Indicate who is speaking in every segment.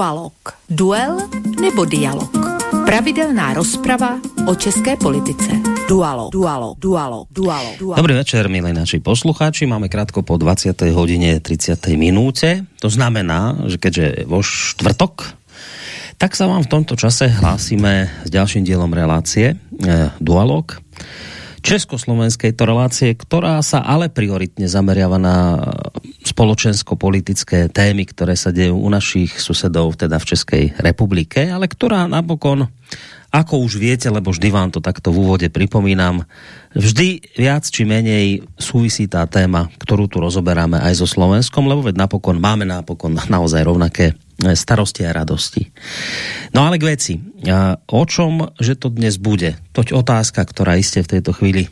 Speaker 1: Dualog. Duel nebo dialog? Pravidelná rozprava o české politice. Dualog, dualog, dualog, dualog, dualog.
Speaker 2: Dobrý večer, milí naši poslucháči. Máme krátko po 20. hodine 30. minúte. To znamená, že keďže vo štvrtok, tak sa vám v tomto čase hlásime s ďalším dielom relácie e, Dualog československej to relácie, ktorá sa ale prioritne zameriava na spoločensko-politické témy, ktoré sa dejú u našich susedov, teda v Českej republike, ale ktorá napokon, ako už viete, lebo vždy vám to takto v úvode pripomínam, vždy viac či menej súvisí tá téma, ktorú tu rozoberáme aj so Slovenskom, lebo veď napokon máme napokon naozaj rovnaké starosti a radosti. No ale k veci. O čom, že to dnes bude? Toť otázka, ktorá iste v tejto chvíli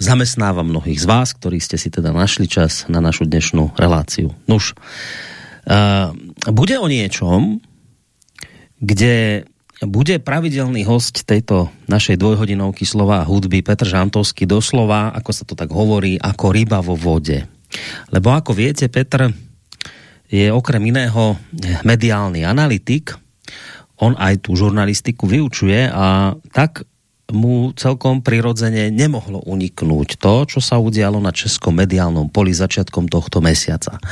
Speaker 2: zamestnáva mnohých z vás, ktorí ste si teda našli čas na našu dnešnú reláciu. Nuž, bude o niečom, kde bude pravidelný host tejto našej dvojhodinovky slova a hudby Petr Žantovský doslova, ako sa to tak hovorí, ako ryba vo vode. Lebo ako viete, Petr je okrem iného mediálny analytik, on aj tu žurnalistiku vyučuje a tak mu celkom prirodzene nemohlo uniknúť to, čo sa udialo na českom mediálnom poli začiatkom tohto mesiaca.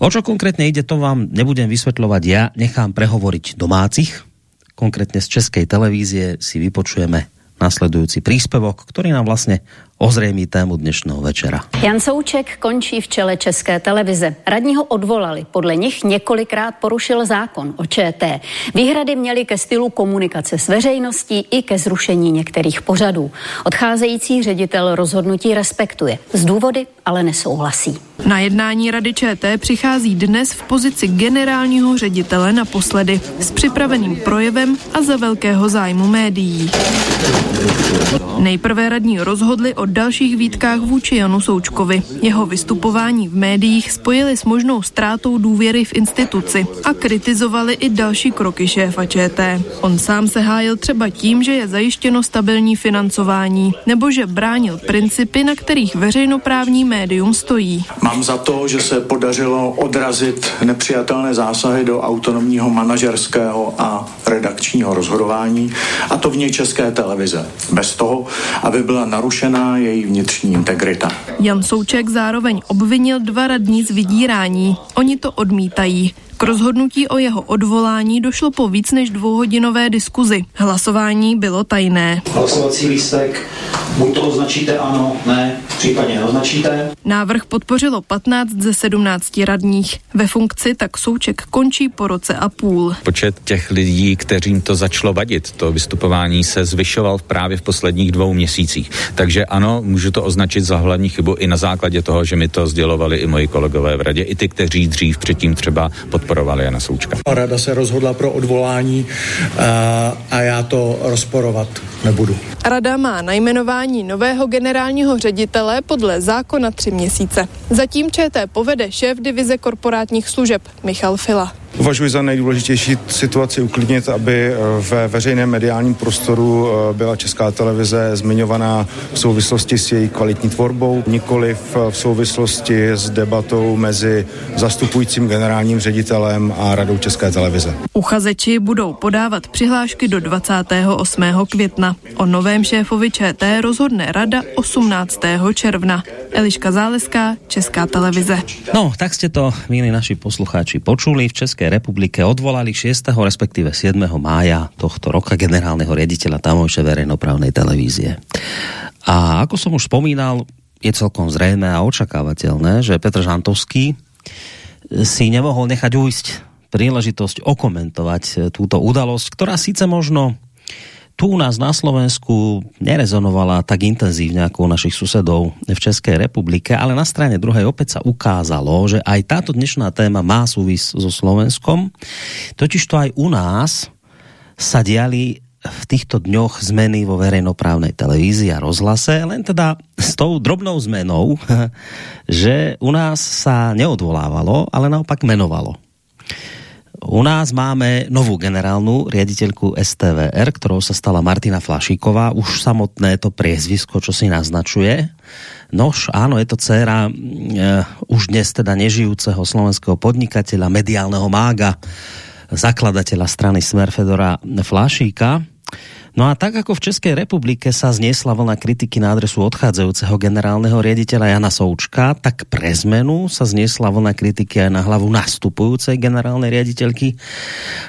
Speaker 2: O čo konkrétne ide, to vám nebudem vysvetľovať ja, nechám prehovoriť domácich, konkrétne z českej televízie si vypočujeme nasledujúci príspevok, ktorý nám vlastne ozřejmí tému dnešného večera.
Speaker 3: Jan Souček končí v čele České televize. Radní ho odvolali. Podle nich několikrát porušil zákon o ČT. Výhrady měly ke stylu komunikace s veřejností i ke zrušení některých pořadů. Odcházející ředitel rozhodnutí respektuje. Z důvody ale nesouhlasí.
Speaker 4: Na jednání Rady ČT přichází dnes v pozici generálního ředitele naposledy s připraveným projevem a za velkého zájmu médií. Nejprve radní rozhodli o dalších výtkách vůči Janu Součkovi. Jeho vystupování v médiích spojili s možnou ztrátou důvěry v instituci a kritizovali i další kroky šéfa ČT. On sám se hájil třeba tím, že je zajištěno stabilní financování, nebo že bránil principy, na kterých veřejnoprávní médium stojí.
Speaker 5: Mám za to, že se podařilo odrazit nepřijatelné zásahy do autonomního manažerského a redakčního rozhodování, a to vně České televize. Bez toho, aby byla narušená její vnitřní integrita.
Speaker 4: Jan Souček zároveň obvinil dva radní z vydírání. Oni to odmítají. K rozhodnutí o jeho odvolání došlo po víc než dvouhodinové diskuzi. Hlasování bylo tajné.
Speaker 6: Hlasovací lístek, buď to označíte ano, ne, případně neoznačíte.
Speaker 4: Návrh podpořilo 15 ze 17 radních. Ve funkci tak Souček končí po roce a půl.
Speaker 7: Počet těch lidí, kterým to začalo vadit, to vystupování se zvyšoval právě v posledních dvou měsících. Takže ano, můžu to označit za hlavní chybu i na základě toho, že mi to sdělovali i moji kolegové v radě, i ty, kteří dřív předtím třeba podporovali Jana Součka.
Speaker 5: Rada se rozhodla pro odvolání a, a já to rozporovat nebudu.
Speaker 4: Rada má na jmenování nového generálního ředitele podle zákona tři měsíce. Zatím ČT povede šéf divize korporátních služeb Michal Fila.
Speaker 8: Považuji za nejdůležitější situaci uklidnit, aby ve veřejném mediálním prostoru byla Česká televize zmiňovaná v souvislosti s její kvalitní tvorbou, nikoli v souvislosti s debatou mezi zastupujícím generálním ředitelem a radou České televize.
Speaker 4: Uchazeči budou podávat přihlášky do 28. května. O novém šéfovi ČT rozhodne rada 18. června. Eliška Záleská, Česká televize.
Speaker 2: No, tak ste to, milí naši poslucháči, počuli. V Českej republike odvolali 6. respektíve 7. mája tohto roka generálneho riaditeľa tamojšej verejnoprávnej televízie. A ako som už spomínal, je celkom zrejme a očakávateľné, že Petr Žantovský si nemohol nechať ujsť príležitosť okomentovať túto udalosť, ktorá síce možno tu u nás na Slovensku nerezonovala tak intenzívne ako u našich susedov v Českej republike, ale na strane druhej opäť sa ukázalo, že aj táto dnešná téma má súvis so Slovenskom. Totiž to aj u nás sa diali v týchto dňoch zmeny vo verejnoprávnej televízii a rozhlase, len teda s tou drobnou zmenou, že u nás sa neodvolávalo, ale naopak menovalo. U nás máme novú generálnu riaditeľku STVR, ktorou sa stala Martina Flašíková. Už samotné to priezvisko, čo si naznačuje. Nož, áno, je to dcera e, už dnes teda nežijúceho slovenského podnikateľa, mediálneho mága zakladateľa strany Smer Fedora Flašíka. No a tak ako v Českej republike sa zniesla vlna kritiky na adresu odchádzajúceho generálneho riaditeľa Jana Součka, tak pre zmenu sa zniesla vlna kritiky aj na hlavu nastupujúcej generálnej riaditeľky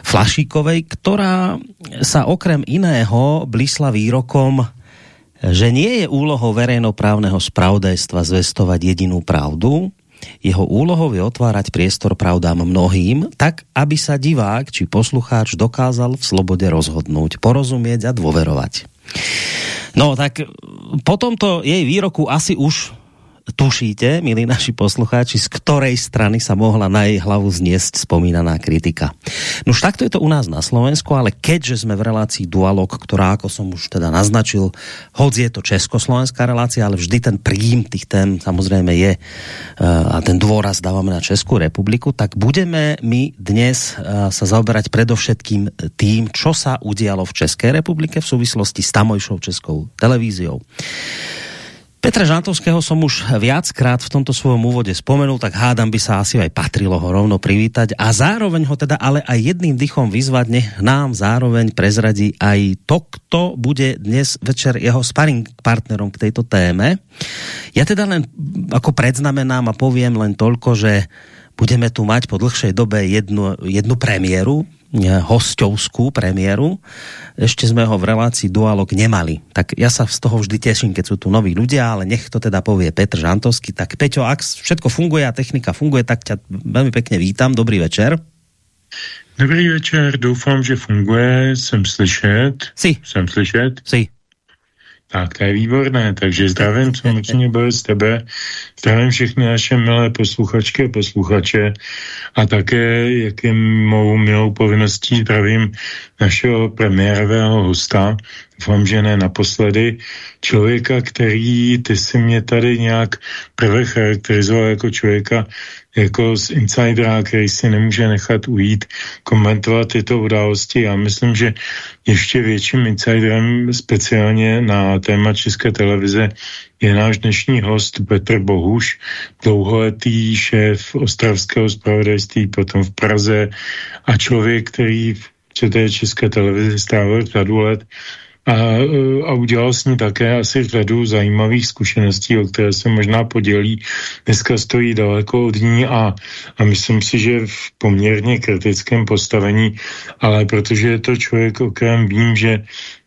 Speaker 2: Flašíkovej, ktorá sa okrem iného blísla výrokom že nie je úlohou verejnoprávneho spravodajstva zvestovať jedinú pravdu, jeho úlohou je otvárať priestor pravdám mnohým, tak aby sa divák či poslucháč dokázal v slobode rozhodnúť, porozumieť a dôverovať. No tak po tomto jej výroku asi už tušíte, milí naši poslucháči, z ktorej strany sa mohla na jej hlavu zniesť spomínaná kritika. No už takto je to u nás na Slovensku, ale keďže sme v relácii Dualog, ktorá, ako som už teda naznačil, hoď je to československá relácia, ale vždy ten príjm tých tém samozrejme je eh, a ten dôraz dávame na Českú republiku, tak budeme my dnes eh, sa zaoberať predovšetkým tým, čo sa udialo v Českej republike v súvislosti s tamojšou českou televíziou. Petra Žantovského som už viackrát v tomto svojom úvode spomenul, tak hádam by sa asi aj patrilo ho rovno privítať a zároveň ho teda ale aj jedným dychom vyzvať, nech nám zároveň prezradí aj to, kto bude dnes večer jeho sparring partnerom k tejto téme. Ja teda len ako predznamenám a poviem len toľko, že budeme tu mať po dlhšej dobe jednu, jednu premiéru hostovskú premiéru. Ešte sme ho v relácii Dualog nemali. Tak ja sa z toho vždy teším, keď sú tu noví ľudia, ale nech to teda povie Petr Žantovský. Tak Peťo, ak všetko funguje a technika funguje, tak ťa veľmi pekne vítam. Dobrý večer.
Speaker 9: Dobrý večer, doufám, že funguje, jsem slyšet.
Speaker 2: Si.
Speaker 9: Jsem slyšet.
Speaker 2: Si.
Speaker 9: Tak, to je výborné, takže zdravím samozřejmě z tebe, zdravím všechny naše milé posluchačky a posluchače. A také, jak je mou milou povinností, zdravím našeho premiérového hosta, doufám, že ne naposledy, člověka, který ty si mě tady nějak prvé charakterizoval jako člověka, jako z insidera, který si nemůže nechat ujít, komentovat tyto události. Já myslím, že ještě větším insiderem speciálně na téma České televize je náš dnešní host Petr Bohuš, dlouholetý šéf ostravského zpravodajství, potom v Praze a člověk, který v České televizi strávil řadu let a, a udělal s ní také asi řadu zajímavých zkušeností, o které se možná podělí. Dneska stojí daleko od ní a, a myslím si, že v poměrně kritickém postavení, ale protože je to člověk, o kterém vím, že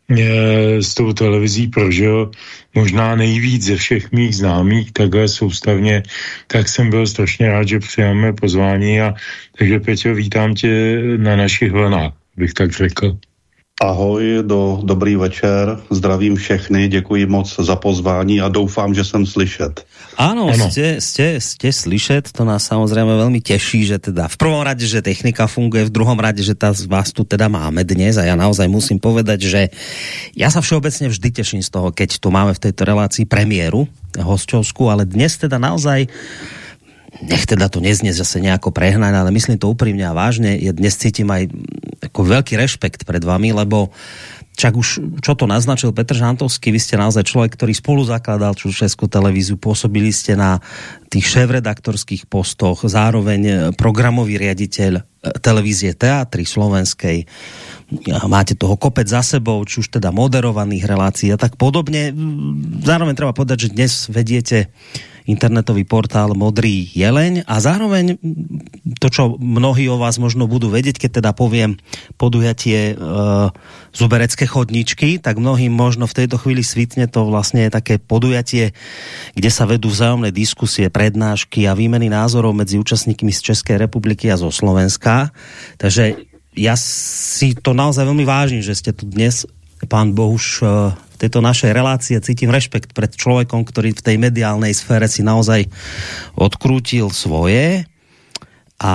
Speaker 9: je, s tou televizí prožil možná nejvíc ze všech mých známých takhle soustavně, tak jsem byl strašně rád, že přijeme pozvání a takže Peťo, vítám tě na našich vlnách, bych tak řekl.
Speaker 10: Ahoj, do, dobrý večer, zdravím všechny, děkuji moc za pozvání a doufám, že jsem slyšet.
Speaker 2: Áno, ste, ste, ste slyšet, to nás samozrejme veľmi teší, že teda v prvom rade, že technika funguje, v druhom rade, že tá, vás tu teda máme dnes a ja naozaj musím povedať, že ja sa všeobecne vždy teším z toho, keď tu máme v tejto relácii premiéru hostovskú, ale dnes teda naozaj nech teda to neznie zase nejako prehnať, ale myslím to úprimne a vážne, ja dnes cítim aj ako veľký rešpekt pred vami, lebo čak už, čo to naznačil Petr Žantovský, vy ste naozaj človek, ktorý spolu zakladal Českú televíziu, pôsobili ste na tých šéf-redaktorských postoch, zároveň programový riaditeľ e, televízie Teatry Slovenskej, máte toho kopec za sebou, či už teda moderovaných relácií a tak podobne. Zároveň treba povedať, že dnes vediete internetový portál Modrý jeleň a zároveň to, čo mnohí o vás možno budú vedieť, keď teda poviem podujatie e, zuberecké chodničky, tak mnohým možno v tejto chvíli svitne to vlastne je také podujatie, kde sa vedú vzájomné diskusie, prednášky a výmeny názorov medzi účastníkmi z Českej republiky a zo Slovenska. Takže ja si to naozaj veľmi vážim, že ste tu dnes, pán Bohuš, e, tejto našej relácie cítim rešpekt pred človekom, ktorý v tej mediálnej sfére si naozaj odkrútil svoje. A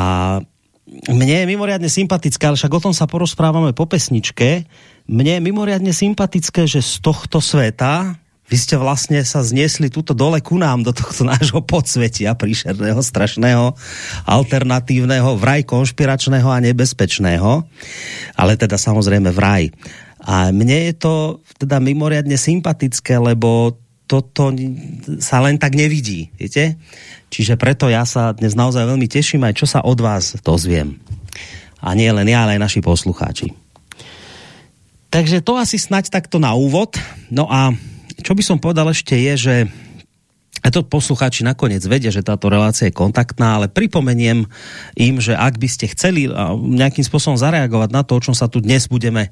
Speaker 2: mne je mimoriadne sympatické, ale však o tom sa porozprávame po pesničke, mne je mimoriadne sympatické, že z tohto sveta vy ste vlastne sa zniesli tuto dole ku nám do tohto nášho podsvetia príšerného, strašného, alternatívneho, vraj konšpiračného a nebezpečného, ale teda samozrejme vraj. A mne je to teda mimoriadne sympatické, lebo toto sa len tak nevidí, viete? Čiže preto ja sa dnes naozaj veľmi teším aj čo sa od vás dozviem. A nie len ja, ale aj naši poslucháči. Takže to asi snať takto na úvod. No a čo by som povedal ešte je, že a to poslucháči nakoniec vedia, že táto relácia je kontaktná, ale pripomeniem im, že ak by ste chceli nejakým spôsobom zareagovať na to, o čom sa tu dnes budeme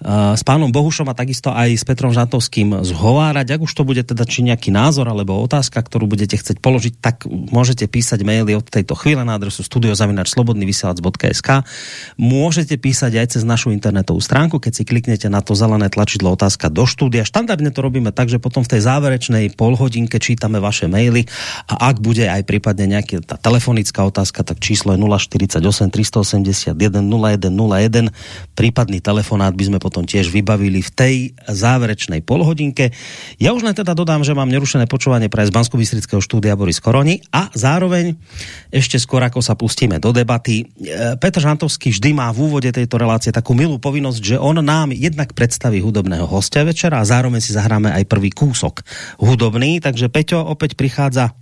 Speaker 2: s pánom Bohušom a takisto aj s Petrom Žantovským zhovárať. Ak už to bude teda či nejaký názor alebo otázka, ktorú budete chcieť položiť, tak môžete písať maily od tejto chvíle na adresu studiozavinačslobodnyvysielac.sk Môžete písať aj cez našu internetovú stránku, keď si kliknete na to zelené tlačidlo otázka do štúdia. Štandardne to robíme tak, že potom v tej záverečnej polhodinke čítame vaše maily a ak bude aj prípadne nejaká tá telefonická otázka, tak číslo je 048 381 0101. Prípadný telefonát by sme potom tiež vybavili v tej záverečnej polhodinke. Ja už len teda dodám, že mám nerušené počúvanie pre z bansko štúdia Boris Koroni a zároveň ešte skôr ako sa pustíme do debaty. E, Petr Žantovský vždy má v úvode tejto relácie takú milú povinnosť, že on nám jednak predstaví hudobného hostia večera a zároveň si zahráme aj prvý kúsok hudobný. Takže Peťo, opäť prichádza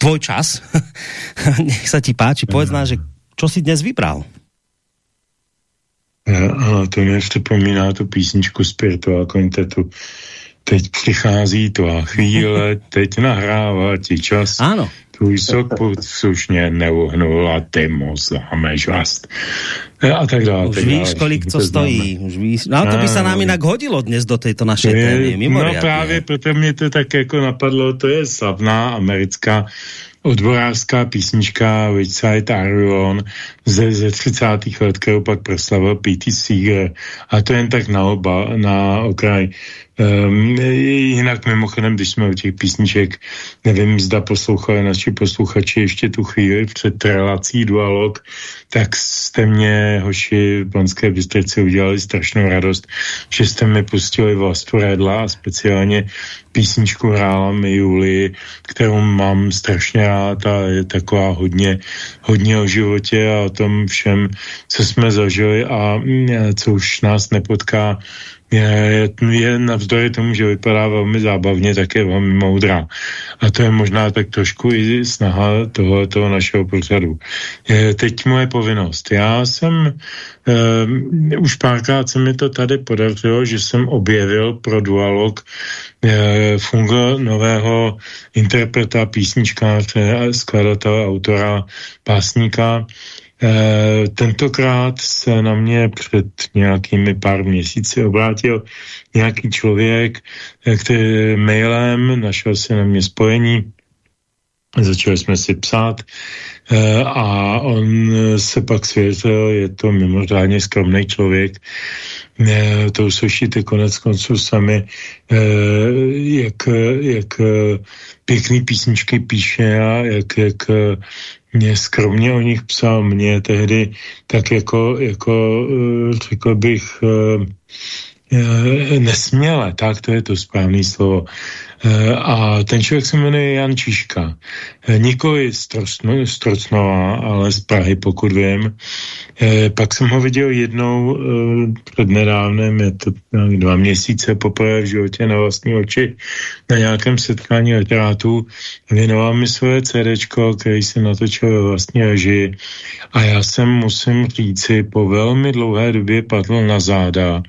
Speaker 2: tvoj čas. Nech sa ti páči, povedz nám, že čo si dnes vybral?
Speaker 9: A to mě připomíná tu písničku Spiritual Quintetu. Teď přichází a chvíle, teď nahrává ti čas.
Speaker 2: Ano.
Speaker 9: Tvůj sok slušně neuhnul a ty mu zláme žast. A tak dále.
Speaker 2: Už víš, kolik to stojí. Už víš. No to by se nám jinak hodilo dnes do této naší témy.
Speaker 9: No právě proto mě to tak jako napadlo, to je slavná americká odborářská písnička Whichside Arion ze, ze 30. let, kterou pak proslavil P.T. Seeger. A to jen tak na, oba, na okraj. Um, jinak mimochodem, když jsme u těch písniček, nevím, zda poslouchali naši posluchači ještě tu chvíli před relací Dualog, tak jste mě, hoši v Banské Bystrici, udělali strašnou radost, že jste mi pustili Vlastu Redla a speciálně písničku hrála mi Juli, kterou mám strašně rád a je taková hodně, hodně o životě a o tom všem, co jsme zažili a mm, co už nás nepotká je, je navzdory tomu, že vypadá velmi zábavně, tak je velmi moudrá. A to je možná tak trošku i snaha toho, toho našeho pořadu. Je teď moje povinnost. Já jsem, um, už párkrát se mi to tady podařilo, že jsem objevil pro Dualog uh, fungo nového interpreta, písničkáře, skladatele, autora, pásníka, Eh, tentokrát se na mě před nějakými pár měsíci obrátil nějaký člověk, eh, který mailem našel se na mě spojení, začali jsme si psát eh, a on se pak svěřil, je to mimořádně skromný člověk, to uslyšíte konec konců sami, jak, jak pěkný písničky píše a jak, jak mě skromně o nich psal, mě tehdy tak jako, jako eh, řekl bych, eh, eh, nesměle, tak to je to správné slovo. Eh, a ten člověk se jmenuje Jan Čiška. Eh, nikoli z, Trocno, z Trocnova, ale z Prahy, pokud vím. Eh, pak jsem ho viděl jednou před nedávnem, je to dva měsíce poprvé v životě na vlastní oči, na nějakém setkání literátů. Věnoval mi svoje CD, který se natočil ve vlastní režii. A já jsem, musím říci, po velmi dlouhé době padl na záda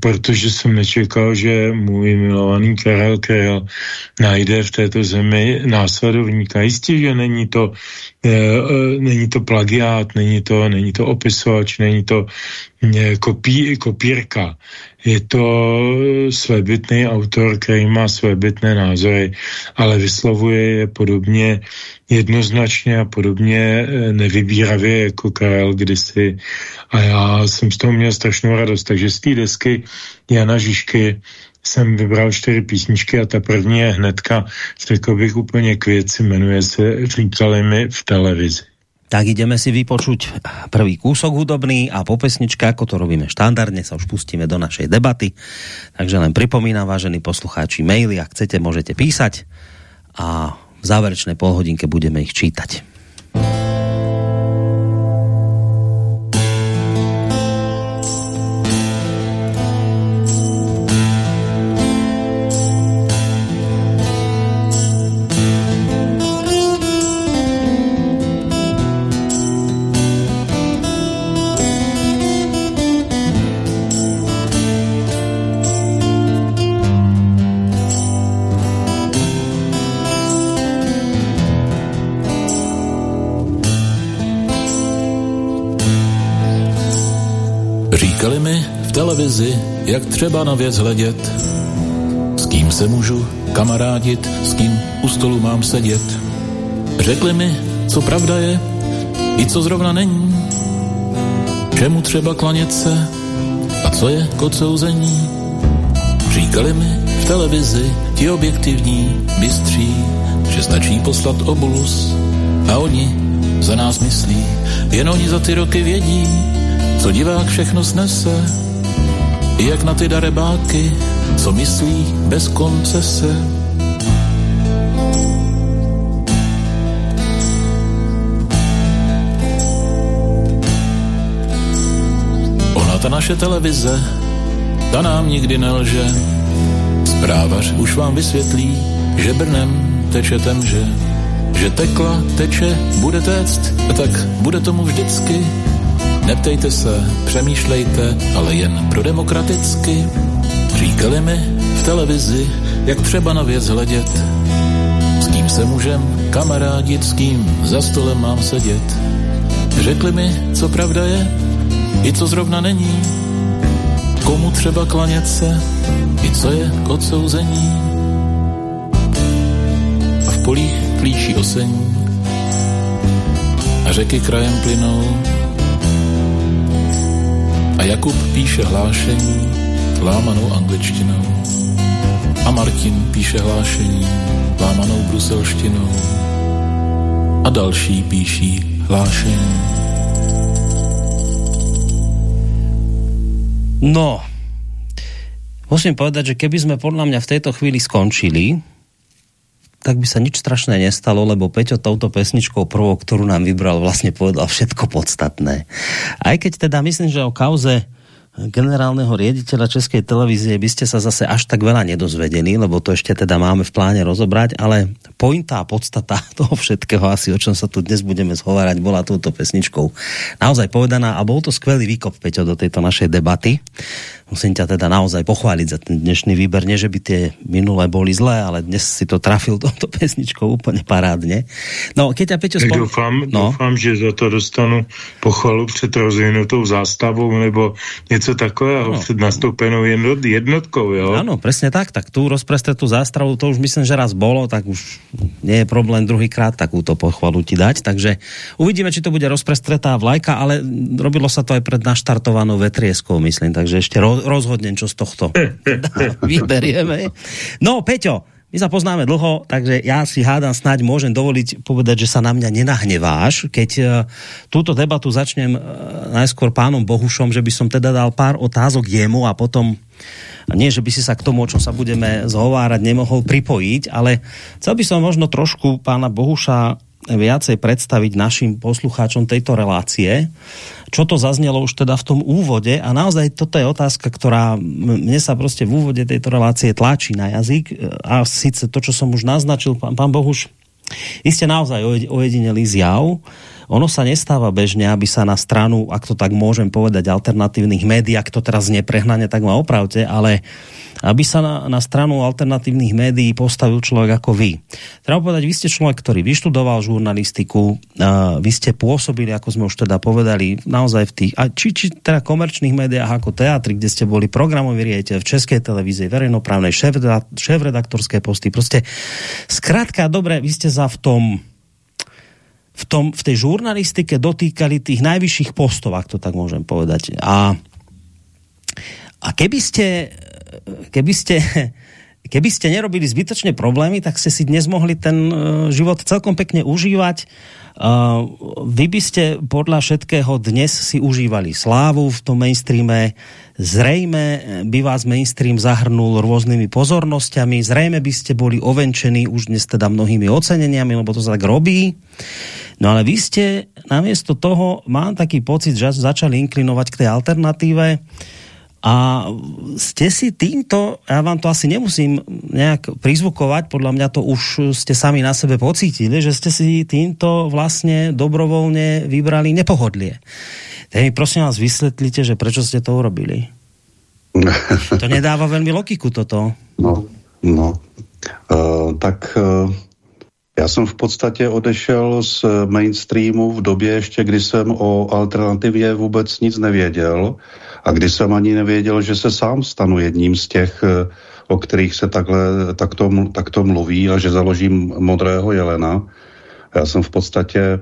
Speaker 9: protože jsem nečekal, že můj milovaný Karel Krejl najde v této zemi následovníka. Jistě, že není to, e, není to plagiát, není to, není to opisovač, není to e, kopí, kopírka. Je to svébytný autor, který má svébytné názory, ale vyslovuje je podobně jednoznačně a podobně nevybíravě jako Karel kdysi. A já jsem z toho měl strašnou radost. Takže z té desky Jana Žižky jsem vybral čtyři písničky a ta první je hnedka, řekl bych úplně k věci, jmenuje se Říkali mi v televizi.
Speaker 2: Tak ideme si vypočuť prvý kúsok hudobný a po pesničke, ako to robíme štandardne, sa už pustíme do našej debaty. Takže len pripomínam, vážení poslucháči, maily, ak chcete, môžete písať a v záverečnej polhodinke budeme ich čítať.
Speaker 11: V televizi, jak třeba na věc hledět, s kým se můžu kamarádit, s kým u stolu mám sedět. Řekli mi, co pravda je, i co zrovna není, čemu třeba klanět se a co je k odsouzení. Říkali mi v televizi ti objektivní mistří, že stačí poslat obolus a oni za nás myslí, jen oni za ty roky vědí, co divák všechno snese, i jak na ty darebáky, co myslí bez koncese. Ona ta naše televize, ta nám nikdy nelže. Zprávař už vám vysvětlí, že Brnem teče temže, že tekla, teče, bude téct, tak bude tomu vždycky, Neptejte se, přemýšlejte, ale jen pro demokraticky. Říkali mi v televizi, jak třeba na věc hledět. S kým se můžem kamarádit, s kým za stolem mám sedět. Řekli mi, co pravda je, i co zrovna není. Komu třeba klanět se, i co je k odsouzení. A v polích klíčí osení a řeky krajem plynou a Jakub píše hlášení lámanou angličtinou. A Martin píše hlášení lámanou bruselštinou. A další píší hlášení.
Speaker 2: No, musím povedať, že keby sme podľa mňa v tejto chvíli skončili, tak by sa nič strašné nestalo, lebo Peťo touto pesničkou prvou, ktorú nám vybral, vlastne povedal všetko podstatné. Aj keď teda myslím, že o kauze generálneho riaditeľa Českej televízie by ste sa zase až tak veľa nedozvedeli, lebo to ešte teda máme v pláne rozobrať, ale pointa a podstata toho všetkého asi, o čom sa tu dnes budeme zhovárať, bola touto pesničkou naozaj povedaná a bol to skvelý výkop, Peťo, do tejto našej debaty musím ťa teda naozaj pochváliť za ten dnešný výber. Nie, že by tie minulé boli zlé, ale dnes si to trafil touto pesničkou úplne parádne. No, keď ťa Peťo
Speaker 9: spom... Doufám, no. doufám, že za to dostanu pochvalu před rozvinutou zástavou nebo něco takového, no. před nastoupenou jednotkou, jo?
Speaker 2: Áno, presne tak. Tak tú rozprestretú zástavu, to už myslím, že raz bolo, tak už nie je problém druhýkrát takúto pochvalu ti dať. Takže uvidíme, či to bude rozprestretá vlajka, ale robilo sa to aj pred naštartovanou vetrieskou, myslím. Takže ešte ro rozhodnem, čo z tohto vyberieme. No, Peťo, my sa poznáme dlho, takže ja si hádam snáď môžem dovoliť povedať, že sa na mňa nenahneváš, keď uh, túto debatu začnem uh, najskôr pánom Bohušom, že by som teda dal pár otázok jemu a potom nie, že by si sa k tomu, o čom sa budeme zhovárať, nemohol pripojiť, ale chcel by som možno trošku pána Bohuša viacej predstaviť našim poslucháčom tejto relácie, čo to zaznelo už teda v tom úvode? A naozaj toto je otázka, ktorá mne sa prostě v úvode tejto relácie tlačí na jazyk. A sice to, čo som už naznačil, pán, pán Bohuš, vy ste naozaj ojedinelý zjav, ono sa nestáva bežne, aby sa na stranu, ak to tak môžem povedať, alternatívnych médií, ak to teraz neprehnane, tak ma opravte, ale aby sa na, na stranu alternatívnych médií postavil človek ako vy. Treba povedať, vy ste človek, ktorý vyštudoval žurnalistiku, vy ste pôsobili, ako sme už teda povedali, naozaj v tých, a či, či teda komerčných médiách ako teatri, kde ste boli programový riaditeľ v Českej televízii, verejnoprávnej, šéf-redaktorské posty, prostě zkrátka, dobre, vy ste za v tom v, tom, v tej žurnalistike dotýkali tých najvyšších postov, ak to tak môžem povedať. A, a keby ste keby ste, keby ste nerobili zbytočne problémy, tak ste si dnes mohli ten e, život celkom pekne užívať. E, vy by ste podľa všetkého dnes si užívali slávu v tom mainstreame, zrejme by vás mainstream zahrnul rôznymi pozornosťami, zrejme by ste boli ovenčení už dnes teda mnohými oceneniami, lebo to sa tak robí. No ale vy ste namiesto toho, mám taký pocit, že začali inklinovať k tej alternatíve, a ste si týmto, ja vám to asi nemusím nejak prizvukovať, podľa mňa to už ste sami na sebe pocítili, že ste si týmto vlastne dobrovoľne vybrali nepohodlie. Tak mi prosím vás vysvetlite, že prečo ste to urobili. To nedáva veľmi logiku toto.
Speaker 10: No, no. Uh, tak uh, já jsem v podstatě odešel z mainstreamu v době ještě, kdy jsem o alternativě vůbec nic nevěděl A kdy jsem ani nevěděl, že se sám stanu jedním z těch, o kterých se takhle, takto, takto mluví a že založím modrého jelena. Já jsem v podstatě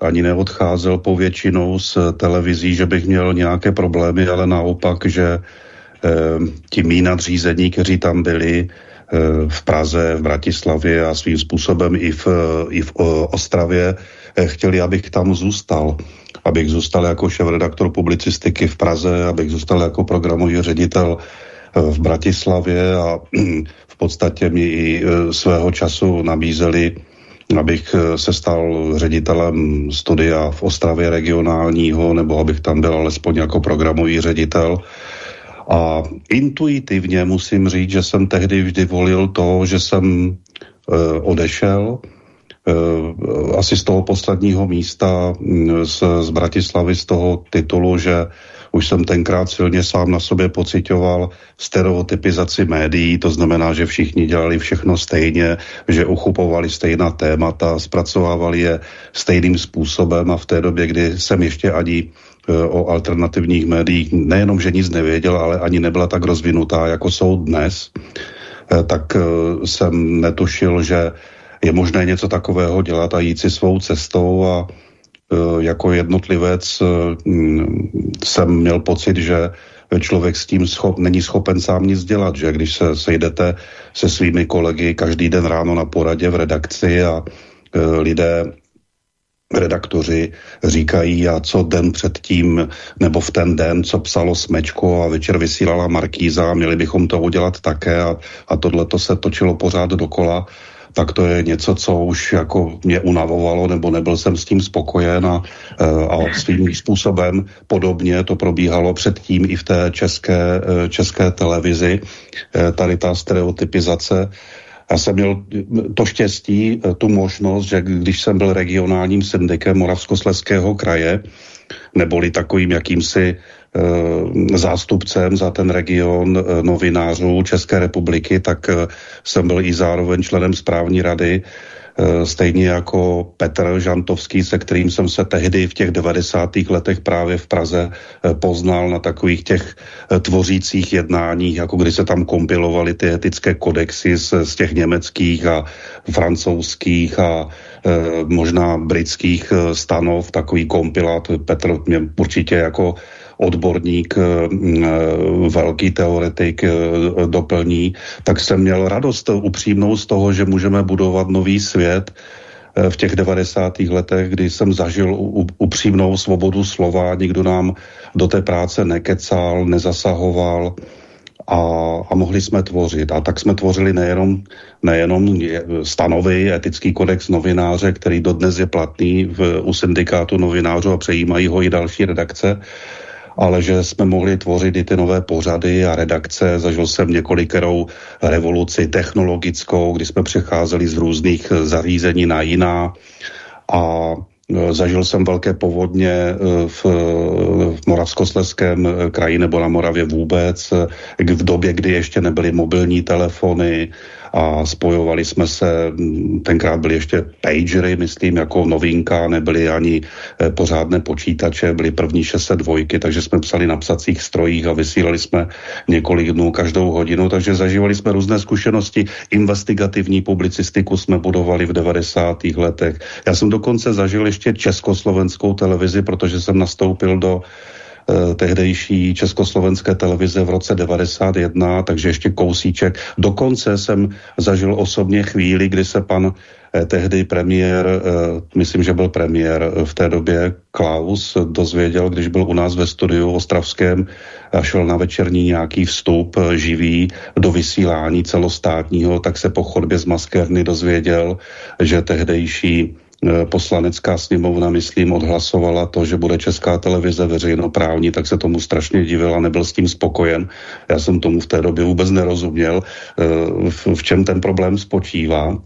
Speaker 10: ani neodcházel po většinou z televizí, že bych měl nějaké problémy, ale naopak, že eh, ti mý nadřízení, kteří tam byli eh, v Praze, v Bratislavě a svým způsobem i v, i v Ostravě, eh, chtěli, abych tam zůstal. Abych zůstal jako šéf-redaktor publicistiky v Praze, abych zůstal jako programový ředitel eh, v Bratislavě a v podstatě mi i eh, svého času nabízeli abych eh, se stal ředitelem studia v Ostravě regionálního, nebo abych tam byl alespoň jako programový ředitel. A intuitivně musím říct, že jsem tehdy vždy volil to, že jsem e, odešel e, asi z toho posledního místa mm, z, z Bratislavy z toho titulu, že už jsem tenkrát silně sám na sobě pocitoval stereotypizaci médií, to znamená, že všichni dělali všechno stejně, že uchupovali stejná témata, zpracovávali je stejným způsobem a v té době, kdy jsem ještě ani o alternativních médiích. Nejenom, že nic nevěděl, ale ani nebyla tak rozvinutá, jako jsou dnes, e, tak e, jsem netušil, že je možné něco takového dělat a jít si svou cestou a Eh, jako jednotlivec eh, mm, jsem měl pocit, že člověk s tím schop, není schopen sám nic dělat, že když se sejdete se svými kolegy každý den ráno na poradě v redakci a lidé redaktoři říkají, a co den předtím, nebo v ten den, co psalo Smečko a večer vysílala Markýza, měli bychom to udělat také a, a tohle to se točilo pořád dokola, tak to je něco, co už jako mě unavovalo, nebo nebyl jsem s tím spokojen a, e, a svým způsobem podobně to probíhalo předtím i v té české, e, české televizi, e, tady ta stereotypizace. Já jsem měl to štěstí, tu možnost, že když jsem byl regionálním syndikem Moravskosleského kraje, neboli takovým jakýmsi Eh, zástupcem za ten region eh, novinářů České republiky, tak eh, jsem byl i zároveň členem správní rady stejně jako Petr Žantovský, se kterým jsem se tehdy v těch 90. letech právě v Praze poznal na takových těch tvořících jednáních, jako kdy se tam kompilovaly ty etické kodexy z, z těch německých a francouzských a možná britských stanov, takový kompilát. Petr mě určitě jako odborník, eh, mm, velký teoretik eh, doplní, tak jsem měl radost upřímnou z toho, že můžeme budovat nový svět, eh, v těch 90. letech, kdy jsem zažil upřímnou svobodu slova, nikdo nám do té práce nekecal, nezasahoval a, a mohli jsme tvořit. A tak jsme tvořili nejenom, nejenom stanovy, etický kodex novináře, který dodnes je platný v, u syndikátu novinářů a přejímají ho i další redakce, ale že jsme mohli tvořit i ty nové pořady a redakce. Zažil jsem několikerou revoluci technologickou, kdy jsme přecházeli z různých zařízení na jiná a e, Zažil jsem velké povodně e, v, v Moravskosleském kraji nebo na Moravě vůbec, v době, kdy ještě nebyly mobilní telefony, a spojovali jsme se, tenkrát byly ještě pagery, myslím, jako novinka, nebyly ani eh, pořádné počítače, byly první 602, takže jsme psali na psacích strojích a vysílali jsme několik dnů každou hodinu, takže zažívali jsme různé zkušenosti, investigativní publicistiku jsme budovali v 90. letech. Já jsem dokonce zažil ještě československou televizi, protože jsem nastoupil do tehdejší československé televize v roce 91, takže ještě kousíček. Dokonce jsem zažil osobně chvíli, kdy se pan eh, tehdy premiér, eh, myslím, že byl premiér v té době, Klaus, dozvěděl, když byl u nás ve studiu Ostravském a šel na večerní nějaký vstup živý do vysílání celostátního, tak se po chodbě z maskérny dozvěděl, že tehdejší poslanecká sněmovna, myslím, odhlasovala to, že bude česká televize veřejnoprávní, tak se tomu strašně divil a nebyl s tím spokojen. Já jsem tomu v té době vůbec nerozuměl, e, v čem ten problém spočívá,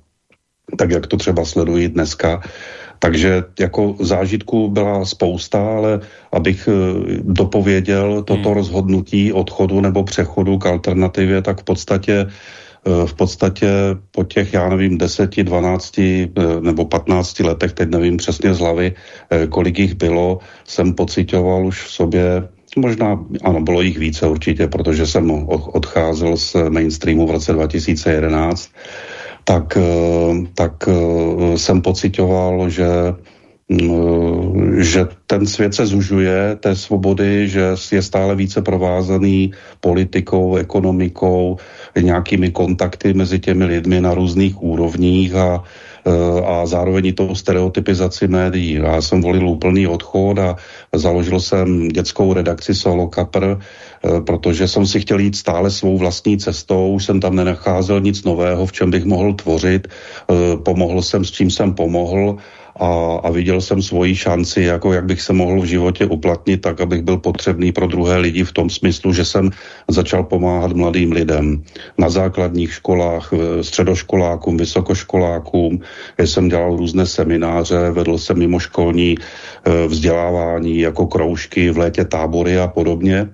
Speaker 10: tak jak to třeba sledují dneska. Takže jako zážitku byla spousta, ale abych e, dopověděl toto hmm. rozhodnutí odchodu nebo přechodu k alternativě, tak v podstatě Eh, v podstatě po těch, já nevím, 10, 12 eh, nebo 15 letech, teď nevím přesně z hlavy, eh, kolik jich bylo, jsem pocitoval už v sobě Možná, ano, bylo jich více určitě, protože jsem odcházel z mainstreamu v roce 2011, tak, tak jsem pocitoval, že že ten svět se zužuje té svobody, že je stále více provázaný politikou, ekonomikou, nějakými kontakty mezi těmi lidmi na různých úrovních a, e, a zároveň i tou stereotypizaci médií. Já jsem volil úplný odchod a založil jsem dětskou redakci Solo Kapr, e, protože jsem si chtěl jít stále svou vlastní cestou, už jsem tam nenacházel nic nového, v čem bych mohl tvořit, e, pomohl jsem s čím jsem pomohl a, a viděl jsem svoji šanci, jako jak bych se mohl v životě uplatnit, tak abych byl potřebný pro druhé lidi v tom smyslu, že jsem začal pomáhat mladým lidem na základních školách, středoškolákům, vysokoškolákům, jsem dělal různé semináře, vedl jsem mimoškolní e, vzdělávání jako kroužky, v létě tábory a podobně.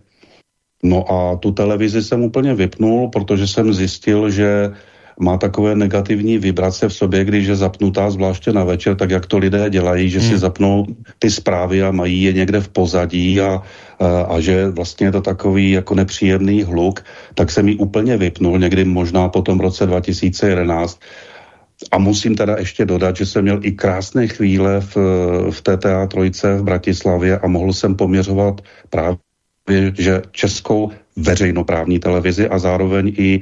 Speaker 10: No a tu televizi jsem úplně vypnul, protože jsem zjistil, že má takové negativní vibrace v sobě, když je zapnutá, zvláště na večer, tak jak to lidé dělají, že hmm. si zapnou ty zprávy a mají je někde v pozadí a, a, a že vlastně je to takový jako nepříjemný hluk, tak jsem ji úplně vypnul někdy možná po tom roce 2011 a musím teda ještě dodat, že jsem měl i krásné chvíle v, v té teatrojce v Bratislavě a mohl jsem poměřovat právě že českou veřejnoprávní televizi a zároveň i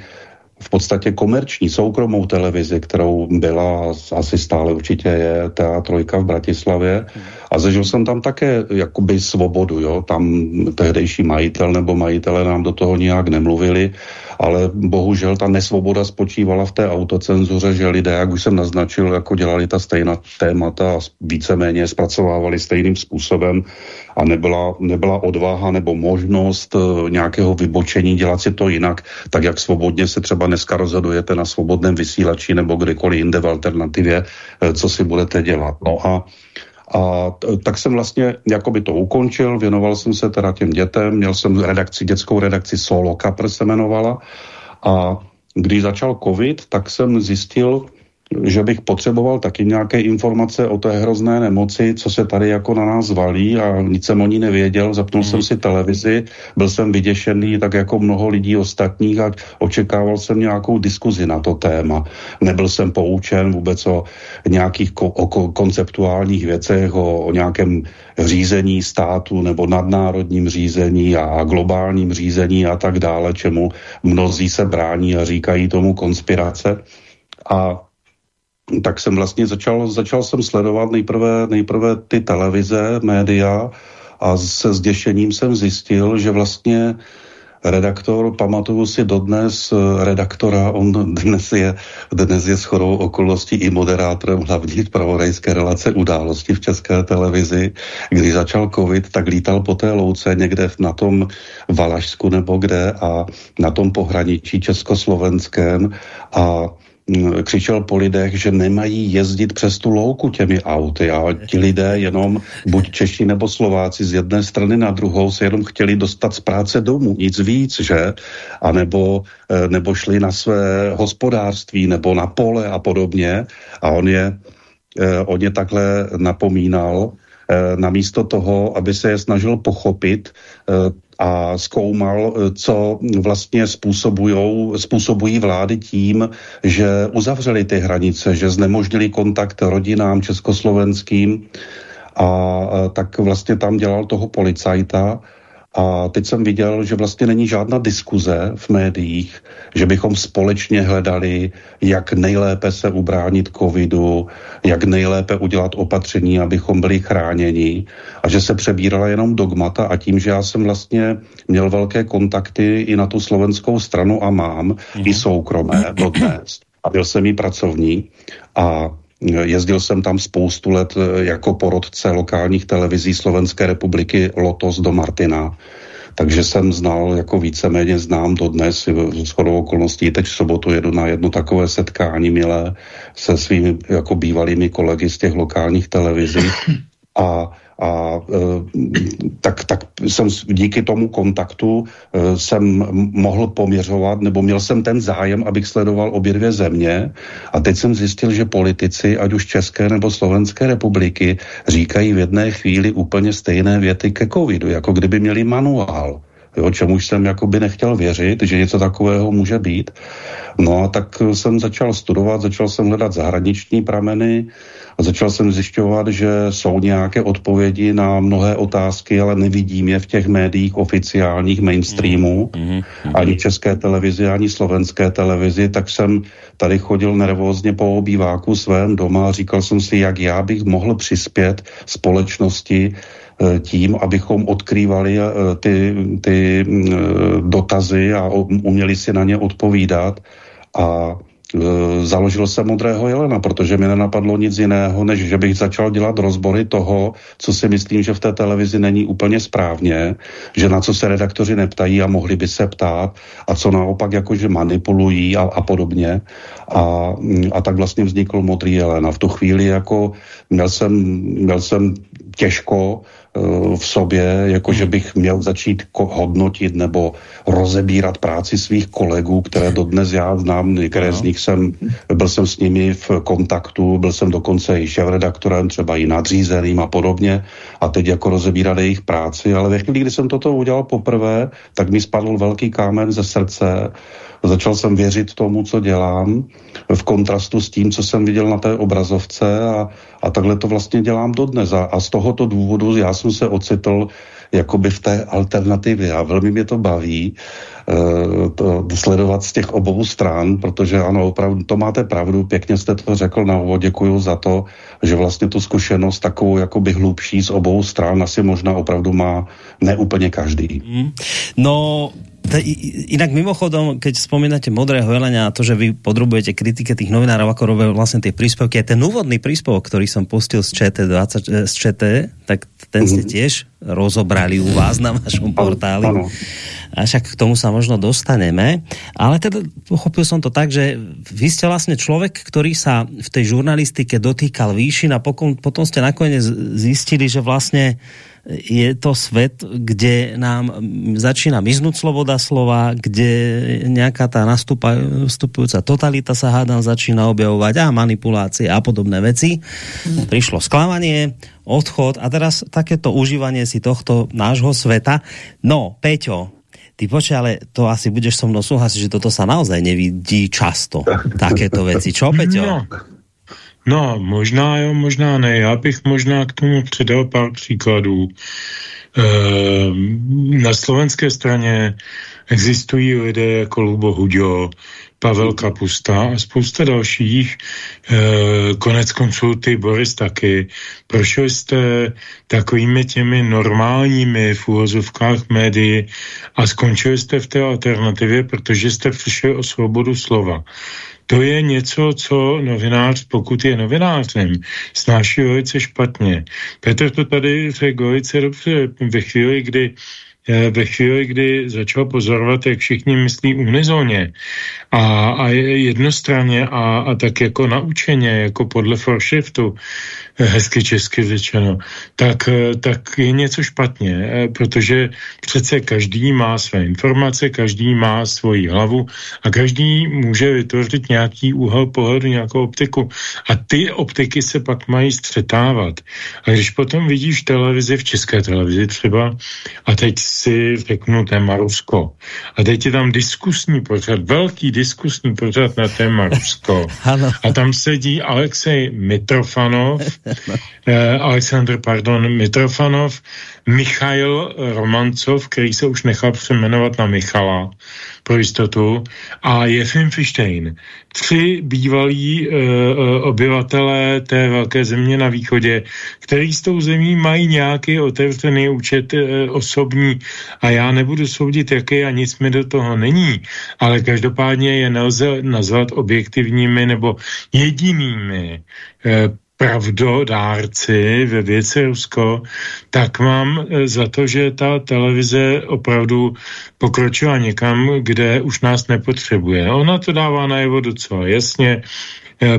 Speaker 10: v podstatě komerční, soukromou televizi, kterou byla, asi stále určitě je Teatrojka v Bratislavě a zažil jsem tam také jakoby svobodu, jo, tam tehdejší majitel nebo majitele nám do toho nijak nemluvili ale bohužel ta nesvoboda spočívala v té autocenzuře, že lidé, jak už jsem naznačil, jako dělali ta stejná témata a víceméně zpracovávali stejným způsobem a nebyla, nebyla odvaha nebo možnost uh, nějakého vybočení dělat si to jinak, tak jak svobodně se třeba dneska rozhodujete na svobodném vysílači nebo kdekoliv jinde v alternativě, uh, co si budete dělat. No a a tak jsem vlastně jakoby to ukončil, věnoval jsem se teda těm dětem, měl jsem redakci, dětskou redakci Solo Kapr se jmenovala. A když začal covid, tak jsem zjistil, že bych potřeboval taky nějaké informace o té hrozné nemoci, co se tady jako na nás valí a nic jsem o ní nevěděl. Zapnul mm. jsem si televizi, byl jsem vyděšený, tak jako mnoho lidí ostatních a očekával jsem nějakou diskuzi na to téma. Nebyl jsem poučen vůbec o nějakých ko- o konceptuálních věcech, o, o nějakém řízení státu nebo nadnárodním řízení a globálním řízení a tak dále, čemu mnozí se brání a říkají tomu konspirace. A tak jsem vlastně začal, začal jsem sledovat nejprve, nejprve ty televize, média a se zděšením jsem zjistil, že vlastně redaktor, pamatuju si dodnes eh, redaktora, on dnes je, dnes je shodou okolností i moderátorem hlavní pravodajské relace události v české televizi. Když začal covid, tak lítal po té louce někde na tom Valašsku nebo kde a na tom pohraničí československém a křičel po lidech, že nemají jezdit přes tu louku těmi auty a ti lidé jenom, buď Češi nebo Slováci z jedné strany na druhou se jenom chtěli dostat z práce domů, nic víc, že? A nebo, eh, nebo šli na své hospodářství nebo na pole a podobně a on je, eh, on je takhle napomínal, eh, namísto toho, aby se je snažil pochopit, a zkoumal, eh, co vlastně způsobují vlády tím, že uzavřeli ty hranice, že znemožnili kontakt rodinám československým a tak vlastně tam dělal toho policajta a teď jsem viděl, že vlastně není žádná diskuze v médiích, že bychom společně hledali, jak nejlépe se ubránit covidu, jak nejlépe udělat opatření, abychom byli chráněni a že se přebírala jenom dogmata a tím, že já jsem vlastně měl velké kontakty i na tu slovenskou stranu a mám mm. i soukromé dodnes a byl jsem i pracovní a Jezdil jsem tam spoustu let eh, jako porodce lokálních televizí Slovenské republiky Lotos do Martina. Takže jsem znal, jako víceméně znám dodnes, s chodou okolností teď v sobotu jedu na jedno takové setkání milé se svými jako bývalými kolegy z těch lokálních televizí a a tak, tak jsem díky tomu kontaktu jsem mohl poměřovat, nebo měl jsem ten zájem, abych sledoval obě dvě země a teď jsem zjistil, že politici, ať už České nebo Slovenské republiky, říkají v jedné chvíli úplně stejné věty ke covidu, jako kdyby měli manuál jo, čemuž jsem jakoby nechtěl věřit, že něco takového může být. No a tak jsem začal studovat, začal jsem hledat zahraniční prameny a začal jsem zjišťovat, že jsou nějaké odpovědi na mnohé otázky, ale nevidím je v těch médiích oficiálních mainstreamů, mm-hmm. ani české televizi, ani slovenské televizi, tak jsem tady chodil nervózně po obýváku svém doma a říkal jsem si, jak já bych mohl přispět společnosti Eh, tím, abychom odkrývali eh, ty, ty mm, eh, dotazy a uměli si na ně odpovídat. A založil jsem Modrého jelena, protože mi nenapadlo nic jiného, než že bych začal dělat rozbory toho, co si myslím, že v té televizi není úplně správně, že na co se redaktoři neptají a mohli by se ptát a co naopak jakože manipulují a, a podobně. A, mm, a tak vlastně vznikl Modrý jelen. A v tu chvíli jako měl jsem, měl jsem těžko Eh, v sobě, jako že bych měl začít hodnotit nebo rozebírat práci svých kolegů, které dodnes já znám, některé z nich jsem, byl jsem s nimi v kontaktu, byl jsem dokonce i šéf-redaktorem, třeba i nadřízeným a podobně a teď jako rozebírat jejich práci, ale ve chvíli, kdy jsem toto udělal poprvé, tak mi spadl velký kámen ze srdce Začal jsem věřit tomu, co dělám, v kontrastu s tím, co jsem viděl na té obrazovce a, a takhle to vlastně dělám dodnes. A, a z tohoto důvodu já jsem se ocitl jakoby v té alternativě a velmi mě to baví uh, to sledovat z těch obou stran, protože ano, opravdu to máte pravdu, pěkně jste to řekl na úvod, děkuju za to, že vlastně tu zkušenost takovou jakoby hlubší z obou stran asi možná opravdu má neúplně každý. Mm.
Speaker 2: No, Inak mimochodom, keď spomínate Modrého jelenia a to, že vy podrobujete kritike tých novinárov, ako robia vlastne tie príspevky, a ten úvodný príspevok, ktorý som pustil z ČT, 20, z ČT tak ten ste mhm. tiež rozobrali u vás na vašom portáli. A však k tomu sa možno dostaneme. Ale teda pochopil som to tak, že vy ste vlastne človek, ktorý sa v tej žurnalistike dotýkal výšin a potom, potom ste nakoniec zistili, že vlastne je to svet, kde nám začína miznúť sloboda slova, kde nejaká tá nastupujúca totalita sa hádam začína objavovať a manipulácie a podobné veci. Prišlo sklamanie, odchod a teraz takéto užívanie si tohto nášho sveta. No, Peťo, ty počkej, ale to asi budeš so mnou súhlasiť, že toto sa naozaj nevidí často, takéto veci. Čo, Peťo? No.
Speaker 9: No, možná jo, možná ne. Já bych možná k tomu předal pár příkladů. E, na slovenské straně existují lidé jako Lubo Hudio, Pavel Kapusta a spousta dalších. E, konec konců ty Boris taky. Prošli jste takovými těmi normálními v úvozovkách médií a skončili jste v té alternativě, protože jste přišli o svobodu slova to je něco, co novinář, pokud je novinářem, snáší velice špatně. Petr to tady řekl velice dobře ve chvíli, kdy Eh, ve chvíli, kdy začal pozorovat, jak všichni myslí unizóně a, a jednostranně a, a tak jako naučeně, jako podle forshiftu, eh, hezky česky řečeno, tak, eh, tak je něco špatně, protože přece každý má své informace, každý má svoji hlavu a každý může vytvořit nějaký úhel pohledu, nějakou optiku a ty optiky se pak mají střetávat. A když potom vidíš televizi v české televizi třeba a teď si řeknu téma Rusko. A teď je tam diskusní pořad, velký diskusní pořad na téma Rusko. A tam sedí Alexej Mitrofanov, eh, Alexandr, pardon, Mitrofanov, Michail Romancov, který se už nechal přeměnovat na Michala pro jistotu, a Jefim Fištejn. Tři bývalí e, obyvatelé té velké země na východě, který s tou zemí mají nějaký otevřený účet e, osobní a já nebudu soudit, jaký a nic mi do toho není, ale každopádně je nelze nazvat objektivními nebo jedinými e, pravdodárci ve věci Rusko, tak mám eh, za to, že ta televize opravdu pokročila někam, kde už nás nepotřebuje. Ona to dává najevo docela jasně,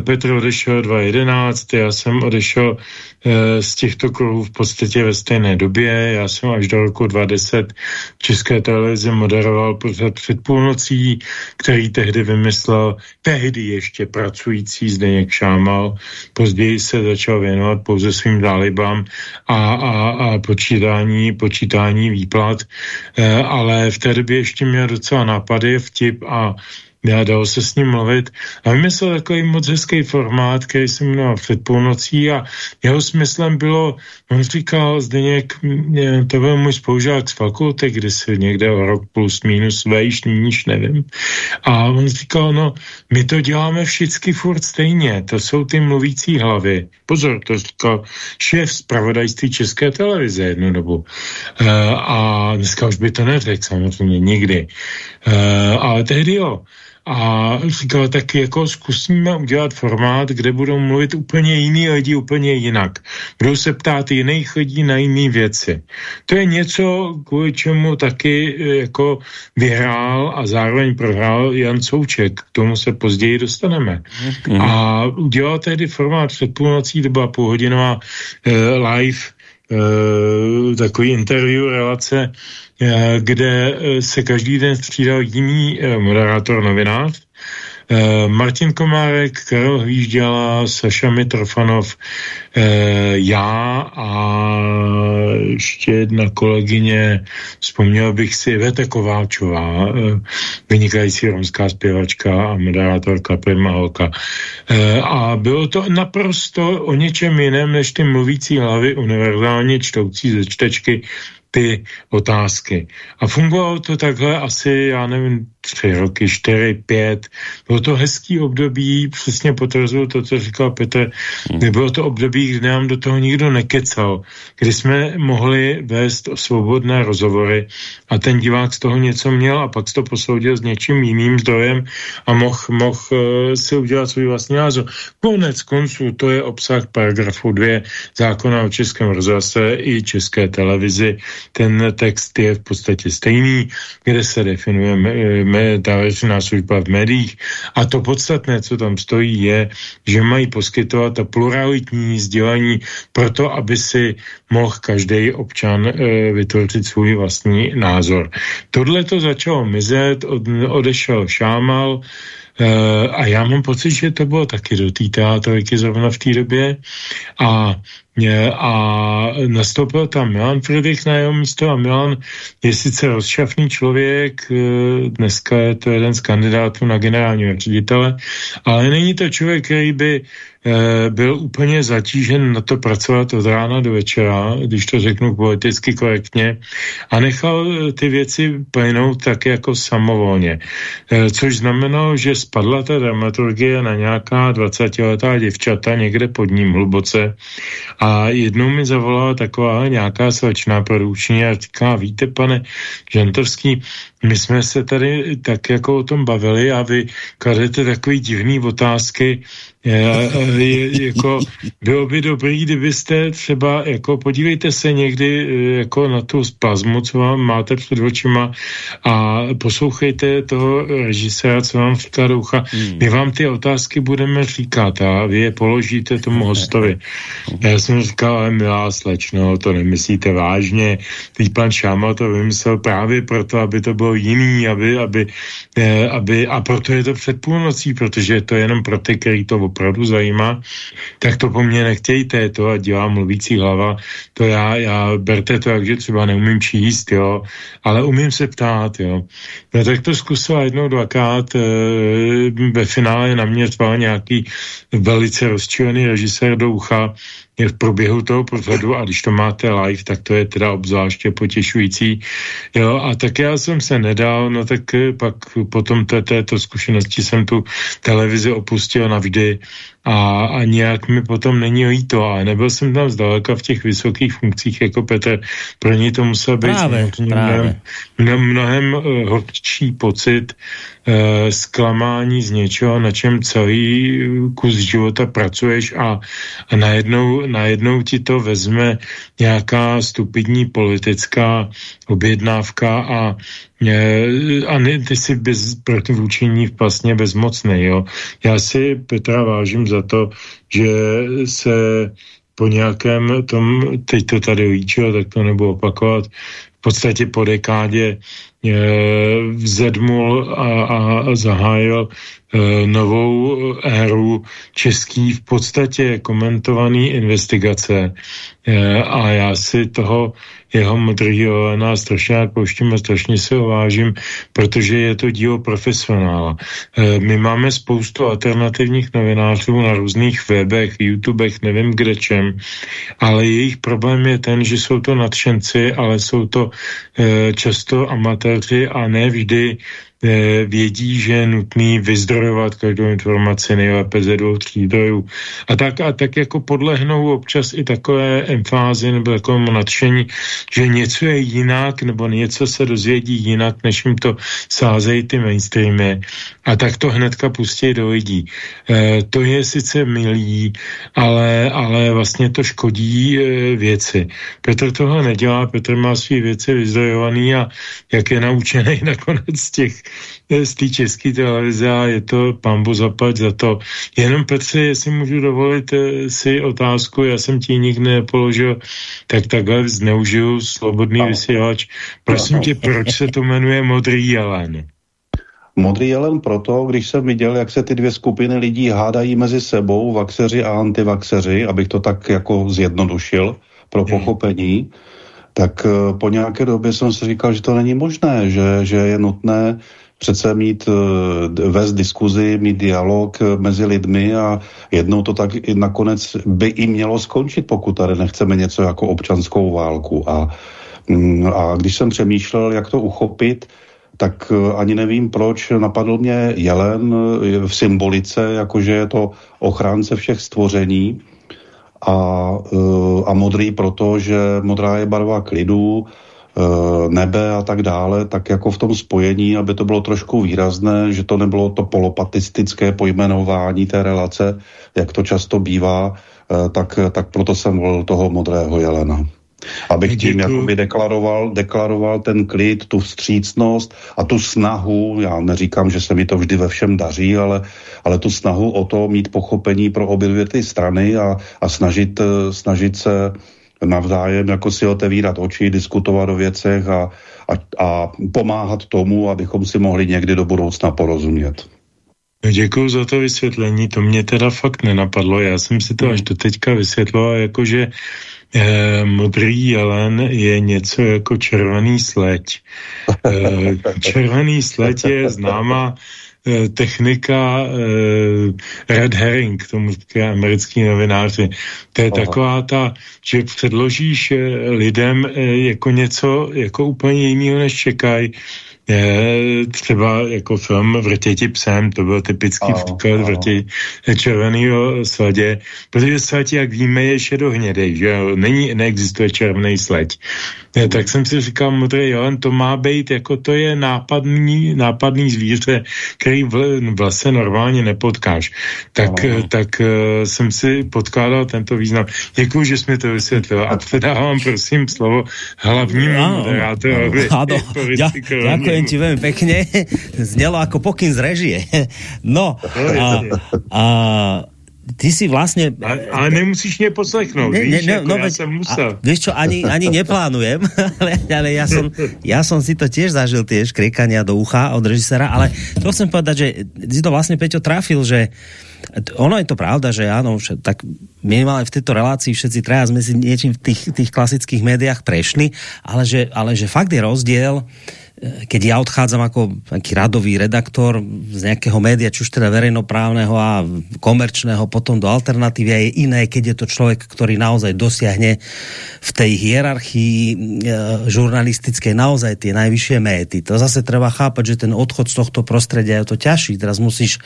Speaker 9: Petr odešel 2011, já jsem odešel Eh, z těchto kruhů v podstatě ve stejné době. Já jsem až do roku 2010 v České televizi moderoval pořád před půlnocí, který tehdy vymyslel tehdy ještě pracující Zdeněk Šámal. Později se začal věnovat pouze svým zálibám a, a, a počítání, počítání výplat, e, ale v té době ještě měl docela nápady, vtip a a dalo se s ním mluvit. A vymyslel takový moc hezký formát, který jsem měl před půlnocí a jeho smyslem bylo, on říkal, Zdeněk, to byl můj spolužák z fakulty, kde se někde o rok plus minus vejš, níž, nevím. A on říkal, no, my to děláme všichni furt stejně, to jsou ty mluvící hlavy. Pozor, to říkal šéf zpravodajství České televize jednu dobu. E, a dneska už by to neřekl, samozřejmě nikdy. E, ale tehdy jo a říkal, tak jako zkusíme udělat formát, kde budou mluvit úplně jiný lidi úplně jinak. Budou se ptát jiných lidí na jiné věci. To je něco, kvůli čemu taky e, jako vyhrál a zároveň prohrál Jan Souček. K tomu se později dostaneme. Mm. A udělal tehdy formát před půlnocí, to byla půlhodinová uh, live takový interview, relace Eh, kde eh, se každý den střídal jiný eh, moderátor novinář. Martin Komárek, Karel Hvížděla, Saša Mitrofanov, já a ještě jedna kolegyně, vzpomněl bych si, Vete Kováčová, vynikající romská zpěvačka a moderátorka Prima Holka. A bylo to naprosto o něčem jiném, než ty mluvící hlavy univerzálně čtoucí ze čtečky ty otázky. A fungovalo to takhle asi, já nevím, tři roky, čtyři, pět. Bylo to hezký období, přesně potvrzuju to, co říkal Petr. Hmm. Bylo to období, kdy nám do toho nikdo nekecal, kdy jsme mohli vést svobodné rozhovory a ten divák z toho něco měl a pak to posoudil s něčím jiným zdrojem a mohl moh, uh, si udělat svůj vlastní názor. Konec konců, to je obsah paragrafu 2 zákona o českém rozhlase i české televizi. Ten text je v podstatě stejný, kde se definuje ta veřejná služba v médiích. A to podstatné, co tam stojí, je, že mají poskytovat ta pluralitní sdělení proto, aby si mohl každý občan e, vytvořit svůj vlastní názor. Tohle to začalo mizet, od, odešel Šámal, a já mám pocit, že to bylo taky do té teatrojky zrovna v té době. A a nastoupil tam Milan Friedrich na jeho místo a Milan je sice rozšafný člověk, e, dneska je to jeden z kandidátů na generálního ředitele, ale není to člověk, který by Eh, byl úplně zatížen na to pracovat od rána do večera, když to řeknu politicky korektně, a nechal eh, ty věci plynout tak jako samovolně. Eh, což znamenalo, že spadla ta dramaturgie na nějaká 20-letá děvčata někde pod ním hluboce a jednou mi zavolala taková nějaká slečná produkční a říká, víte, pane Žantovský, my jsme se tady tak jako o tom bavili a vy kladete takový divný otázky, je, jako, bylo by dobrý, kdybyste třeba, jako podívejte se někdy e, jako na tu spazmu, co vám máte před očima a poslouchejte toho režiséra, co vám říká doucha. Hmm. My vám ty otázky budeme říkat a vy je položíte tomu hostovi. Já jsem říkal, ale milá slečno, to nemyslíte vážně. Teď pan Šáma to vymyslel právě proto, aby to bylo jiný, aby, aby, eh, aby a proto je to před půlnocí, protože je to jenom pro ty, který to opravdu zajímá, tak to po mně nechtějte, to a dělá mluvící hlava, to já, já berte to, jak že třeba neumím číst, jo, ale umím se ptát, jo. No tak to zkusila jednou, dvakrát, e, ve finále na mě nějaký velice rozčilený režisér do ucha, v průběhu toho pořadu a když to máte live, tak to je teda obzvláště potěšující. Jo, a tak já jsem se nedal, no tak eh, pak potom té, této zkušenosti jsem tu televizi opustil navždy a, a nějak mi potom není líto, ale nebyl jsem tam zdaleka v těch vysokých funkcích jako Petr. Pro ní to musel být právě, právě. Mnohem, mnohem uh, horčí pocit uh, zklamání z něčeho, na čem celý kus života pracuješ a, a najednou, najednou ti to vezme nějaká stupidní politická objednávka a a ne, ty jsi bez, proti vůči v pasně bezmocný. Jo. Já si Petra vážím za to, že se po nějakém tom, teď to tady líčil, tak to nebudu opakovat, v podstatě po dekádě e, vzedmul a, a zahájil e, novou éru český v podstatě komentovaný investigace. E, a já si toho jeho modrýho nás strašně pouštím a strašně se ho vážím, protože je to dílo profesionála. My máme spoustu alternativních novinářů na různých webech, YouTubech, nevím kde čem, ale jejich problém je ten, že jsou to nadšenci, ale jsou to často amatéři a ne vždy Eh, vědí, že je nutný vyzdrojovat každou informaci nejlépe ze dvou, tří zdrojů. A tak, a tak jako podlehnou občas i takové emfázy nebo takovému nadšení, že něco je jinak nebo něco se dozvědí jinak, než jim to sázejí ty mainstreamy. A tak to hnedka pustí do lidí. E, to je sice milý, ale, ale vlastně to škodí e, věci. Petr toho nedělá, Petr má své věci vyzdrojovaný a jak je naučený nakonec z těch z té české televize a je to pambu zaplať za to. Jenom Petře, jestli můžu dovolit eh, si otázku, já jsem ti nikdy nepoložil, tak takhle zneužiju slobodný vysílač. Prosím tě, proč se to jmenuje Modrý jelen?
Speaker 10: Modrý jelen proto, když jsem viděl, jak se ty dvě skupiny lidí hádají mezi sebou, vaxeři a antivaxeři, abych to tak jako zjednodušil pro hmm. pochopení, hmm. Tak eh, po nějaké době jsem si říkal, že to není možné, že, že je nutné přece mít, eh, vést diskuzi, mít dialog eh, mezi lidmi a jednou to tak i nakonec by i mělo skončit, pokud tady nechceme něco jako občanskou válku. A, mm, a když jsem přemýšlel, jak to uchopit, tak ani nevím, proč napadl mě jelen v symbolice, jakože je to ochránce všech stvoření a, a modrý proto, že modrá je barva klidu, Eh, nebe a tak dále, tak jako v tom spojení, aby to bylo trošku výrazné, že to nebylo to polopatistické pojmenování té relace, jak to často bývá, eh, tak, tak proto jsem volil toho modrého jelena. Abych tím jakoby deklaroval, deklaroval ten klid, tu vstřícnost a tu snahu, já neříkám, že se mi to vždy ve všem daří, ale, ale tu snahu o to mít pochopení pro obě dvě ty strany a, a snažit, eh, snažit se navzájem jako si otevírat oči, diskutovat o věcech a, a, a pomáhat tomu, abychom si mohli někdy do budoucna porozumět.
Speaker 9: Děkuji za to vysvětlení, to mě teda fakt nenapadlo, já jsem si to až do teďka vysvětloval, jakože eh, modrý jelen je něco jako červený sleď. Eh, červený sleď je známá Eh, technika eh, red herring, k tomu říká americký novináři. To je Aha. taková ta, že předložíš eh, lidem jako něco jako úplně jiného, než čekají třeba jako film Vrtěti psem, to byl typický příklad vrtěti červeného sledě, protože sledě, jak víme, je šedohnědej, že Není, neexistuje červený sleď. Tak jsem si říkal, modrý jelen, to má být, jako to je nápadný, nápadný zvíře, který v, v lese normálně nepotkáš. Tak, no. tak uh, jsem si podkládal tento význam. Děkuji, že jsi mi to vysvětlil. A předávám, prosím, slovo hlavnímu moderátorovi.
Speaker 2: Áno, ďakujem Ďakujem ti veľmi pekne. Znelo ako pokyn z režie. No, a, a ty si vlastně...
Speaker 9: Ale, ale nemusíš mě poslechnout, ne, víš, ne, jako no, já jsem musel.
Speaker 2: A, víš čo, ani, ani neplánujem, ale, ale ja, som, ja som si to tiež zažil, tie škrikania do ucha od režisera, ale to chcem povedať, že si to vlastne Peťo trafil, že ono je to pravda, že áno, tak minimálne v tejto relácii všetci traja sme si niečím v tých, tých klasických médiách prešli, ale že, ale že fakt je rozdiel, keď ja odchádzam ako taký radový redaktor z nejakého média, či už teda verejnoprávneho a komerčného, potom do alternatívy a je iné, keď je to človek, ktorý naozaj dosiahne v tej hierarchii e, žurnalistickej naozaj tie najvyššie méty. To zase treba chápať, že ten odchod z tohto prostredia je to ťažší. Teraz musíš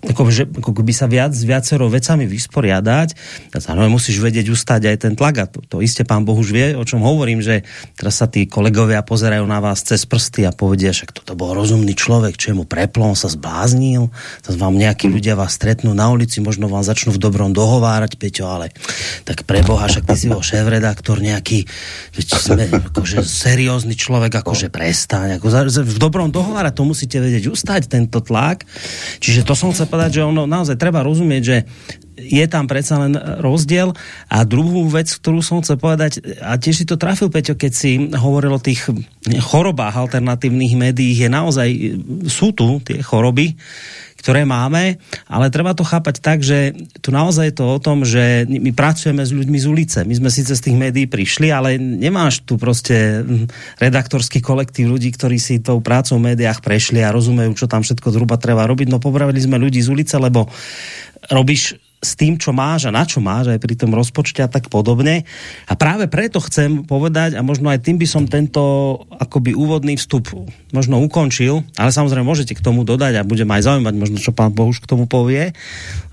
Speaker 2: ako, že, ako by sa viac, viacero vecami vysporiadať. Zároveň musíš vedieť ustať aj ten tlak. A to, to iste pán Boh už vie, o čom hovorím, že teraz sa tí kolegovia pozerajú na vás cez prst prsty a povedia, že toto bol rozumný človek, čo je mu preplon, sa zbláznil, to vám nejakí ľudia vás stretnú na ulici, možno vám začnú v dobrom dohovárať, Peťo, ale tak pre Boha, však ty si bol šéf-redaktor nejaký, že sme, akože seriózny človek, akože prestaň, ako v dobrom dohovárať, to musíte vedieť ustať, tento tlak. Čiže to som chcel povedať, že ono naozaj treba rozumieť, že je tam predsa len rozdiel. A druhú vec, ktorú som chcel povedať, a tiež si to trafil, Peťo, keď si hovoril o tých chorobách alternatívnych médií, je naozaj, sú tu tie choroby, ktoré máme, ale treba to chápať tak, že tu naozaj je to o tom, že my pracujeme s ľuďmi z ulice. My sme síce z tých médií prišli, ale nemáš tu prostě redaktorský kolektív ľudí, ktorí si tou prácou v médiách prešli a rozumejú, čo tam všetko zhruba treba robiť. No popravili sme ľudí z ulice, lebo robíš s tým, čo máš a na čo máš aj pri tom rozpočte a tak podobne. A práve preto chcem povedať, a možno aj tým by som tento akoby úvodný vstup možno ukončil, ale samozrejme môžete k tomu dodať a budem aj zaujímať možno, čo pán Bohuš k tomu povie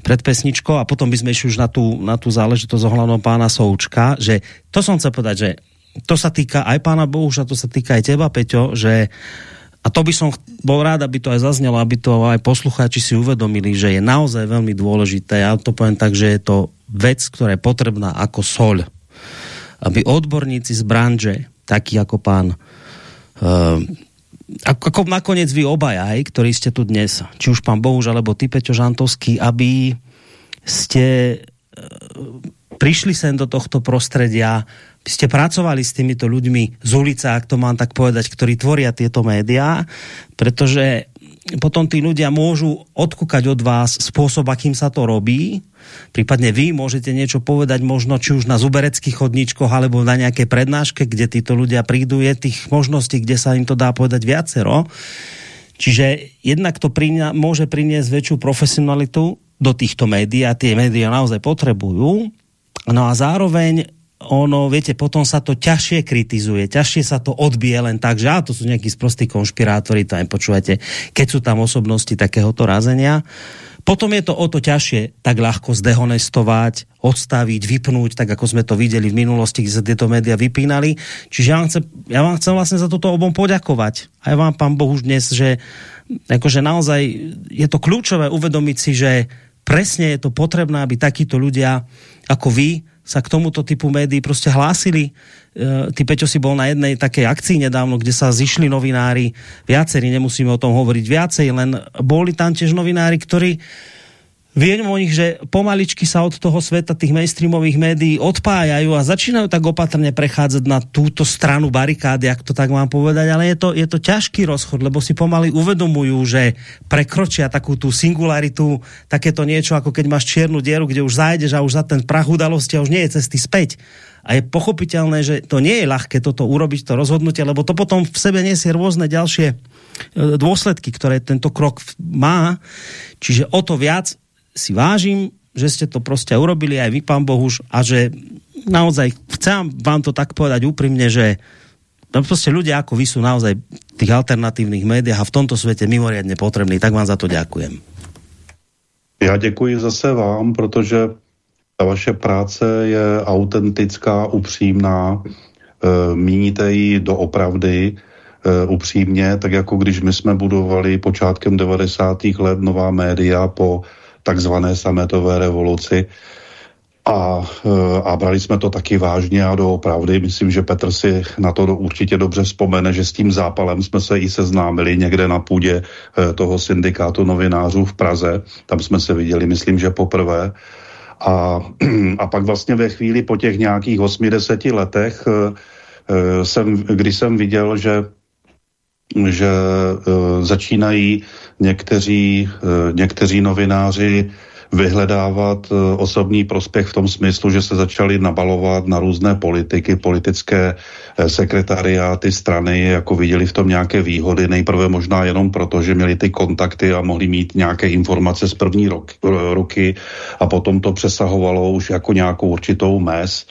Speaker 2: pred pesničkou a potom by sme išli už na tú, na tú záležitosť ohľadom pána Součka, že to som chcel povedať, že to sa týka aj pána Bohuša, to sa týka aj teba, Peťo, že a to by som bol rád, aby to aj zaznelo, aby to aj poslucháči si uvedomili, že je naozaj veľmi dôležité. Ja to poviem tak, že je to vec, ktorá je potrebná ako soľ. Aby odborníci z branže, takí ako pán uh, ako, ako nakoniec vy obaja, aj, ktorí ste tu dnes, či už pán Bohuž, alebo ty, Peťo Žantovský, aby ste uh, prišli sem do tohto prostredia, ste pracovali s týmito ľuďmi z ulice, ak to mám tak povedať, ktorí tvoria tieto médiá, pretože potom tí ľudia môžu odkúkať od vás spôsob, akým sa to robí. Prípadne vy môžete niečo povedať možno či už na zubereckých chodníčkoch alebo na nejaké prednáške, kde títo ľudia prídu. Je tých možností, kde sa im to dá povedať viacero. Čiže jednak to prinia, môže priniesť väčšiu profesionalitu do týchto médií a tie médiá naozaj potrebujú. No a zároveň ono, viete, potom sa to ťažšie kritizuje, ťažšie sa to odbije len tak, že á, to sú nejakí sprostí konšpirátori, to aj počúvate, keď sú tam osobnosti takéhoto razenia. Potom je to o to ťažšie tak ľahko zdehonestovať, odstaviť, vypnúť, tak ako sme to videli v minulosti, kde sa tieto média vypínali. Čiže ja vám chcem, ja vám chcem vlastne za toto obom poďakovať. Aj vám, pán Boh, už dnes, že akože naozaj je to kľúčové uvedomiť si, že presne je to potrebné, aby takíto ľudia ako vy sa k tomuto typu médií prostě hlásili. E, ty, Peťo, si bol na jednej takej akcii nedávno, kde sa zišli novinári, viacerí, nemusíme o tom hovoriť viacej, len boli tam tiež novinári, ktorí Viem o nich, že pomaličky sa od toho sveta tých mainstreamových médií odpájajú a začínajú tak opatrne prechádzať na túto stranu barikády, ak to tak mám povedať, ale je to, je to ťažký rozchod, lebo si pomaly uvedomujú, že prekročia takú tú singularitu, takéto niečo, ako keď máš čiernu dieru, kde už zajdeš a už za ten prach udalosti a už nie je cesty späť. A je pochopitelné, že to nie je ľahké toto urobiť, to rozhodnutie, lebo to potom v sebe nesie rôzne ďalšie e, dôsledky, ktoré tento krok má. Čiže o to viac si vážim, že ste to prostě urobili aj vy, pán Bohuš, a že naozaj chcem vám to tak povedať úprimne, že no prostě ľudia ako vy sú naozaj v tých alternatívnych médiách a v tomto svete mimoriadne potrební. Tak vám za to ďakujem.
Speaker 10: Já děkuji zase vám, protože ta vaše práce je autentická, upřímná, e, míníte ji doopravdy, e, upřímně, tak jako když my jsme budovali počátkem 90. let nová média po takzvané sametové revoluci. A, eh, a brali jsme to taky vážně a doopravdy. Myslím, že Petr si na to určitě dobře vzpomene, že s tím zápalem jsme se i seznámili někde na půdě eh, toho syndikátu novinářů v Praze. Tam jsme se viděli, myslím, že poprvé. A, a pak vlastně ve chvíli po těch nějakých 80 letech eh, jsem, když jsem viděl, že že uh, začínají někteří, uh, někteří novináři vyhledávat uh, osobní prospěch v tom smyslu, že se začali nabalovat na různé politiky, politické sekretariáty strany, jako viděli v tom nějaké výhody, nejprve možná jenom proto, že měli ty kontakty a mohli mít nějaké informace z první rok, roky a potom to přesahovalo už jako nějakou určitou mez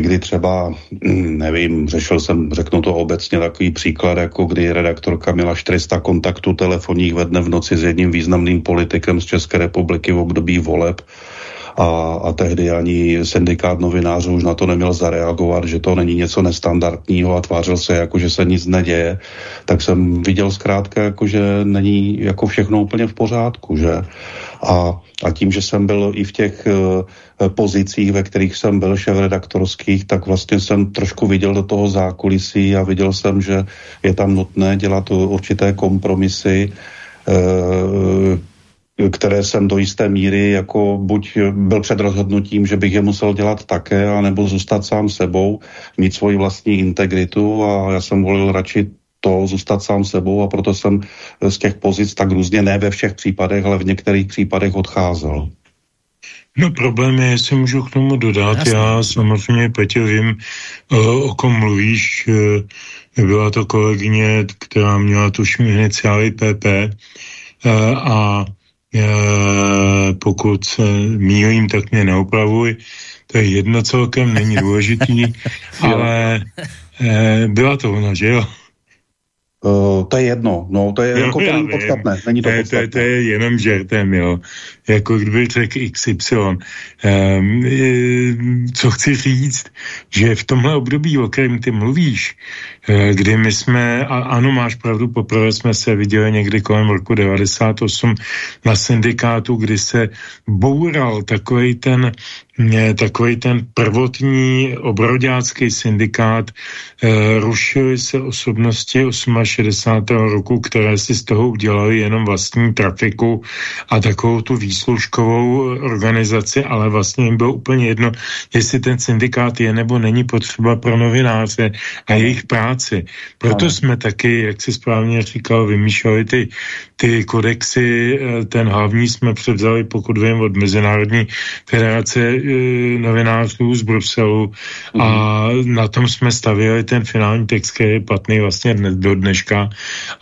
Speaker 10: kdy třeba, mm, nevím, řešil jsem, řeknu to obecně, takový příklad, jako kdy redaktorka měla 400 kontaktů telefonních ve dne v noci s jedním významným politikem z České republiky v období voleb a, a tehdy ani syndikát novinářů už na to neměl zareagovat, že to není něco nestandardního a tvářil se jako, že se nic neděje, tak jsem viděl zkrátka jako, že není jako všechno úplně v pořádku, že? A, a tím, že jsem byl i v těch uh, pozicích, ve kterých jsem byl šéf redaktorských, tak vlastně jsem trošku viděl do toho zákulisí a viděl jsem, že je tam nutné dělat určité kompromisy, uh, které jsem do jisté míry jako buď byl před rozhodnutím, že bych je musel dělat také, anebo zůstat sám sebou, mít svoji vlastní integritu a já jsem volil radši to zůstat sám sebou a proto jsem z těch pozic tak různě, ne ve všech případech, ale v některých případech odcházel.
Speaker 9: No problém je, jestli můžu k tomu dodat, Jasně. já samozřejmě, Petě, vím, o kom mluvíš, byla to kolegyně, která měla tuším iniciály PP a pokud se mýlím, tak mě neopravuj, to je jedno celkem, není důležitý, ale byla to ona, že jo?
Speaker 10: Uh, to je jedno, no to je no, jako to není podstatné, není to
Speaker 9: to,
Speaker 10: podstatné.
Speaker 9: To, to je jenom žertem, jo. Jako kdyby řekl XY. Um, co chci říct, že v tomhle období, o kterém ty mluvíš, kdy my jsme, a ano, máš pravdu, poprvé jsme se viděli někdy kolem roku 98 na syndikátu, kdy se boural takový ten takový ten prvotní obrodácký syndikát, e, rušily se osobnosti 68. roku, které si z toho udělali jenom vlastní trafiku a takovou tu výslužkovou organizaci, ale vlastně jim bylo úplně jedno, jestli ten syndikát je nebo není potřeba pro novináře a jejich práci. Proto jsme taky, jak si správně říkal, vymýšleli ty, ty kodexy, e, ten hlavní jsme převzali, pokud vím, od Mezinárodní federace E, novinářů z Bruselu. A mm. na tom jsme stavili ten finální text, který je platný vlastně dnes, do dneška.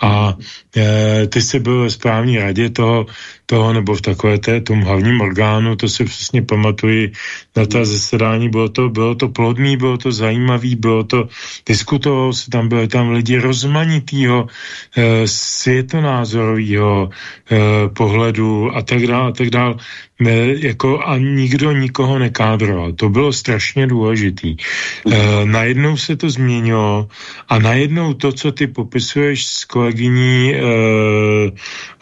Speaker 9: A e, ty jsi byl ve správní radě toho, toho nebo v takové té, tom hlavním orgánu, to si přesně pamatuji na ta zasedání, bylo to, bylo to plodný, bylo to zajímavý, bylo to, diskutovalo se tam, byly tam lidi rozmanitýho e, světonázorového e, pohledu a tak dále, a tak dále ne, jako a nikdo nikoho nekádroval. To bylo strašně důležitý. E, najednou se to změnilo a najednou to, co ty popisuješ s kolegyní e,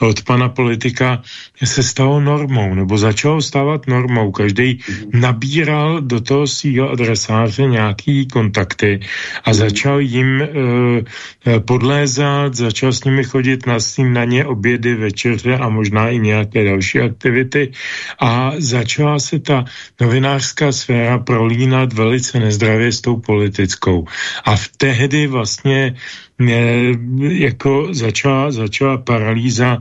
Speaker 9: od pana politika, se stalo normou, nebo začalo stávat normou. Každý nabíral do toho svého adresáře nějaký kontakty a začal jim e, podlézat, začal s nimi chodit na snídaně, obědy, večeře a možná i nějaké další aktivity a začala se ta novinářská sféra prolínat velice nezdravě s tou politickou. A v tehdy vlastně jako začala, začala paralýza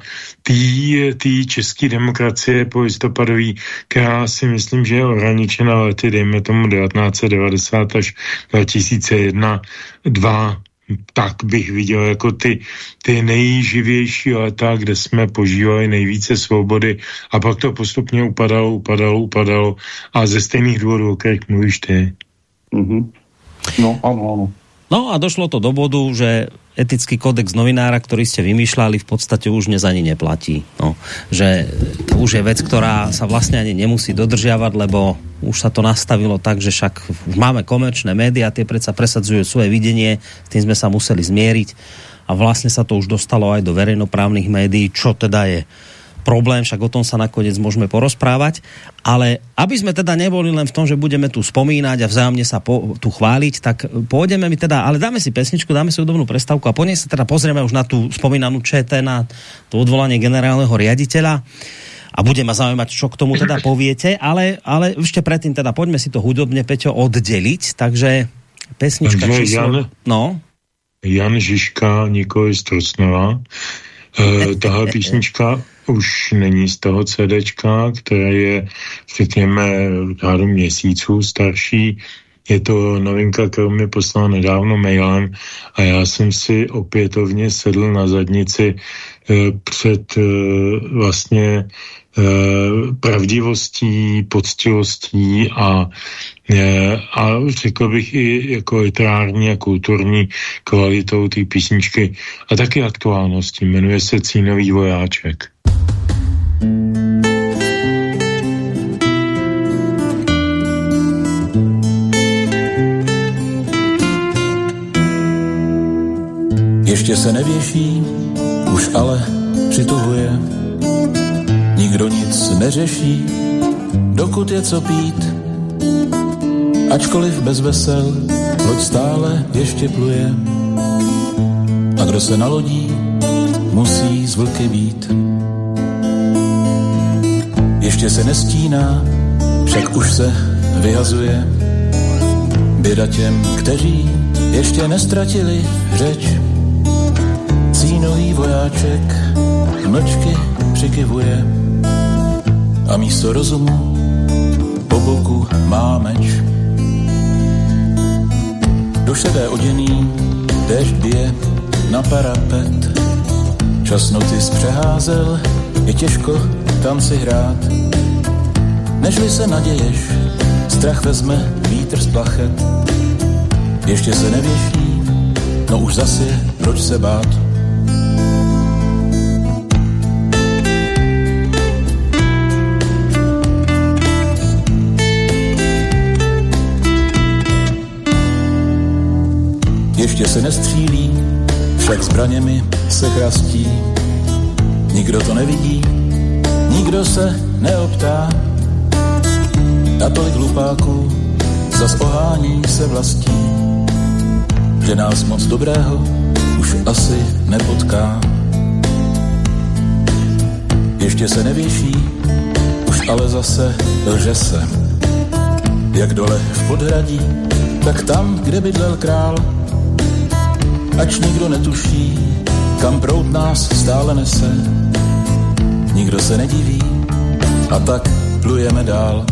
Speaker 9: té české demokracie po listopadový, která si myslím, že je ohraničena lety, dejme tomu 1990 až 2001, 2, tak bych viděl jako ty, ty nejživější léta, kde jsme požívali nejvíce svobody a pak to postupně upadalo, upadalo, upadalo a ze stejných důvodů, o kterých mluvíš ty.
Speaker 10: Mm-hmm. No, ano, ano.
Speaker 2: No a došlo to do bodu, že etický kodex novinára, ktorý ste vymýšľali, v podstate už dnes ani neplatí. No, že to už je vec, ktorá sa vlastne ani nemusí dodržiavať, lebo už sa to nastavilo tak, že však máme komerčné médiá, tie predsa presadzujú svoje videnie, s tým sme sa museli zmieriť a vlastne sa to už dostalo aj do verejnoprávnych médií, čo teda je problém, však o tom sa nakoniec môžeme porozprávať, ale aby sme teda neboli len v tom, že budeme tu spomínať a vzájomne sa po, tu chváliť, tak pôjdeme mi teda, ale dáme si pesničku, dáme si udobnú prestávku a po nej sa teda pozrieme už na tú spomínanú ČT, na to odvolanie generálneho riaditeľa. A bude ma zaujímať, čo k tomu teda poviete, ale, ale ešte predtým teda poďme si to hudobne, Peťo, oddeliť, takže pesnička
Speaker 9: takže číslo... Jan,
Speaker 2: no?
Speaker 9: Jan Žižka, Nikoli Strosnová. E, tahle písnička už není z toho CDčka, které je, řekněme, řádu měsíců starší. Je to novinka, kterou mi poslal nedávno mailem a já jsem si opětovně sedl na zadnici eh, před eh, vlastně eh, pravdivostí, poctivostí a, eh, a řekl bych i jako literární a kulturní kvalitou té písničky a taky aktuálností. Jmenuje se Cínový vojáček.
Speaker 11: Se nevěší, už ale přituhuje. Nikdo nic neřeší, dokud je co pít. Ačkoliv bez vesel, loď stále ještě pluje. A kdo se nalodí, musí z vlky být. Ještě se nestíná, však už se vyhazuje. Běda těm, kteří ještě nestratili řeč. Cínový vojáček mlčky přikivuje a místo rozumu po boku má meč. Do šedé oděný déšť bije na parapet. Čas noty přeházel, je těžko tam si hrát. Nežli se naděješ, strach vezme vítr z plachet. Ještě se nevěší, no už zase proč se bát. Ještě se nestřílí, však zbraněmi se chrastí. Nikdo to nevidí, nikdo se neoptá. A tolik hlupáků zas ohání se vlastí, že nás moc dobrého už asi nepotká. Ještě se nevěší, už ale zase lže se. Jak dole v podhradí, tak tam, kde bydlel král, ač nikdo netuší, kam prout nás stále nese. Nikdo se nediví a tak plujeme dál.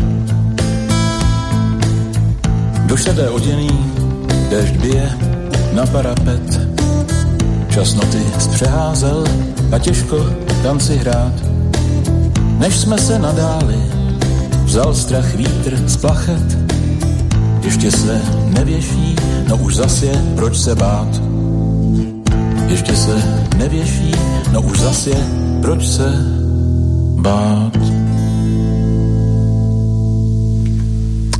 Speaker 11: Do šedé oděný déšť bije na parapet. Čas noty zpřeházel a těžko tam si hrát. Než jsme se nadáli, vzal strach vítr z plachet. Ještě se nevěší, no už zas je, proč se bát. Ještě se nevěší, no už zas je, proč se bát.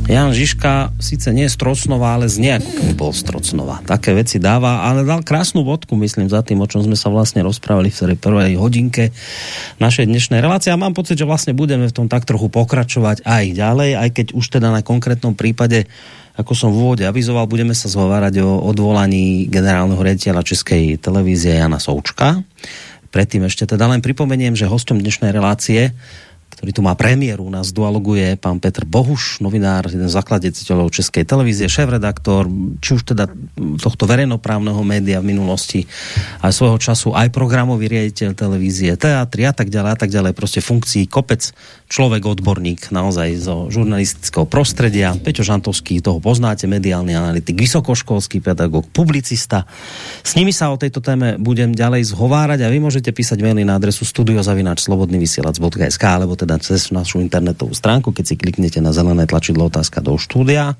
Speaker 2: Jan Žižka síce nie je Strocnova, ale ako keby bol Strocnova. Také veci dáva, ale dal krásnu bodku, myslím, za tým, o čom sme sa vlastne rozprávali v prvej hodinke našej dnešnej relácie. A mám pocit, že vlastne budeme v tom tak trochu pokračovať aj ďalej, aj keď už teda na konkrétnom prípade ako som v úvode avizoval, budeme sa zhovárať o odvolaní generálneho riaditeľa Českej televízie Jana Součka. Predtým ešte teda len pripomeniem, že hostom dnešnej relácie ktorý tu má premiéru. Nás dualoguje pán Petr Bohuš, novinár, jeden z zakladiteľov Českej televízie, šéf-redaktor, či už teda tohto verejnoprávneho média v minulosti, aj svojho času aj programový riaditeľ televízie, teatry a tak ďalej a tak ďalej, proste funkcií kopec, človek odborník naozaj zo žurnalistického prostredia, Peťo Žantovský, toho poznáte, mediálny analytik, vysokoškolský pedagóg, publicista. S nimi sa o tejto téme budem ďalej zhovárať a vy môžete písať maily na adresu studiozavináčslobodnyvysielac.sk alebo teda cez našu internetovú stránku, keď si kliknete na zelené tlačidlo otázka do štúdia.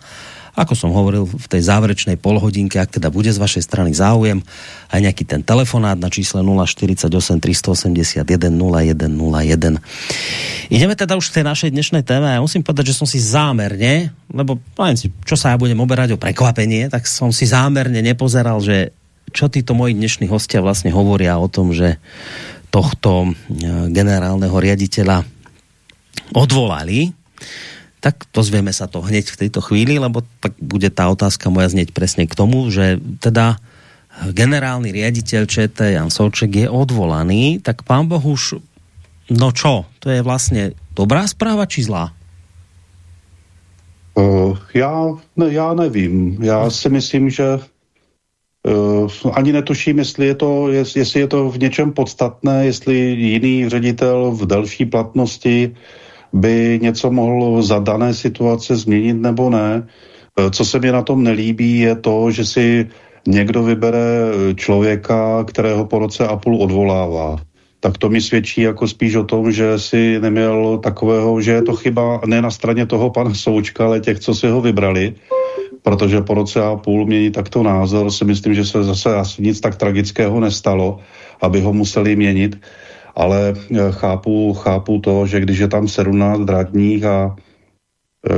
Speaker 2: Ako som hovoril v tej záverečnej polhodinke, ak teda bude z vašej strany záujem, aj nejaký ten telefonát na čísle 048 381 0101. Ideme teda už k tej našej dnešnej téme. Ja musím povedať, že som si zámerne, lebo poviem si, čo sa ja budem oberať o prekvapenie, tak som si zámerne nepozeral, že čo títo moji dnešní hostia vlastne hovoria o tom, že tohto eh, generálneho riaditeľa odvolali, tak dozvieme sa to hneď v tejto chvíli, lebo tak bude tá otázka moja znieť presne k tomu, že teda generálny riaditeľ ČT Jan Solček je odvolaný, tak pán Bohuš, no čo, to je vlastně dobrá správa či zlá?
Speaker 10: Uh, já, ne, já nevím. Já si myslím, že uh, ani netuším, jestli je, to, jestli je to v něčem podstatné, jestli jiný ředitel v delší platnosti uh, by něco mohlo za dané situace změnit nebo ne. E, co se mi na tom nelíbí, je to, že si někdo vybere člověka, kterého po roce a půl odvolává. Tak to mi svědčí jako spíš o tom, že si neměl takového, že je to chyba ne na straně toho pana Součka, ale těch, co si ho vybrali, protože po roce a půl mění takto názor, si myslím, že se zase asi nic tak tragického nestalo, aby ho museli měnit ale eh, chápu, chápu to, že když je tam 17 radních a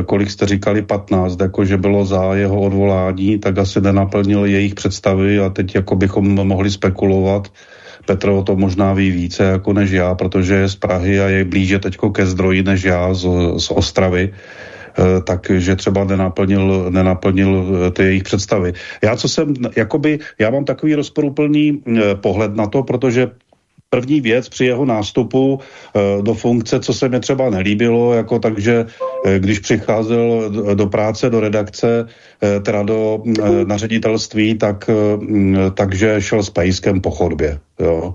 Speaker 10: kolik jste říkali 15, jako že bylo za jeho odvolání, tak asi nenaplnil jejich představy a teď jako bychom mohli spekulovat, Petr o to možná ví více jako než já, protože je z Prahy a je blíže teďko ke zdroji než já z, z Ostravy, Eh, takže třeba nenaplnil, nenaplnil eh, ty jejich představy. Já co jsem, jakoby, já mám takový rozporuplný eh, pohled na to, protože první věc při jeho nástupu do funkce, co se mi třeba nelíbilo, jako takže když přicházel do práce, do redakce, teda do naředitelství, tak, takže šel s pejskem po chodbě. Jo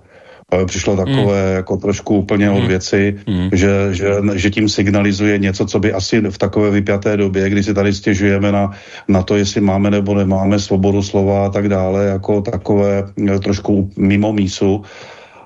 Speaker 10: přišlo takové mm. jako trošku úplně od hmm. věci, mm. že, že, že tím signalizuje něco, co by asi v takové vypjaté době, kdy si tady stěžujeme na, na to, jestli máme nebo nemáme svobodu slova a tak dále, jako takové eh, trošku mimo mísu.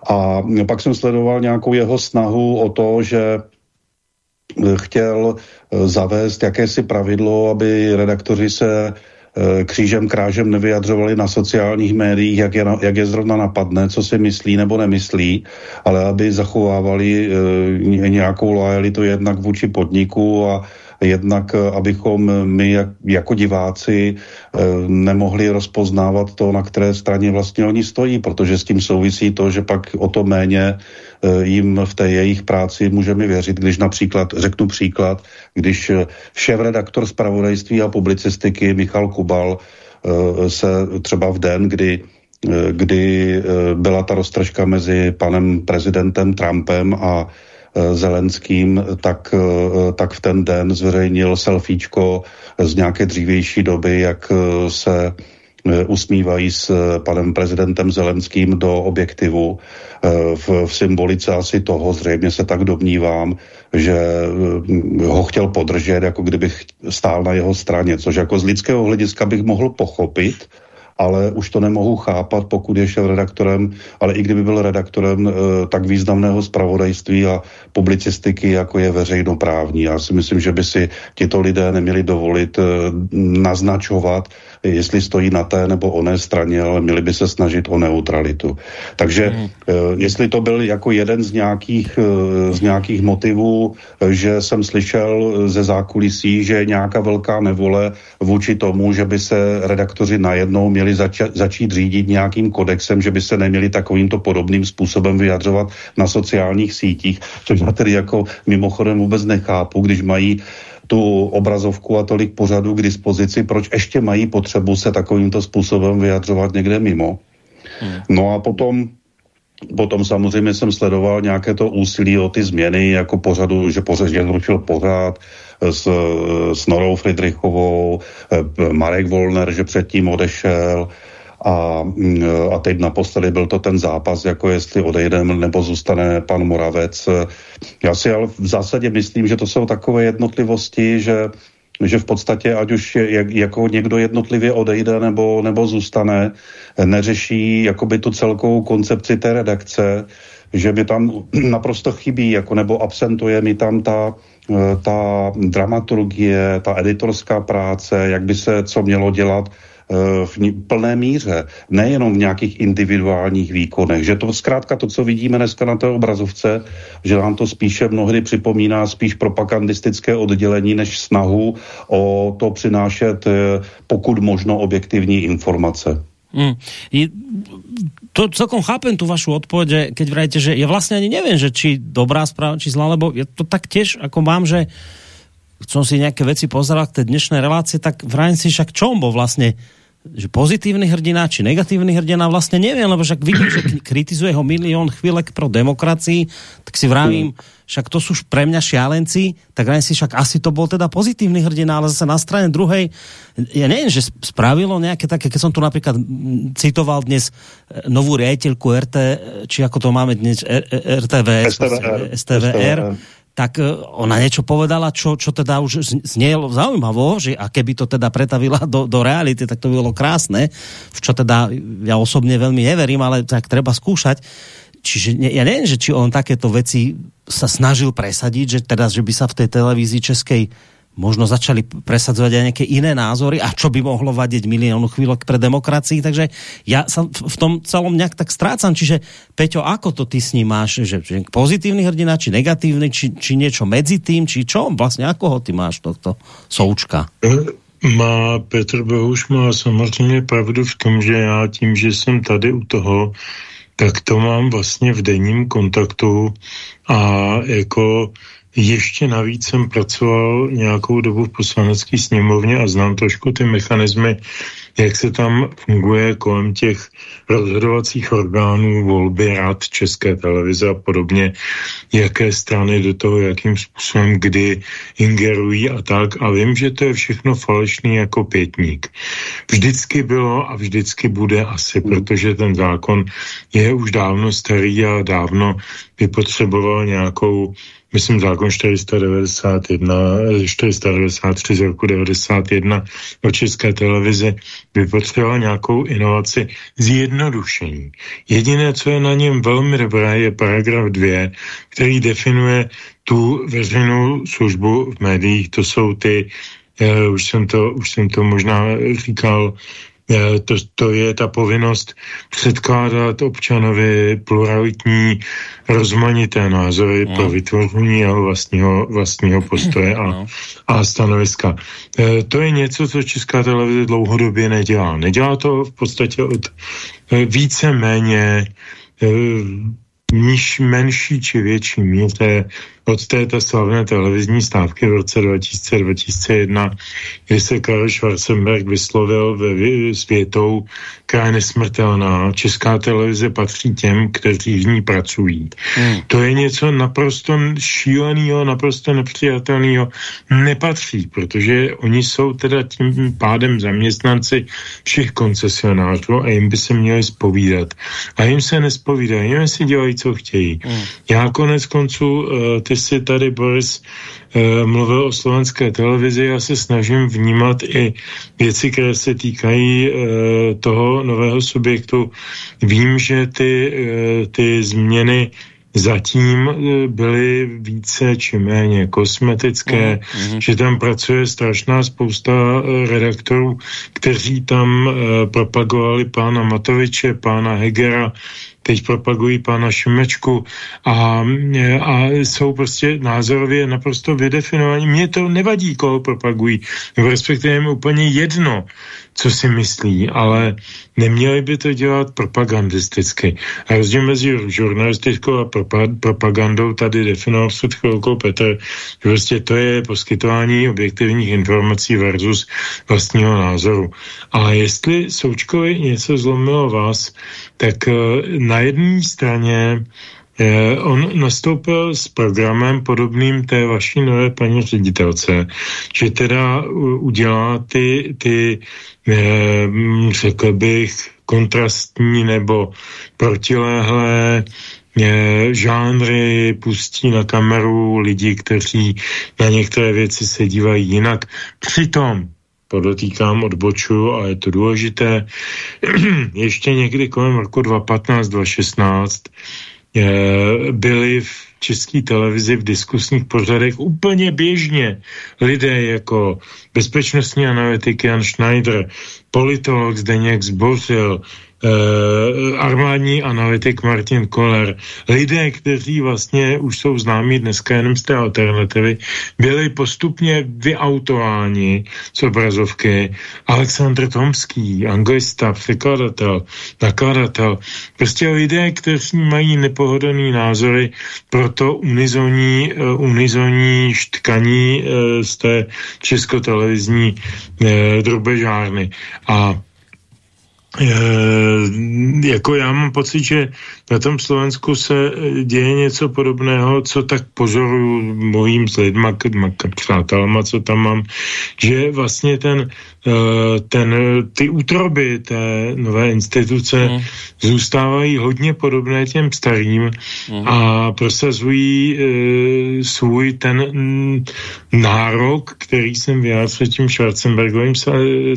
Speaker 10: A pak jsem sledoval nějakou jeho snahu o to, že eh, chtěl eh, zavést jakési pravidlo, aby redaktoři se Eh, křížem krážem nevyjadřovali na sociálních médiích, jak je, jak je zrovna napadne, co si myslí nebo nemyslí, ale aby zachovávali e, nějakou lojalitu jednak vůči podniku a jednak eh, abychom my jak, jako diváci eh, nemohli rozpoznávat to, na které straně vlastně oni stojí, protože s tím souvisí to, že pak o to méně eh, jim v té jejich práci můžeme věřit, když například, řeknu příklad, když šéf-redaktor zpravodajství a publicistiky Michal Kubal se třeba v den, kdy kdy byla ta roztržka mezi panem prezidentem Trumpem a Zelenským, tak, eh, tak v ten den zveřejnil selfiečko z nějaké dřívější doby, jak eh, se usmívají s panem prezidentem Zelenským do objektivu v, v symbolice asi toho, zřejmě se tak domnívám, že ho chtěl podržet, jako kdybych stál na jeho straně, což jako z lidského hlediska bych mohl pochopit, ale už to nemohu chápat, pokud je šel redaktorem, ale i kdyby byl redaktorem e, tak významného zpravodajství a publicistiky, jako je veřejnoprávní. Já si myslím, že by si tito lidé neměli dovolit e, naznačovat, jestli stojí na té nebo oné straně, ale měli by se snažit o neutralitu. Takže hmm. jestli to byl jako jeden z nějakých, eh, z nějakých motivů, eh, že jsem slyšel ze zákulisí, že je nějaká velká nevole vůči tomu, že by se redaktoři najednou měli zača- začít řídit nějakým kodexem, že by se neměli takovýmto podobným způsobem vyjadřovat na sociálních sítích, což já tedy jako mimochodem vůbec nechápu, když mají tu obrazovku a tolik pořadů k dispozici, proč ještě mají potřebu se takovýmto způsobem vyjadřovat někde mimo. Hmm. No a potom Potom samozřejmě jsem sledoval nějaké to úsilí o ty změny, jako pořadu, že pořad, že zrušil pořád s, s Norou Friedrichovou, eh, Marek Volner, že předtím odešel, a, mm, a teď naposledy byl to ten zápas, jako jestli odejde nebo zůstane pan Moravec. Já si ale v zásadě myslím, že to jsou takové jednotlivosti, že že v podstatě, ať už je, jako někdo jednotlivě odejde nebo, nebo zůstane, neřeší jakoby tu celkou koncepci té redakce, že mi tam naprosto chybí, jako nebo absentuje mi tam ta, ta dramaturgie, ta editorská práce, jak by se co mělo dělat v plné míře, nejenom v nějakých individuálních výkonech. Že to zkrátka to, co vidíme dneska na té obrazovce, že nám to spíše mnohdy připomíná spíš propagandistické oddělení, než snahu o to přinášet eh, pokud možno objektivní informace. Mm.
Speaker 2: Je, to celkom chápem tu vašu odpoveď, keď vrajete, že ja vlastne ani neviem, že či dobrá správa, či zlá, lebo ja to tak tiež ako mám, že som si nejaké veci pozeral k tej dnešnej relácie, tak vrajem si však, čo on bol vlastne že pozitívny hrdina či negatívny hrdina vlastne neviem, lebo však vidím, že kritizuje ho milión chvílek pro demokracii, tak si vravím, však to sú pre mňa šialenci, tak si však asi to bol teda pozitívny hrdina, ale zase na strane druhej, ja neviem, že spravilo nejaké také, keď som tu napríklad citoval dnes e, novú riaditeľku RT, či ako to máme dnes, RTVS, STVR, STVR tak e, ona niečo povedala, čo, čo teda už znielo zaujímavo, že a keby to teda pretavila do, do reality, tak to by bolo krásne, v čo teda ja osobne veľmi neverím, ale tak treba skúšať. Čiže ja neviem, že či on takéto veci sa snažil presadiť, že teda, že by sa v tej televízii českej možno začali presadzovať aj nejaké iné názory a čo by mohlo vadiť miliónu chvíľok pre demokracii. Takže ja sa v tom celom nejak tak strácam. Čiže Peťo, ako to ty s ním máš? Že, že pozitívny hrdina, či negatívny, či, či niečo medzi tým, či čo? Vlastne ako ho ty máš tohto součka?
Speaker 9: Má Petr Bohuš má samozřejmě pravdu v tom, že já tím, že jsem tady u toho, tak to mám vlastně v denním kontaktu a jako ještě navíc jsem pracoval nějakou dobu v poslanecké sněmovně a znám trošku ty mechanismy, jak se tam funguje kolem těch rozhodovacích orgánů, volby rad České televize a podobně, jaké strany do toho, jakým způsobem, kdy ingerují a tak. A vím, že to je všechno falešný jako pětník. Vždycky bylo a vždycky bude asi, protože ten zákon je už dávno starý a dávno by potřeboval nějakou myslím zákon 491, 493 z roku 91 o české televizi by potřeboval nějakou inovaci zjednodušení. Jediné, co je na něm velmi dobré, je paragraf 2, který definuje tu veřejnou službu v médiích. To jsou ty, uh, už, jsem to, už jsem to možná říkal, to, to je ta povinnost předkládat občanovi pluralitní, rozmanité názory no. pro vytvoření jeho vlastního, vlastního postoje a, no. a stanoviska. E, to je něco, co Česká televize dlouhodobě nedělá. Nedělá to v podstatě od e, více méně níž menší či větší míře od této slavné televizní stávky v roce 2000-2001, kdy se Karl Schwarzenberg vyslovil ve světou, která je nesmrtelná. Česká televize patří těm, kteří v ní pracují. Hmm. To je něco naprosto šíleného, naprosto nepřijatelného. Nepatří, protože oni jsou teda tím pádem zaměstnanci všech koncesionářů a jim by se měli spovídat. A jim se nespovídají, jim si dělají, co chtějí. Hmm. Já konec konců uh, ty si tady, Boris, eh, mluvil o slovenské televizi, já se snažím vnímat i věci, které se týkají eh, toho nového subjektu. Vím, že ty, eh, ty změny zatím byly více či méně kosmetické, mm-hmm. že tam pracuje strašná spousta redaktorů, kteří tam propagovali pána Matoviče, pána Hegera, teď propagují pána Šimečku a, a jsou prostě názorově naprosto vydefinovaní. Mně to nevadí, koho propagují, nebo respektive úplně jedno, co si myslí, ale neměli by to dělat propagandisticky. A rozdíl mezi žurnalistikou a propagandou tady definoval před chvilkou Petr, že prostě to je poskytování objektivních informací versus vlastního názoru. Ale jestli Součkovi něco zlomilo vás, tak eh, na jedné straně Eh, on nastoupil s programem podobným té vaší nové paní ředitelce, že teda udělá ty, ty eh, řekl bych, kontrastní nebo protiléhlé eh, žánry pustí na kameru lidi, kteří na některé věci se dívají jinak. Přitom podotýkám, odboču a je to důležité. Ještě někdy kolem roku 2015-2016 byli v české televizi v diskusních pořadech úplně běžně lidé jako bezpečnostní analytik Jan Schneider, politolog Zdeněk Zbořil, eh, armádní analytik Martin Koller, lidé, kteří vlastně už jsou známí dneska jenom z té alternativy, byli postupně vyautováni z obrazovky. Aleksandr Tomský, anglista, překladatel, nakladatel, prostě lidé, kteří mají nepohodlný názory, proto unizonní, uh, unizonní štkaní uh, z té českotelevizní uh, drobežárny. A E, jako já mám pocit, že na tom Slovensku se eh, děje něco podobného, co tak pozoruju mojím s lidma, přátelama, co tam mám, že vlastně ten, ten, ty útroby té nové instituce mm. zůstávají hodně podobné těm starým mm. a prosazují e, svůj ten m, nárok, který jsem vyjádřil tím Schwarzenbergovým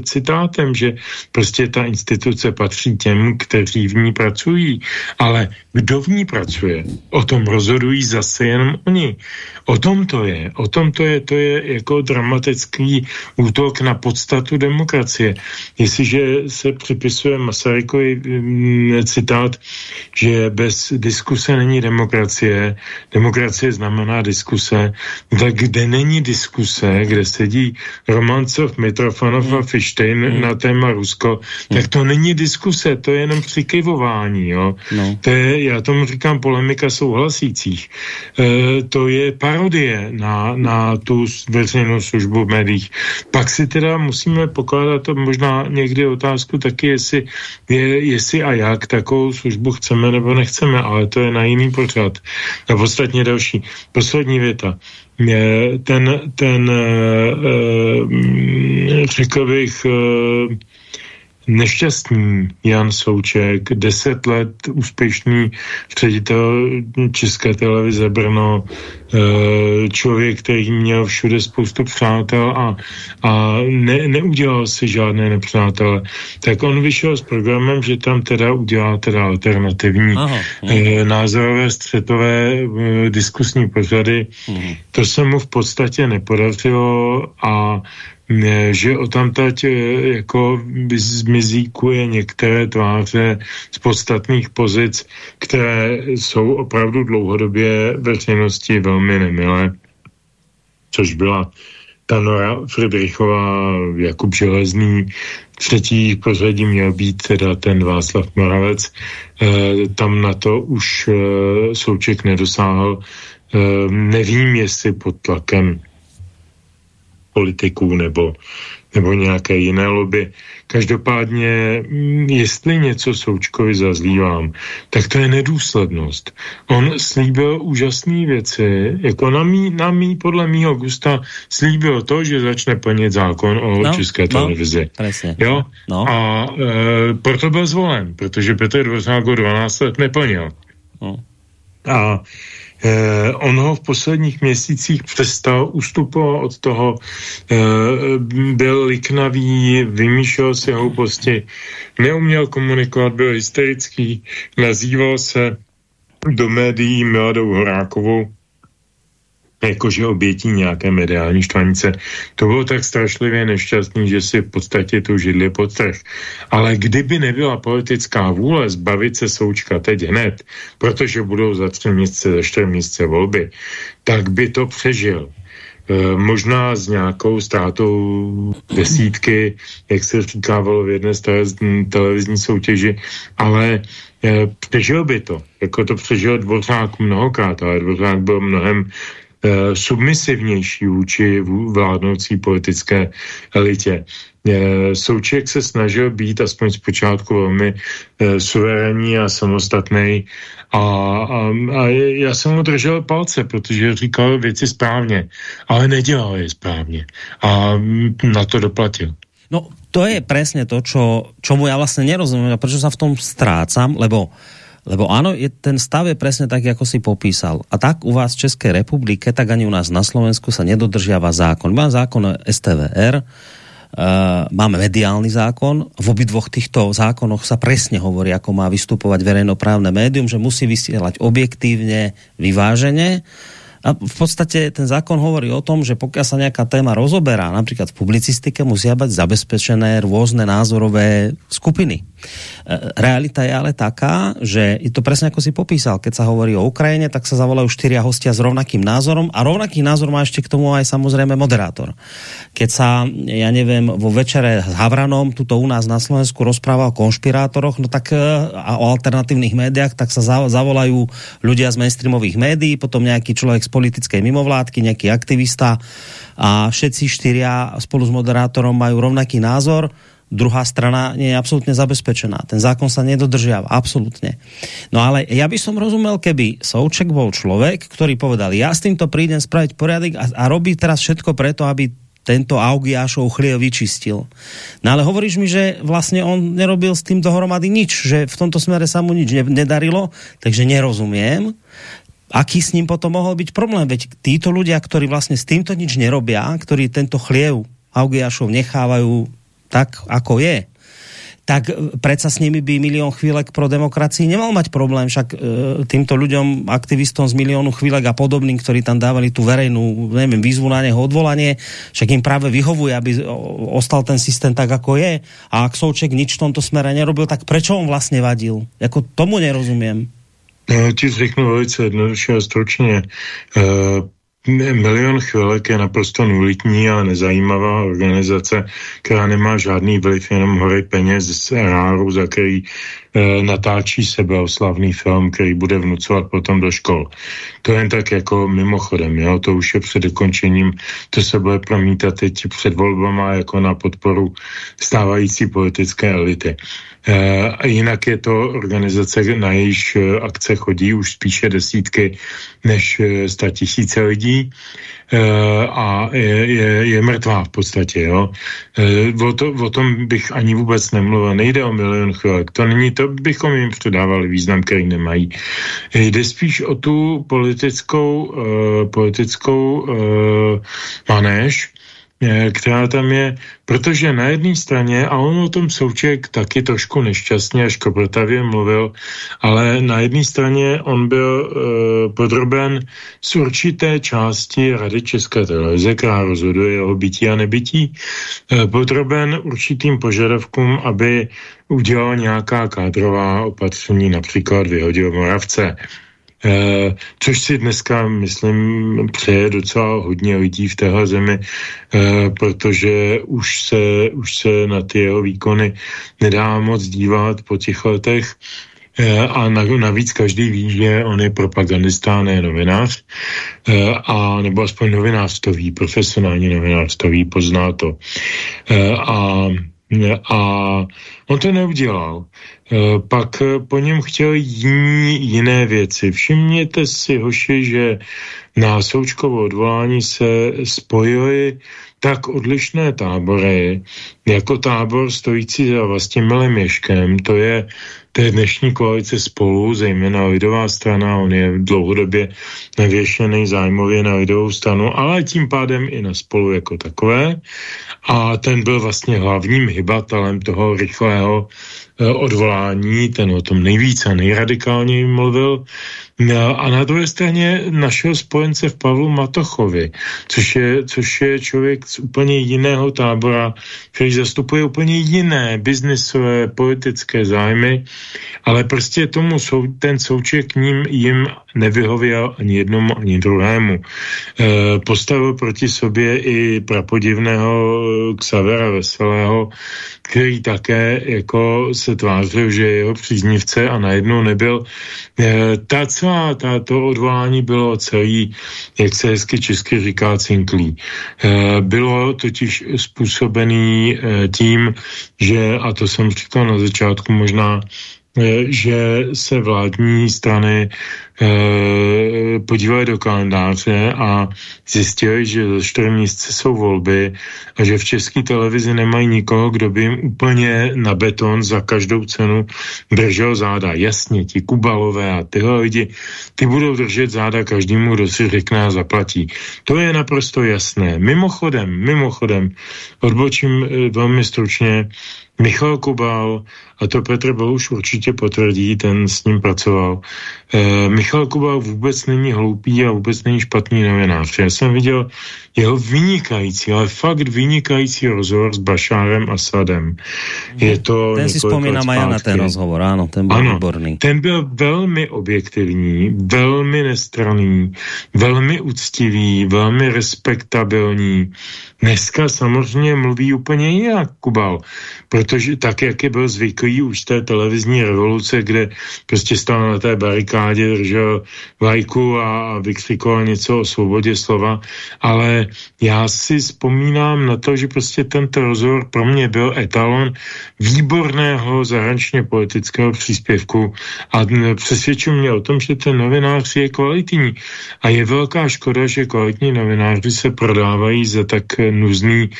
Speaker 9: citátem, že prostě ta instituce instituce patří těm, kteří v ní pracují, ale kdo v ní pracuje, o tom rozhodují zase jenom oni. O tom to je. O tom to je. To je jako dramatický útok na podstatu demokracie. Jestliže se připisuje Masarykovi mm, citát, že bez diskuse není demokracie, demokracie znamená diskuse, tak kde není diskuse, kde sedí Romancov, Mitrofanov a Fištejn mm. na téma Rusko, mm. tak to není diskuse, to je jenom přikyvování. Jo? No. To je, já tomu říkám polemika souhlasících. E, to je parodie na, na tu veřejnou službu v médiích. Pak si teda musíme pokládat to možná někdy otázku taky, jestli, je, jestli a jak takovou službu chceme nebo nechceme, ale to je na jiný pořad. A ostatně další. Poslední věta ten, ten eh, eh, řekl bych, eh, nešťastný Jan Souček, deset let úspěšný ředitel České televize Brno, eh, člověk, který měl všude spoustu přátel a, a ne, neudělal si žádné nepřátele, tak on vyšel s programem, že tam teda udělá teda alternativní Aha, eh, názorové střetové eh, diskusní pořady. Aha. To se mu v podstatě nepodařilo a že o tamtať e, jako zmizíkuje některé tváře z podstatných pozic, které jsou opravdu dlouhodobě veřejnosti velmi nemilé, což byla ta Nora Friedrichová, Jakub Železný, třetí pořadí měl být teda ten Václav Moravec. E, tam na to už e, Souček nedosáhl. E, nevím, jestli pod tlakem politiků nebo, nebo nějaké jiné lobby. Každopádně, mm, jestli něco Součkovi zazlívám, tak to je nedůslednost. On slíbil úžasné věci, jako na mý, na mý, podle mýho gusta, slíbil to, že začne plnit zákon o no, české no, televizi.
Speaker 2: No, presně.
Speaker 9: Jo? No. A e, proto byl zvolen, protože Petr Dvořák 12 let neplnil. No. A Eh, on ho v posledních měsících přestal ustupovat od toho, eh, byl liknavý, vymýšlel si hlouposti, neuměl komunikovat, byl hysterický, nazýval se do médií Miladou Horákovou, jakože obětí nějaké mediální štvanice. To bylo tak strašlivě nešťastný, že si v podstatě tu židli podtrh. Ale kdyby nebyla politická vůle zbavit se součka teď hned, protože budou za tři měsíce, za čtyři měsíce volby, tak by to přežil. E, možná s nějakou ztrátou desítky, jak se říkávalo v jedné televizní soutěži, ale e, přežil by to. Jako to přežil Dvořák mnohokrát, ale Dvořák byl mnohem submisivnější vůči vládnoucí politické elitě. Eh, Souček se snažil být aspoň zpočátku velmi eh, suverénní a samostatný a, a, a já jsem mu držel palce, protože říkal věci správně, ale nedělal je správně a mm, na to doplatil.
Speaker 2: No, to je presne to, čo, čomu ja vlastne nerozumiem a prečo sa v tom strácam, lebo uh, Lebo áno, je, ten stav je presne tak, ako si popísal. A tak u vás v České republike, tak ani u nás na Slovensku sa nedodržiava zákon. Má zákon STVR, Uh, máme mediálny zákon. V obidvoch týchto zákonoch sa presne hovorí, ako má vystupovať verejnoprávne médium, že musí vysielať objektívne, vyvážene a v podstate ten zákon hovorí o tom, že pokiaľ sa nejaká téma rozoberá, napríklad v publicistike, musia být zabezpečené rôzne názorové skupiny. E, realita je ale taká, že je to presne ako si popísal, keď sa hovorí o Ukrajine, tak sa zavolajú štyria hostia s rovnakým názorom a rovnaký názor má ešte k tomu aj samozrejme moderátor. Keď sa, ja neviem, vo večere s Havranom, tuto u nás na Slovensku rozpráva o konšpirátoroch, no tak e, a o alternatívnych médiách, tak sa zavolajú ľudia z mainstreamových médií, potom nejaký človek politické mimovládky, nejaký aktivista a všetci štyria spolu s moderátorom majú rovnaký názor, druhá strana nie je absolútne zabezpečená. Ten zákon sa nedodržiava, absolútne. No ale ja by som rozumel, keby Souček bol človek, ktorý povedal, ja s týmto prídem spraviť poriadek a, a robí teraz všetko preto, aby tento Augiášov chliel vyčistil. No ale hovoríš mi, že vlastne on nerobil s tým dohromady nič, že v tomto smere sa mu nič nedarilo, takže nerozumiem, aký s ním potom mohol byť problém. Veď títo ľudia, ktorí vlastne s týmto nič nerobia, ktorí tento chliev Augiašov nechávajú tak, ako je, tak predsa s nimi by milión chvílek pro demokracii nemal mať problém, však e, týmto ľuďom, aktivistom z miliónu chvílek a podobným, ktorí tam dávali tú verejnú, neviem, výzvu na neho odvolanie, však im práve vyhovuje, aby ostal ten systém tak, ako je. A ak Souček nič v tomto smere nerobil, tak prečo on vlastne vadil? Jako tomu nerozumím.
Speaker 9: Já ti řeknu velice jednoduše a stručně. Uh, Milion chvilek je naprosto nulitní a nezajímavá organizace, která nemá žádný vliv, jenom hory peněz z ráru, za který e, natáčí oslavný film, který bude vnucovat potom do škol. To jen tak jako mimochodem, jo? to už je před dokončením, to se bude promítat teď před volbama jako na podporu stávající politické elity. A jinak je to organizace, na jejíž eh, akce chodí už spíše desítky než sta tisíce lidí a je, je, je mrtvá v podstatě. Jo. O, to, o tom bych ani vůbec nemluvil. Nejde o milion chvilek. To není to, bychom jim předávali význam, který nemají. Jde spíš o tu politickou, politickou manéž, Eh, která tam je, protože na jedné straně, a on o tom Souček taky trošku nešťastně až koprotavě mluvil, ale na jedné straně on byl uh, podroben z určité části Rady České televize, která rozhoduje jeho bytí a nebytí, uh, podroben určitým požadavkům, aby udělal nějaká kádrová opatření, například vyhodil Moravce. Eh, což si dneska, myslím, přeje docela hodně lidí v téhle zemi, eh, protože už se, už se na ty jeho výkony nedá moc dívat po těch letech. Eh, a navíc každý ví, že on je propagandista, ne novinář, a nebo aspoň novinář to ví, profesionální novinář to ví, pozná to. A, a on to neudělal. Eh, pak eh, po něm chtěl jiný, jiné věci. Všimněte si, hoši, že na Součkovo odvolání se spojily tak odlišné tábory, jako tábor stojící za Milem Ješkem, to je, je dnešní koalice spolu, zejména lidová strana, on je dlouhodobě navěšený zájmově na lidovou stranu, ale tím pádem i na spolu jako takové. A ten byl vlastně hlavním hybatelem toho rychlého odvolání, ten o tom nejvíce a nejradikálněji mluvil. A na druhé straně našeho spojence v Pavlu Matochovi, což je, což je člověk z úplně jiného tábora, který zastupuje úplně jiné biznisové, politické zájmy, ale prostě tomu sou, ten souček k ním jim nevyhověl ani jednomu, ani druhému. E, postavil proti sobě i prapodivného Xavera Veselého, který také jako se tvářil, že je jeho příznivce a najednou nebyl. E, ta celá tato odvolání bylo celý, jak se hezky česky říká, cinklý. E, bylo totiž způsobený e, tím, že, a to jsem říkal na začátku možná, že se vládní strany Eh, podívali do kalendáře a zjistili, že za čtyři měsíce jsou volby a že v české televizi nemají nikoho, kdo by jim úplně na beton za každou cenu držel záda. Jasně, ti Kubalové a tyhle lidi, ty budou držet záda každému, kdo si řekne a zaplatí. To je naprosto jasné. Mimochodem, mimochodem, odbočím eh, velmi stručně, Michal Kubal, a to Petr Bohuš určitě potvrdí, ten s ním pracoval. E, Michal Kubal vůbec není hloupý a vůbec není špatný novinář. Já jsem viděl jeho vynikající, ale fakt vynikající rozhovor s Bašárem Asadem. Je to
Speaker 2: ten si vzpomínám aj na ten rozhovor, ano, ten byl ano, výborný.
Speaker 9: Ten byl velmi objektivní, velmi nestraný, velmi úctivý, velmi respektabilní. Dneska samozřejmě mluví úplně jinak Kubal, protože tak, jak je byl zvyklý už z té televizní revoluce, kde prostě stál na té barikádě, držel vlajku a vykřikoval něco o svobodě slova, ale já si vzpomínám na to, že prostě tento rozhovor pro mě byl etalon výborného zahraničně politického příspěvku a přesvědčil mě o tom, že ten novinář je kvalitní. A je velká škoda, že kvalitní novináři se prodávají za tak nuzný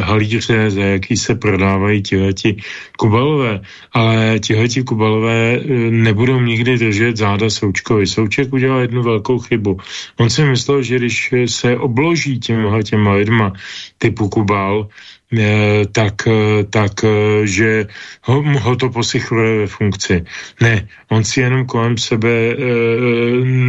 Speaker 9: halíře, za jaký se prodávají tihleti kubalové. Ale tihleti kubalové eh, nebudou nikdy držet záda Součkovi. Souček udělal jednu velkou chybu. On si myslel, že když se obloží těmhle těma lidma typu Kubal, tak, tak že ho, ho to posychluje ve funkci. Ne, on si jenom kolem sebe e,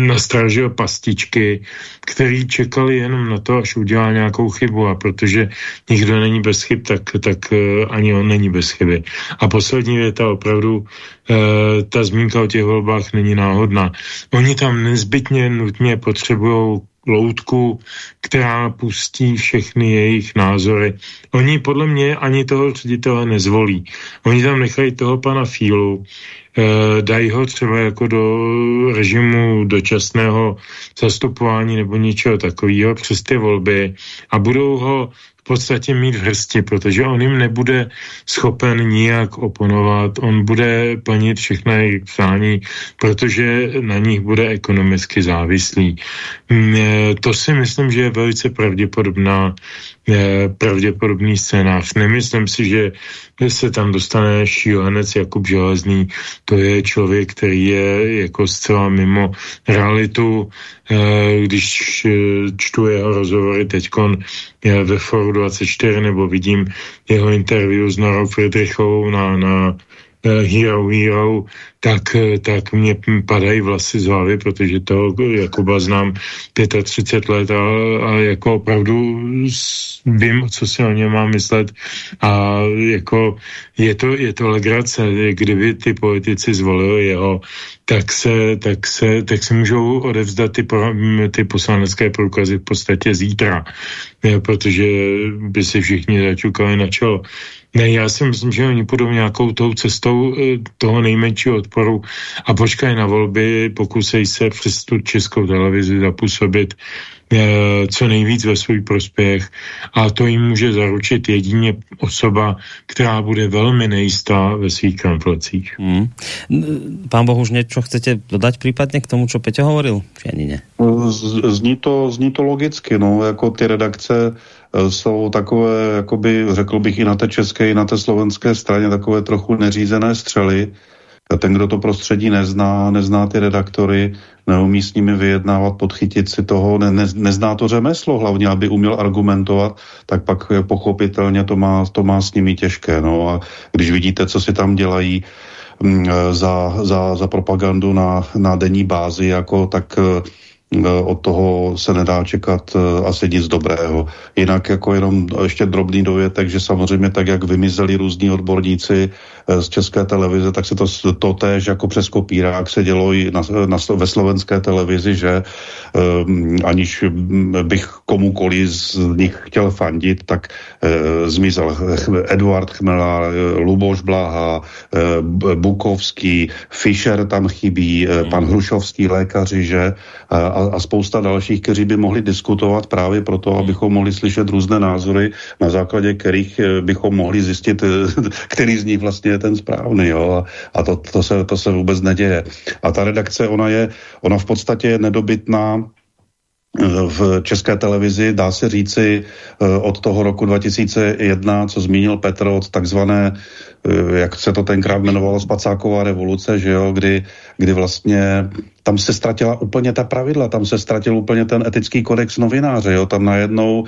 Speaker 9: nastražil pastičky, který čekali jenom na to, až udělá nějakou chybu a protože nikdo není bez chyb, tak, tak ani on není bez chyby. A poslední věta opravdu e, ta zmínka o těch volbách není náhodná. Oni tam nezbytně nutně potřebují loutku, která pustí všechny jejich názory. Oni podle mě ani toho ředitele nezvolí. Oni tam nechají toho pana Fílu, eh, dají ho třeba jako do režimu dočasného zastupování nebo něčeho takového přes ty volby a budou ho podstatě mít v hrsti, protože on jim nebude schopen nijak oponovat, on bude plnit všechna jejich přání, protože na nich bude ekonomicky závislý. Mm, eh, to si myslím, že je velice pravděpodobná pravděpodobný scénář. Nemyslím si, že se tam dostane šílenec Jakub Železný. To je člověk, který je jako zcela mimo realitu. Eh, když eh, čtu jeho rozhovory teďkon ve Foru 24 nebo vidím jeho interview s Norou Friedrichovou na, na Hero Hero, tak, tak mě padají vlasy z hlavy, protože toho Jakuba znám 35 let a, a jako opravdu vím, co si o něm mám myslet a jako je to, je to legrace, kdyby ty politici zvolili jeho, tak se, tak se, tak se můžou odevzdat ty, ty poslanecké průkazy v podstatě zítra, protože by si všichni začukali na čelo. Ne, já si myslím, že oni půjdou nějakou tou cestou eh, toho nejmenšího odporu a počkají na volby, pokusej se přes tu českou televizi zapůsobit co nejvíc ve svůj prospěch a to jim může zaručit jedině osoba, která bude velmi nejistá ve svých kamflecích. Hmm.
Speaker 2: Pán Boh, už něco chcete dodat případně k tomu, co Peťo hovoril? Ani ne?
Speaker 10: Zní to, zní to logicky, no, jako ty redakce Eh, jsou takové, jakoby, řekl bych i na té české, i na té slovenské straně, takové trochu neřízené střely. Ten, kdo to prostředí nezná, nezná ty redaktory, neumí s nimi vyjednávat, podchytit si toho, ne, ne, nezná to řemeslo hlavně, aby uměl argumentovat, tak pak pochopitelně to má, to má s nimi těžké. No a když vidíte, co si tam dělají, mm, eh, za, za, za propagandu na, na denní bázi, jako tak eh, Eh, od toho se nedá čekat eh, asi nic dobrého. Jinak jako jenom ještě drobný dovětek, že samozřejmě tak, jak vymizeli různí odborníci eh, z české televize, tak se to, to též jako přes kopírák se dělo i na, na, ve slovenské televizi, že um, aniž bych komukoliv z nich chtěl fandit, tak uh, zmizel Eduard Chmela, Luboš Blaha, uh, Bukovský, Fischer tam chybí, uh, pan Hrušovský lékaři, že a, a spousta dalších, kteří by mohli diskutovat právě proto, abychom mohli slyšet různé názory, na základě kterých eh, bychom mohli zjistit, eh, který z nich vlastně je ten správný. Jo? A, to, to, se, to se vůbec neděje. A ta redakce, ona je, ona v podstatě je nedobytná eh, v české televizi, dá se říci, od toho roku 2001, co zmínil Petr, od takzvané Eh, jak se to tenkrát jmenovalo, Spacáková revoluce, že jo, kdy, kdy vlastně tam se ztratila úplně ta pravidla, tam se ztratil úplně ten etický kodex novináře, jo, tam najednou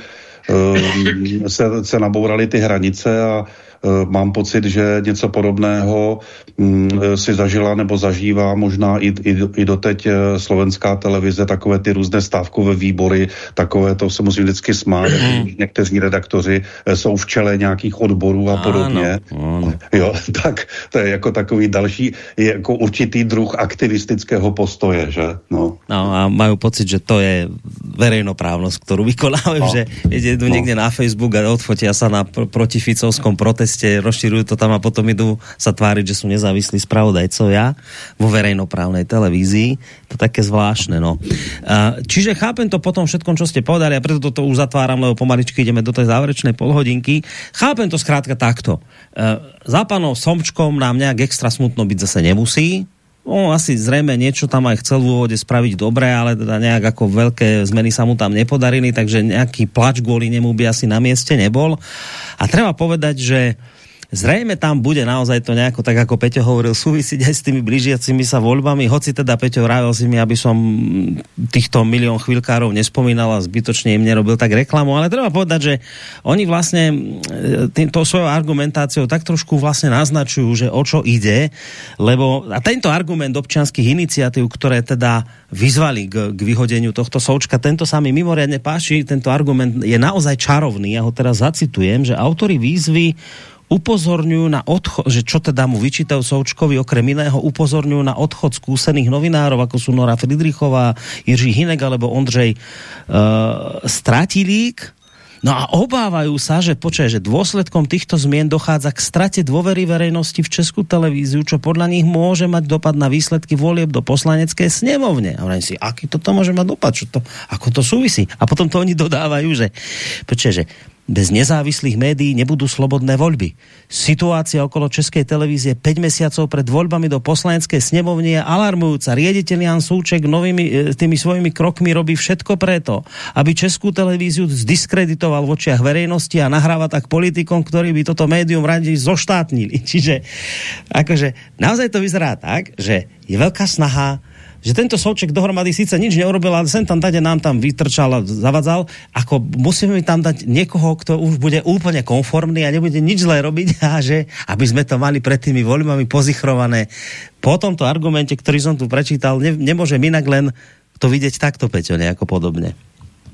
Speaker 10: se, se nabouraly ty hranice a Eh, mám pocit, že něco podobného mm, eh, si zažila nebo zažívá možná i, i, i doteď eh, slovenská televize, takové ty různé stávkové výbory, takové to se musím vždycky smát, mm. někteří redaktoři jsou v čele nějakých odborů a podobně. Ano, ano. Jo, tak to je jako takový další, je jako určitý druh aktivistického postoje, že? No,
Speaker 2: no a mají pocit, že to je verejnoprávnost, kterou vykonávají, no. že jdu no. někde na Facebook a odfotia se na pr proti Ficovskom proteste rozširujú to tam a potom idú sa tváriť, že sú nezávislí spravodajcovia vo verejnoprávnej televízii. To také zvláštne, no. Čiže chápem to potom všetkom, čo ste povedali a preto toto už zatváram, lebo pomaličky ideme do tej záverečnej polhodinky. Chápem to zkrátka takto. Za panom Somčkom nám nejak extra smutno byť zase nemusí, No, asi zřejmě něco tam aj chcel v úvode spraviť dobré, ale teda nejak ako veľké zmeny sa mu tam nepodarili, takže nejaký plač kvôli nemu by asi na mieste nebol. A treba povedať, že Zrejme tam bude naozaj to nejako, tak ako Peťo hovoril, súvisiť aj s tými blížiacimi sa voľbami, hoci teda Peťo vravil si mi, aby som týchto milión chvíľkárov nespomínal a zbytočne im nerobil tak reklamu, ale treba povedať, že oni vlastne e, týmto svojou argumentáciou tak trošku vlastne naznačujú, že o čo ide, lebo a tento argument občianských iniciatív, ktoré teda vyzvali k, k vyhodeniu tohto součka, tento sa mi mimoriadne páči, tento argument je naozaj čarovný, ja ho teraz zacitujem, že autory výzvy upozorňujú na odchod, že čo teda mu vyčítajú Součkovi, okrem iného upozorňujú na odchod skúsených novinárov, ako sú Nora Friedrichová, Jiří Hinek alebo Ondřej uh, Stratilík. No a obávajú sa, že počuje, že dôsledkom týchto zmien dochádza k strate dôvery verejnosti v Českú televíziu, čo podľa nich môže mať dopad na výsledky volieb do poslanecké snemovne. A si, aký toto môže mať dopad? Čo to, ako to súvisí? A potom to oni dodávajú, že, počuje, že bez nezávislých médií nebudú slobodné voľby. Situácia okolo Českej televízie 5 mesiacov pred voľbami do poslaneckej snemovne je alarmujúca. Riediteľ Jan Súček novými, e, tými svojimi krokmi robí všetko preto, aby Českú televíziu zdiskreditoval v očiach verejnosti a nahráva tak politikom, ktorí by toto médium radi zoštátnili. Čiže akože naozaj to vyzerá tak, že je veľká snaha že tento Souček dohromady sice nič neurobil, ale sem tam tade nám tam vytrčal a zavadzal, ako musíme tam dať niekoho, kto už bude úplne konformný a nebude nič zlé robiť a že aby sme to mali pred tými voľbami pozichrované. Po tomto argumente, ktorý som tu prečítal, ne, nemôžem inak len to vidieť takto, Peťo, nejako podobne.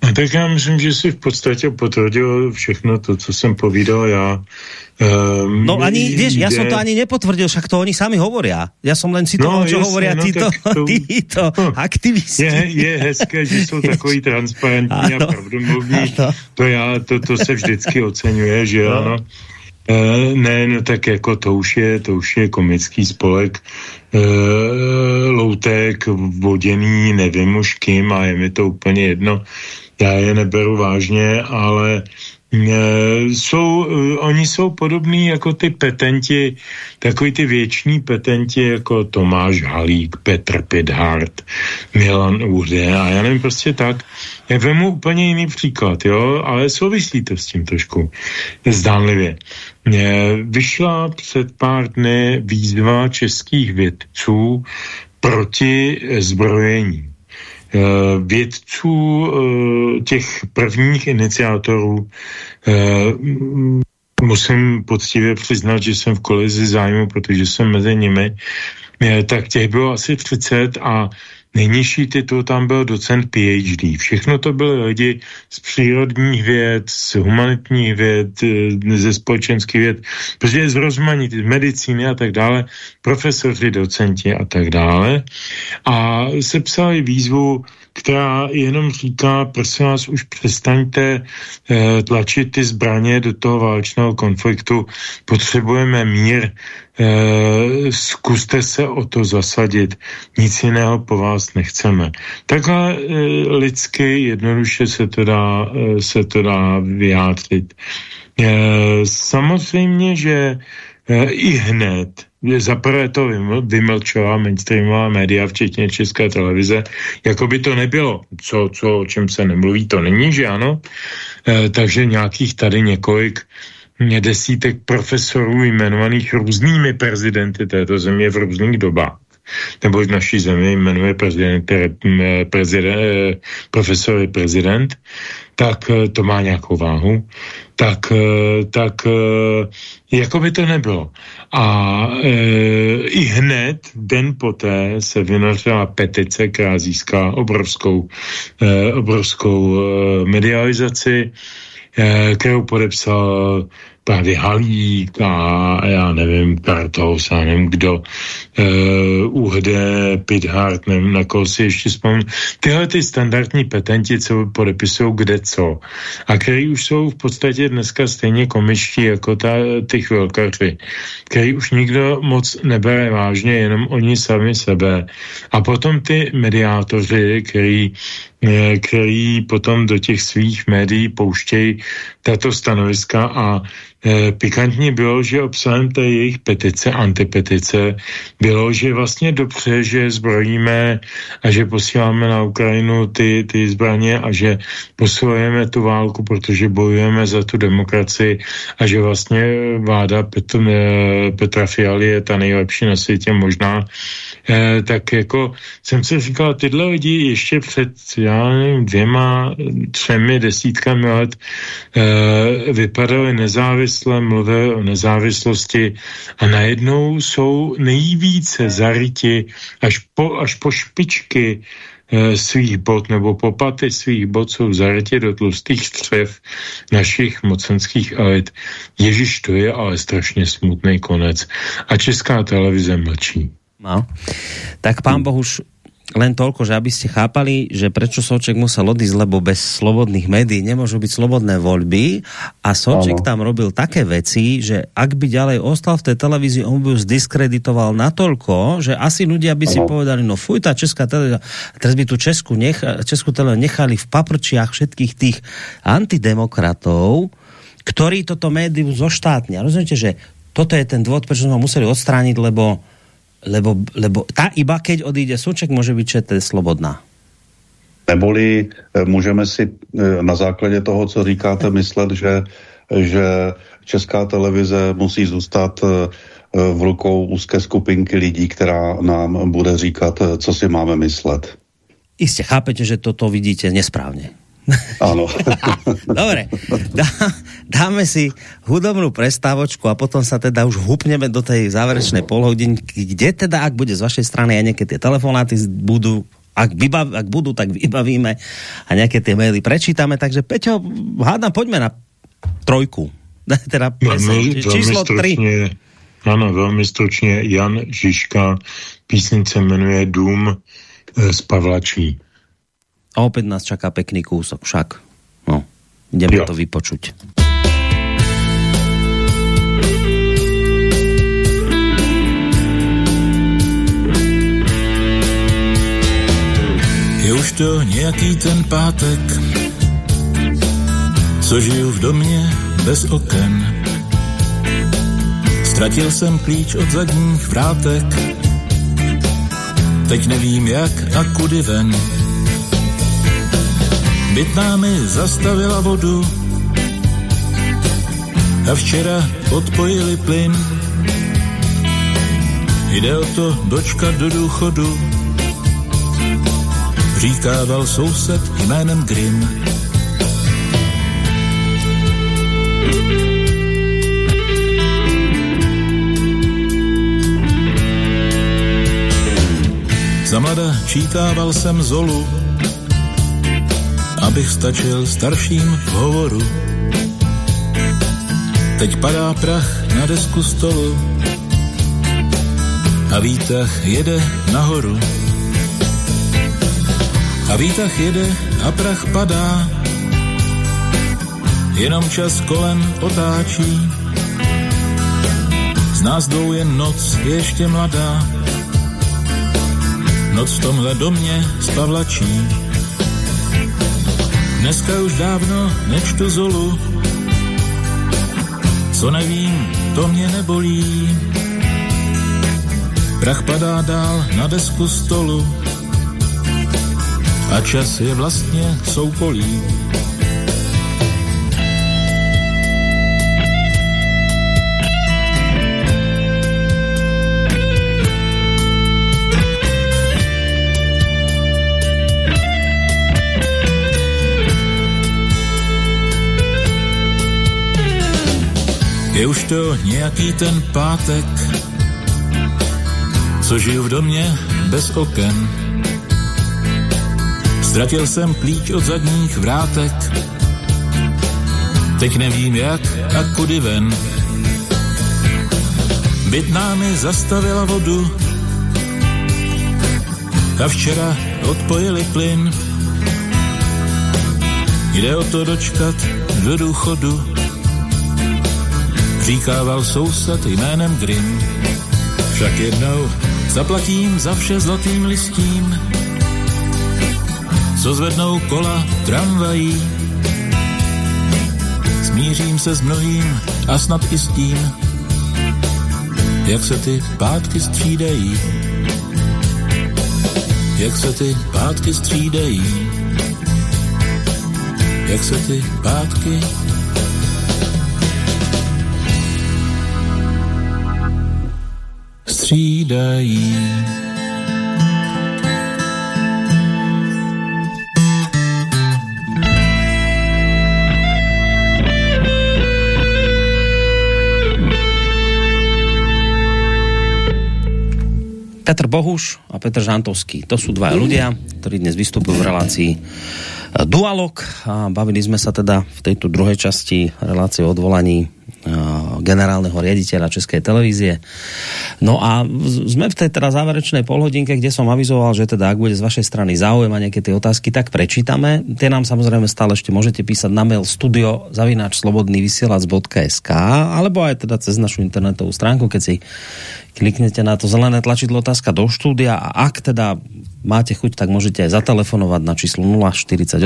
Speaker 9: Tak já myslím, že si v podstatě potvrdil všechno to, co jsem povídal já.
Speaker 2: Um, no ani, vieš, ja som to ani nepotvrdil, však to oni sami hovoria. Ja som len citoval, no, čo jasne, hovoria no, títo, to, títo aktivisti.
Speaker 9: Je, je hezké, že jsou takový transparentní ano, a pravdomluví. To, já, to, to se vždycky oceňuje, že no. ano. E, ne, no tak jako to už je, to už je komický spolek e, loutek, voděný, nevím už kým a je mi to úplně jedno já je neberu vážně, ale e, jsou, e, oni jsou podobní jako ty petenti, takový ty věční petenti jako Tomáš Halík, Petr Pidhart, Milan Úře a já nevím, prostě tak. Já vemu úplně jiný příklad, jo, ale souvisí to s tím trošku zdánlivě. E, vyšla před pár dny výzva českých vědců proti zbrojení. Eh, vědců eh, těch prvních iniciátorů eh, musím poctivě přiznat, že jsem v kolizi zájmu, protože jsem mezi nimi, tak těch bylo asi 30 a Nejnižší titul tam byl docent PhD. Všechno to byly lidi z přírodních věd, z humanitních věd, ze společenských věd, protože z rozmanitý, medicíny a tak dále, profesoři, docenti a tak dále. A sepsali výzvu která jenom říká, prosím vás, už přestaňte eh, tlačit ty zbraně do toho válečného konfliktu, potřebujeme mír, eh, zkuste se o to zasadit, nic jiného po vás nechceme. Takhle eh, lidsky jednoduše se to dá, eh, se to dá vyjádřit. Eh, samozřejmě, že eh, i hned. Za prvé to vymlčová mainstreamová média, včetně České televize, jako by to nebylo, co, co, o čem se nemluví, to není, že ano. E, takže nějakých tady několik desítek profesorů jmenovaných různými prezidenty této země v různých dobách. Nebo v naší zemi jmenuje prezident, prezident, eh, profesor je prezident, tak eh, to má nějakou váhu, tak, eh, tak jako by to nebylo. A e, i hned, den poté, se vynořila petice, která získá obrovskou, e, obrovskou e, medializaci, e, kterou podepsal právě Halík a já nevím, Kartos, já nevím kdo, uh, eh, UHD, Pithart, nevím na koho si ještě vzpomínám. Tyhle ty standardní petenti, co podepisují kde co a který už jsou v podstatě dneska stejně komičtí jako ta, ty chvilkaři, který už nikdo moc nebere vážně, jenom oni sami sebe. A potom ty mediátoři, který eh, který potom do těch svých médií pouštějí tato stanoviska a pikantní bylo, že obsahem té jejich petice, antipetice, bylo, že vlastně dobře, že zbrojíme a že posíláme na Ukrajinu ty, ty zbraně a že posilujeme tu válku, protože bojujeme za tu demokracii a že vlastně vláda Petr, eh, Petra Fialy je ta nejlepší na světě možná, eh, tak jako jsem si říkal, tyhle lidi ještě před, já nevím, dvěma, třemi desítkami let eh, vypadaly nezávisle, mluvé o nezávislosti a najednou jsou nejvíce zaryti až po, až po špičky eh, svých bod nebo popaty svých bod jsou zarytě do tlustých střev našich mocenských elit. Ježíš, to je ale strašně smutný konec. A česká televize mlčí.
Speaker 2: No. Tak pán Boh už len toľko, že aby ste chápali, že prečo Soček musel odísť, lebo bez slobodných médií nemôžu byť slobodné voľby a Soček ano. tam robil také veci, že ak by ďalej ostal v tej televízii, on by ju zdiskreditoval natoľko, že asi ľudia by ano. si povedali, no fuj, tá česká televízia, teraz by tu Česku nech, Českú televíziu nechali v paprčiach všetkých tých antidemokratov, ktorí toto médium zoštátnia. Rozumiete, že toto je ten dôvod, prečo sme ho museli odstrániť, lebo lebo, lebo ta iba keď odíde Souček, může být ČT slobodná.
Speaker 10: Neboli eh, můžeme si eh, na základě toho, co říkáte, myslet, že, že česká televize musí zůstat eh, v rukou úzké skupinky lidí, která nám bude říkat, co si máme myslet.
Speaker 2: Jistě chápete, že toto vidíte nesprávně.
Speaker 10: Áno.
Speaker 2: Dobre, dá, dáme si hudobnú prestávočku a potom sa teda už hupneme do tej záverečnej polhodinky, kde teda, ak bude z vašej strany aj nejaké tie telefonáty budú, ak, vybav, ak budú, tak vybavíme a nejaké tie maily prečítame. Takže Peťo, hádam, poďme na trojku. teda
Speaker 9: veľmi, číslo veľmi 3. Ano, velmi stručně. Jan Žižka, písnice jmenuje Dům z Pavlačí.
Speaker 2: A opäť nás čaká pekný kúsok však. No, ideme jo. to vypočuť.
Speaker 11: Je už to nějaký ten pátek, co žiju v domě bez oken. Ztratil jsem klíč od zadních vrátek, teď nevím jak a kudy ven. Bytná mi zastavila vodu a včera odpojili plyn. Jde o to dočkat do důchodu, říkával soused jménem Grim. Za mlada čítával jsem Zolu, abych stačil starším v hovoru. Teď padá prach na desku stolu a výtah jede nahoru. A výtah jede a prach padá, jenom čas kolem otáčí. Z nás dvou je noc ještě mladá, noc v tomhle domě spavlačí. Dneska už dávno nečtu Zolu, co nevím, to mě nebolí. Prach padá dál na desku stolu a čas je vlastně soupolí. Je už to nějaký ten pátek, co žiju v domě bez oken. Ztratil jsem klíč od zadních vrátek, teď nevím jak a kudy ven. Byt námi zastavila vodu a včera odpojili plyn. Jde o to dočkat do důchodu říkával soused jménem Grim. Však jednou zaplatím za vše zlatým listím, co zvednou kola tramvají. Smířím se s mnohým A snad i s tím, jak se ty pátky střídají. Jak se ty pátky střídají. Jak se ty pátky střídají.
Speaker 2: Petr Bohuš a Petr Žantovský. To sú dva ľudia, ktorí dnes vystupujú v relácii e, Dualog a bavili sme sa teda v tejto druhej časti relácie o odvolaní generálneho riaditeľa Českej televízie. No a sme v tej teda záverečnej polhodinke, kde som avizoval, že teda ak bude z vašej strany záujem a nejaké tie otázky, tak prečítame. Tie nám samozrejme stále ešte môžete písať na mail studio zavináč slobodnývysielac.sk alebo aj teda cez našu internetovú stránku, keď si kliknete na to zelené tlačidlo otázka do štúdia a ak teda máte chuť, tak môžete aj zatelefonovať na číslo 048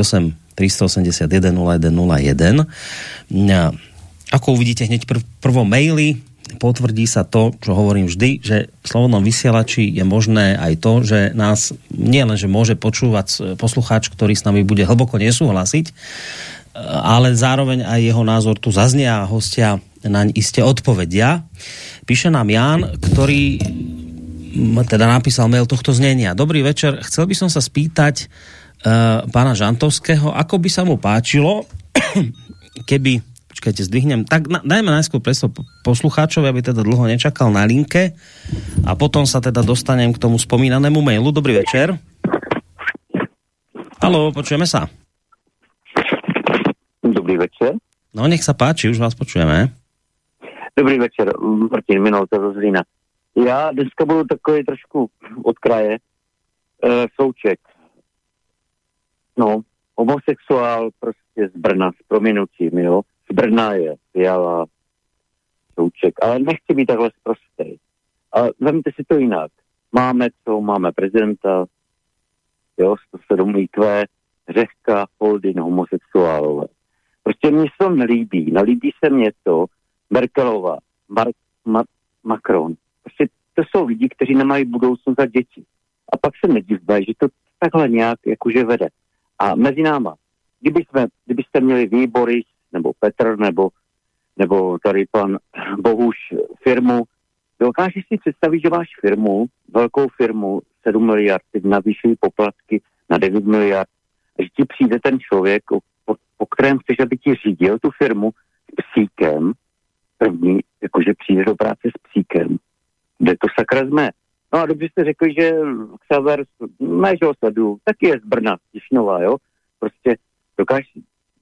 Speaker 2: 381 0101 ako uvidíte hneď prv, prvom maili, potvrdí sa to, čo hovorím vždy, že v slobodnom vysielači je možné aj to, že nás nie len, že môže počúvať poslucháč, ktorý s nami bude hlboko nesúhlasiť, ale zároveň aj jeho názor tu zaznie a hostia naň iste odpovedia. Píše nám Jan, ktorý teda napísal mail tohto znenia. Dobrý večer, chcel by som sa spýtať uh, pána Žantovského, ako by sa mu páčilo, keby počkajte, zdvihnem. Tak na, dajme najskôr preso poslucháčovi, aby teda dlho nečakal na linke a potom sa teda dostanem k tomu spomínanému mailu. Dobrý večer. Halo, počujeme sa.
Speaker 12: Dobrý večer.
Speaker 2: No, nech sa páči, už vás počujeme.
Speaker 12: Dobrý večer, Martin Minolta z Zlína. Já dneska budu takový trošku od kraje. E, souček. No, homosexuál prostě z Brna s prominutím, jo. Z Brna je Fiala, Souček, ale nechci být takhle zprostý. Ale vemte si to jinak. Máme co? Máme prezidenta, jo, 107 IQ, Řehka, Holding, homosexuálové. Prostě mně se to nelíbí. Nelíbí se mně to Merkelova, Mar- Ma- Macron. Prostě to jsou lidi, kteří nemají budoucnost za děti. A pak se nedivme, že to takhle nějak jakože vede. A mezi náma, kdyby jsme, kdybyste měli výbory nebo Petr, nebo, nebo tady pan Bohuš firmu. Dokážeš si představit, že máš firmu, velkou firmu, 7 miliard, teď navýšují poplatky na 9 miliard, a že ti přijde ten člověk, po, po kterém chceš, aby ti řídil tu firmu s psíkem, první, jakože přijde do práce s psíkem, kde to sakra jsme. No a dobře jste řekli, že Xaver, ne, že sleduju, taky je z Brna, Tišnova, jo. Prostě dokážeš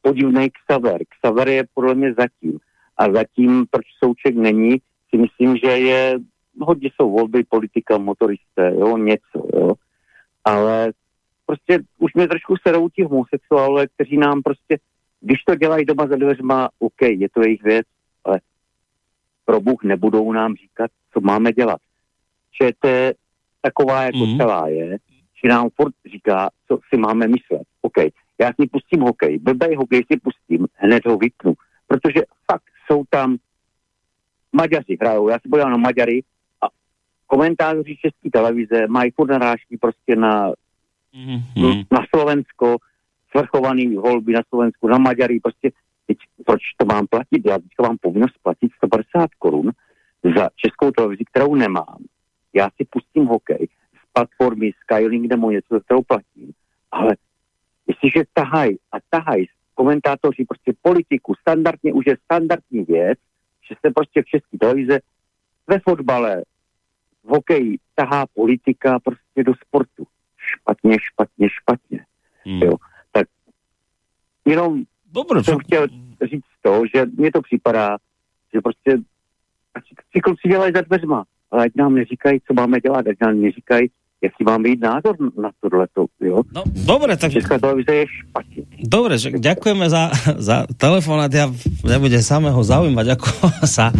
Speaker 12: podivný Xaver. Xaver je podle mě zatím. A zatím, proč Souček není, si myslím, že je, hodně jsou volby, politika, motoristé, jo, něco, jo. Ale prostě už mě trošku serou ti homosexuálové, kteří nám prostě, když to dělají doma za dveřma, OK, je to jejich věc, ale pro Bůh nebudou nám říkat, co máme dělat. Že to je taková, jako mm. celá je, že nám furt říká, co si máme myslet. OK, já si pustím hokej, blbej hokej si pustím, hned ho vypnu, protože fakt jsou tam Maďaři hrajou, já se podívám na Maďary a komentáři České televize mají furt narážky prostě na, mm-hmm. na Slovensko, svrchovaný volby na Slovensku, na Maďary, prostě teď, proč to mám platit? Já teďka mám povinnost platit 150 korun za českou televizi, kterou nemám. Já si pustím hokej z platformy Skylink nebo něco, kterou platím, ale Jestliže tahají a tahají komentátoři prostě politiku, standardně už je standardní věc, že se prostě v české televize ve fotbale, v hokeji tahá politika prostě do sportu. Špatně, špatně, špatně. Hmm. Jo. Tak jenom
Speaker 2: Dobre,
Speaker 12: jsem chtěl říct to, že mně to připadá, že prostě si kluci dělají za dveřma, ale ať nám neříkají, co máme dělat, ať nám neříkají, jaký mám mít názor na tohleto, jo?
Speaker 2: No, dobre, tak...
Speaker 12: Česká televize je špatně.
Speaker 2: Dobre, že ďakujeme za, za telefonát. Ja, ja bude samého zaujímať, ako sa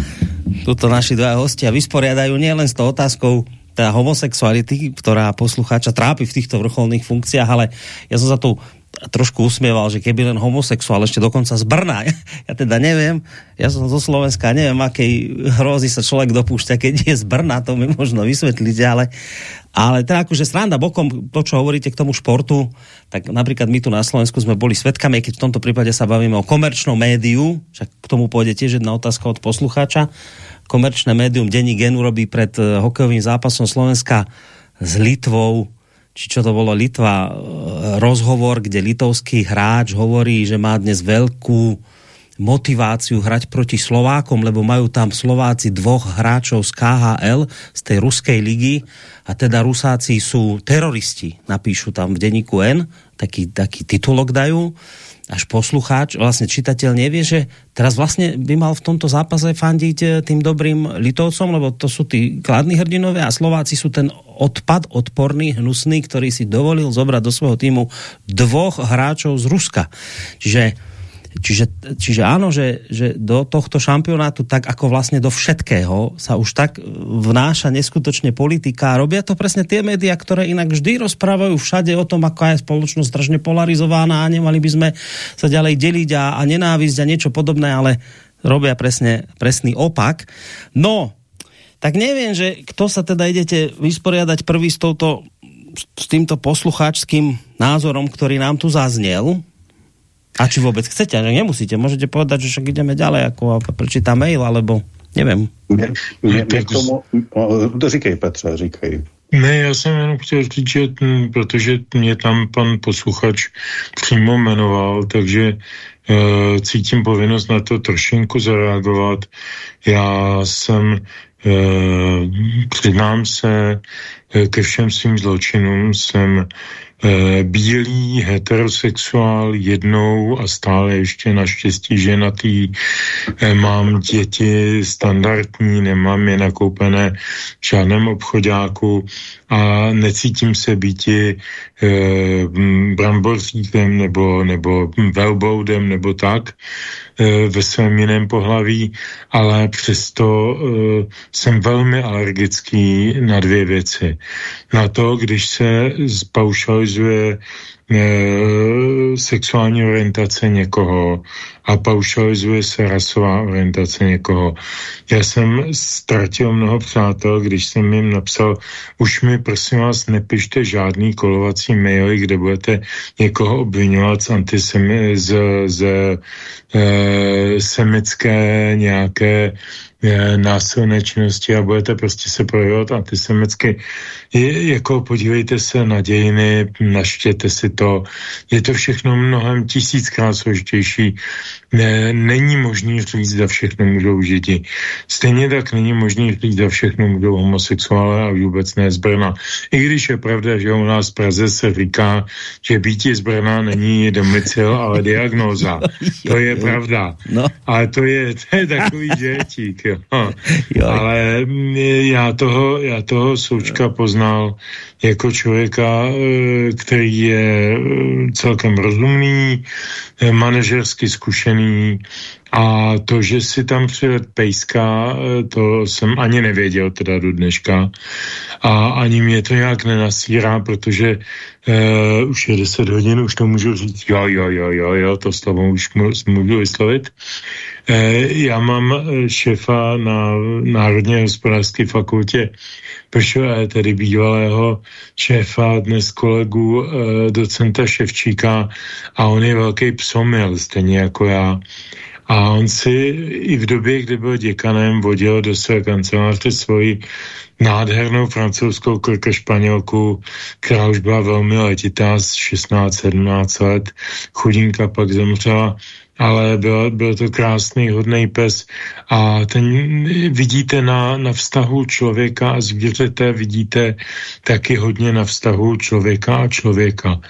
Speaker 2: tuto naši dva hostia vysporiadajú nielen s tou otázkou teda homosexuality, ktorá poslucháča trápi v týchto vrcholných funkciách, ale ja som za tou trošku usmieval, že keby len homosexuál ešte dokonca z Brna. Ja teda neviem, ja som zo Slovenska, neviem, akej hrozy sa človek dopúšťa, keď je z Brna, to mi možno vysvetliť, ale, ale teda akože sranda bokom, to, čo hovoríte k tomu športu, tak napríklad my tu na Slovensku sme boli svetkami, keď v tomto prípade sa bavíme o komerčnom médiu, však k tomu pôjde tiež jedna otázka od poslucháča, komerčné médium Denní Gen urobí pred eh, hokejovým zápasom Slovenska s Litvou či čo to bolo? Litva, e, rozhovor, kde litovský hráč hovorí, že má dnes veľkú motiváciu hrať proti Slovákom, lebo majú tam Slováci dvoch hráčov z KHL, z tej ruskej ligy. A teda Rusáci sú teroristi, napíšu tam v denníku N, taký, taký titulok dajú až poslucháč, vlastne čitateľ nevie, že teraz vlastne by mal v tomto zápase fandiť eh, tým dobrým Litovcom, lebo to sú tí kladní hrdinovia a Slováci sú ten odpad, odporný, hnusný, ktorý si dovolil zobrať do svojho týmu dvoch hráčov z Ruska. Čiže Čiže, čiže áno, že, že do tohto šampionátu, tak ako vlastne do všetkého, sa už tak vnáša neskutočne politika. Robia to presne tie médiá, ktoré inak vždy rozprávajú všade o tom, ako je spoločnosť strašne polarizovaná a nemali by sme sa ďalej deliť a, a nenávisť a niečo podobné, ale robia presne, presný opak. No, tak neviem, že kto sa teda idete vysporiadať prvý s, touto, s týmto poslucháčským názorom, ktorý nám tu zaznel a či vôbec chcete, že nemusíte, môžete povedať, že však ideme ďalej, ako prečítam mail, alebo nevím.
Speaker 10: Mě, mě, mě k tomu, no, říkej Petře, říkej.
Speaker 9: Ne, já jsem jenom chtěl říct, že, protože mě tam pan posluchač přímo jmenoval, takže e, cítím povinnost na to trošinku zareagovat. Já jsem, e, přiznám se, e, ke všem svým zločinům jsem bílý heterosexuál jednou a stále ještě naštěstí ženatý, eh, mám děti standardní, nemám je nakoupené v žádném obchodáku a necítím se býti eh, bramborsíkem nebo, nebo velboudem nebo tak ve svém jiném pohlaví, ale přesto e, jsem velmi alergický na dvě věci. Na to, když se zpaušalizuje sexuální orientace někoho a paušalizuje se rasová orientace někoho. Já jsem ztratil mnoho přátel, když jsem jim napsal, už mi prosím vás nepište žádný kolovací maily, kde budete někoho obvinovat z, antisemi, z, z e, semické nějaké násilné činnosti a budete prostě se projevovat antisemicky. Je, jako podívejte se na dějiny, naštěte si to. Je to všechno mnohem tisíckrát složitější. Ne, není možný říct, za všechno můžou židi. Stejně tak není možný říct, za všechno můžou homosexuálé a vůbec ne z Brna. I když je pravda, že u nás v Praze se říká, že býtí z Brna není domicil, ale diagnóza. To je pravda. No. Ale to je, to je takový žetík. Jo. Ale mm, já toho, já toho Součka poznal jako člověka, e, který je e, celkem rozumný, e, manažersky zkušený a to, že si tam přived Pejska, to jsem ani nevěděl teda do dneška a ani mě to nějak nenasírá, protože uh, už je 10 hodin, už to můžu říct, jo, jo, jo, jo, jo, to slovo už můžu vyslovit. Eh, já mám eh, šefa na Národně hospodářské fakultě Pršové, tedy bývalého šéfa, dnes kolegu eh, docenta Ševčíka a on je velký psomil, stejně jako já. A on si i v době, kdy byl děkanem, vodil do své kanceláře svoji nádhernou francouzskou krke španělku, která už byla velmi letitá, 16-17 let. Chudinka pak zemřela ale byl, byl to krásný, hodný pes a ten vidíte na, na vztahu člověka a zvířete, vidíte taky hodně na vztahu člověka a člověka.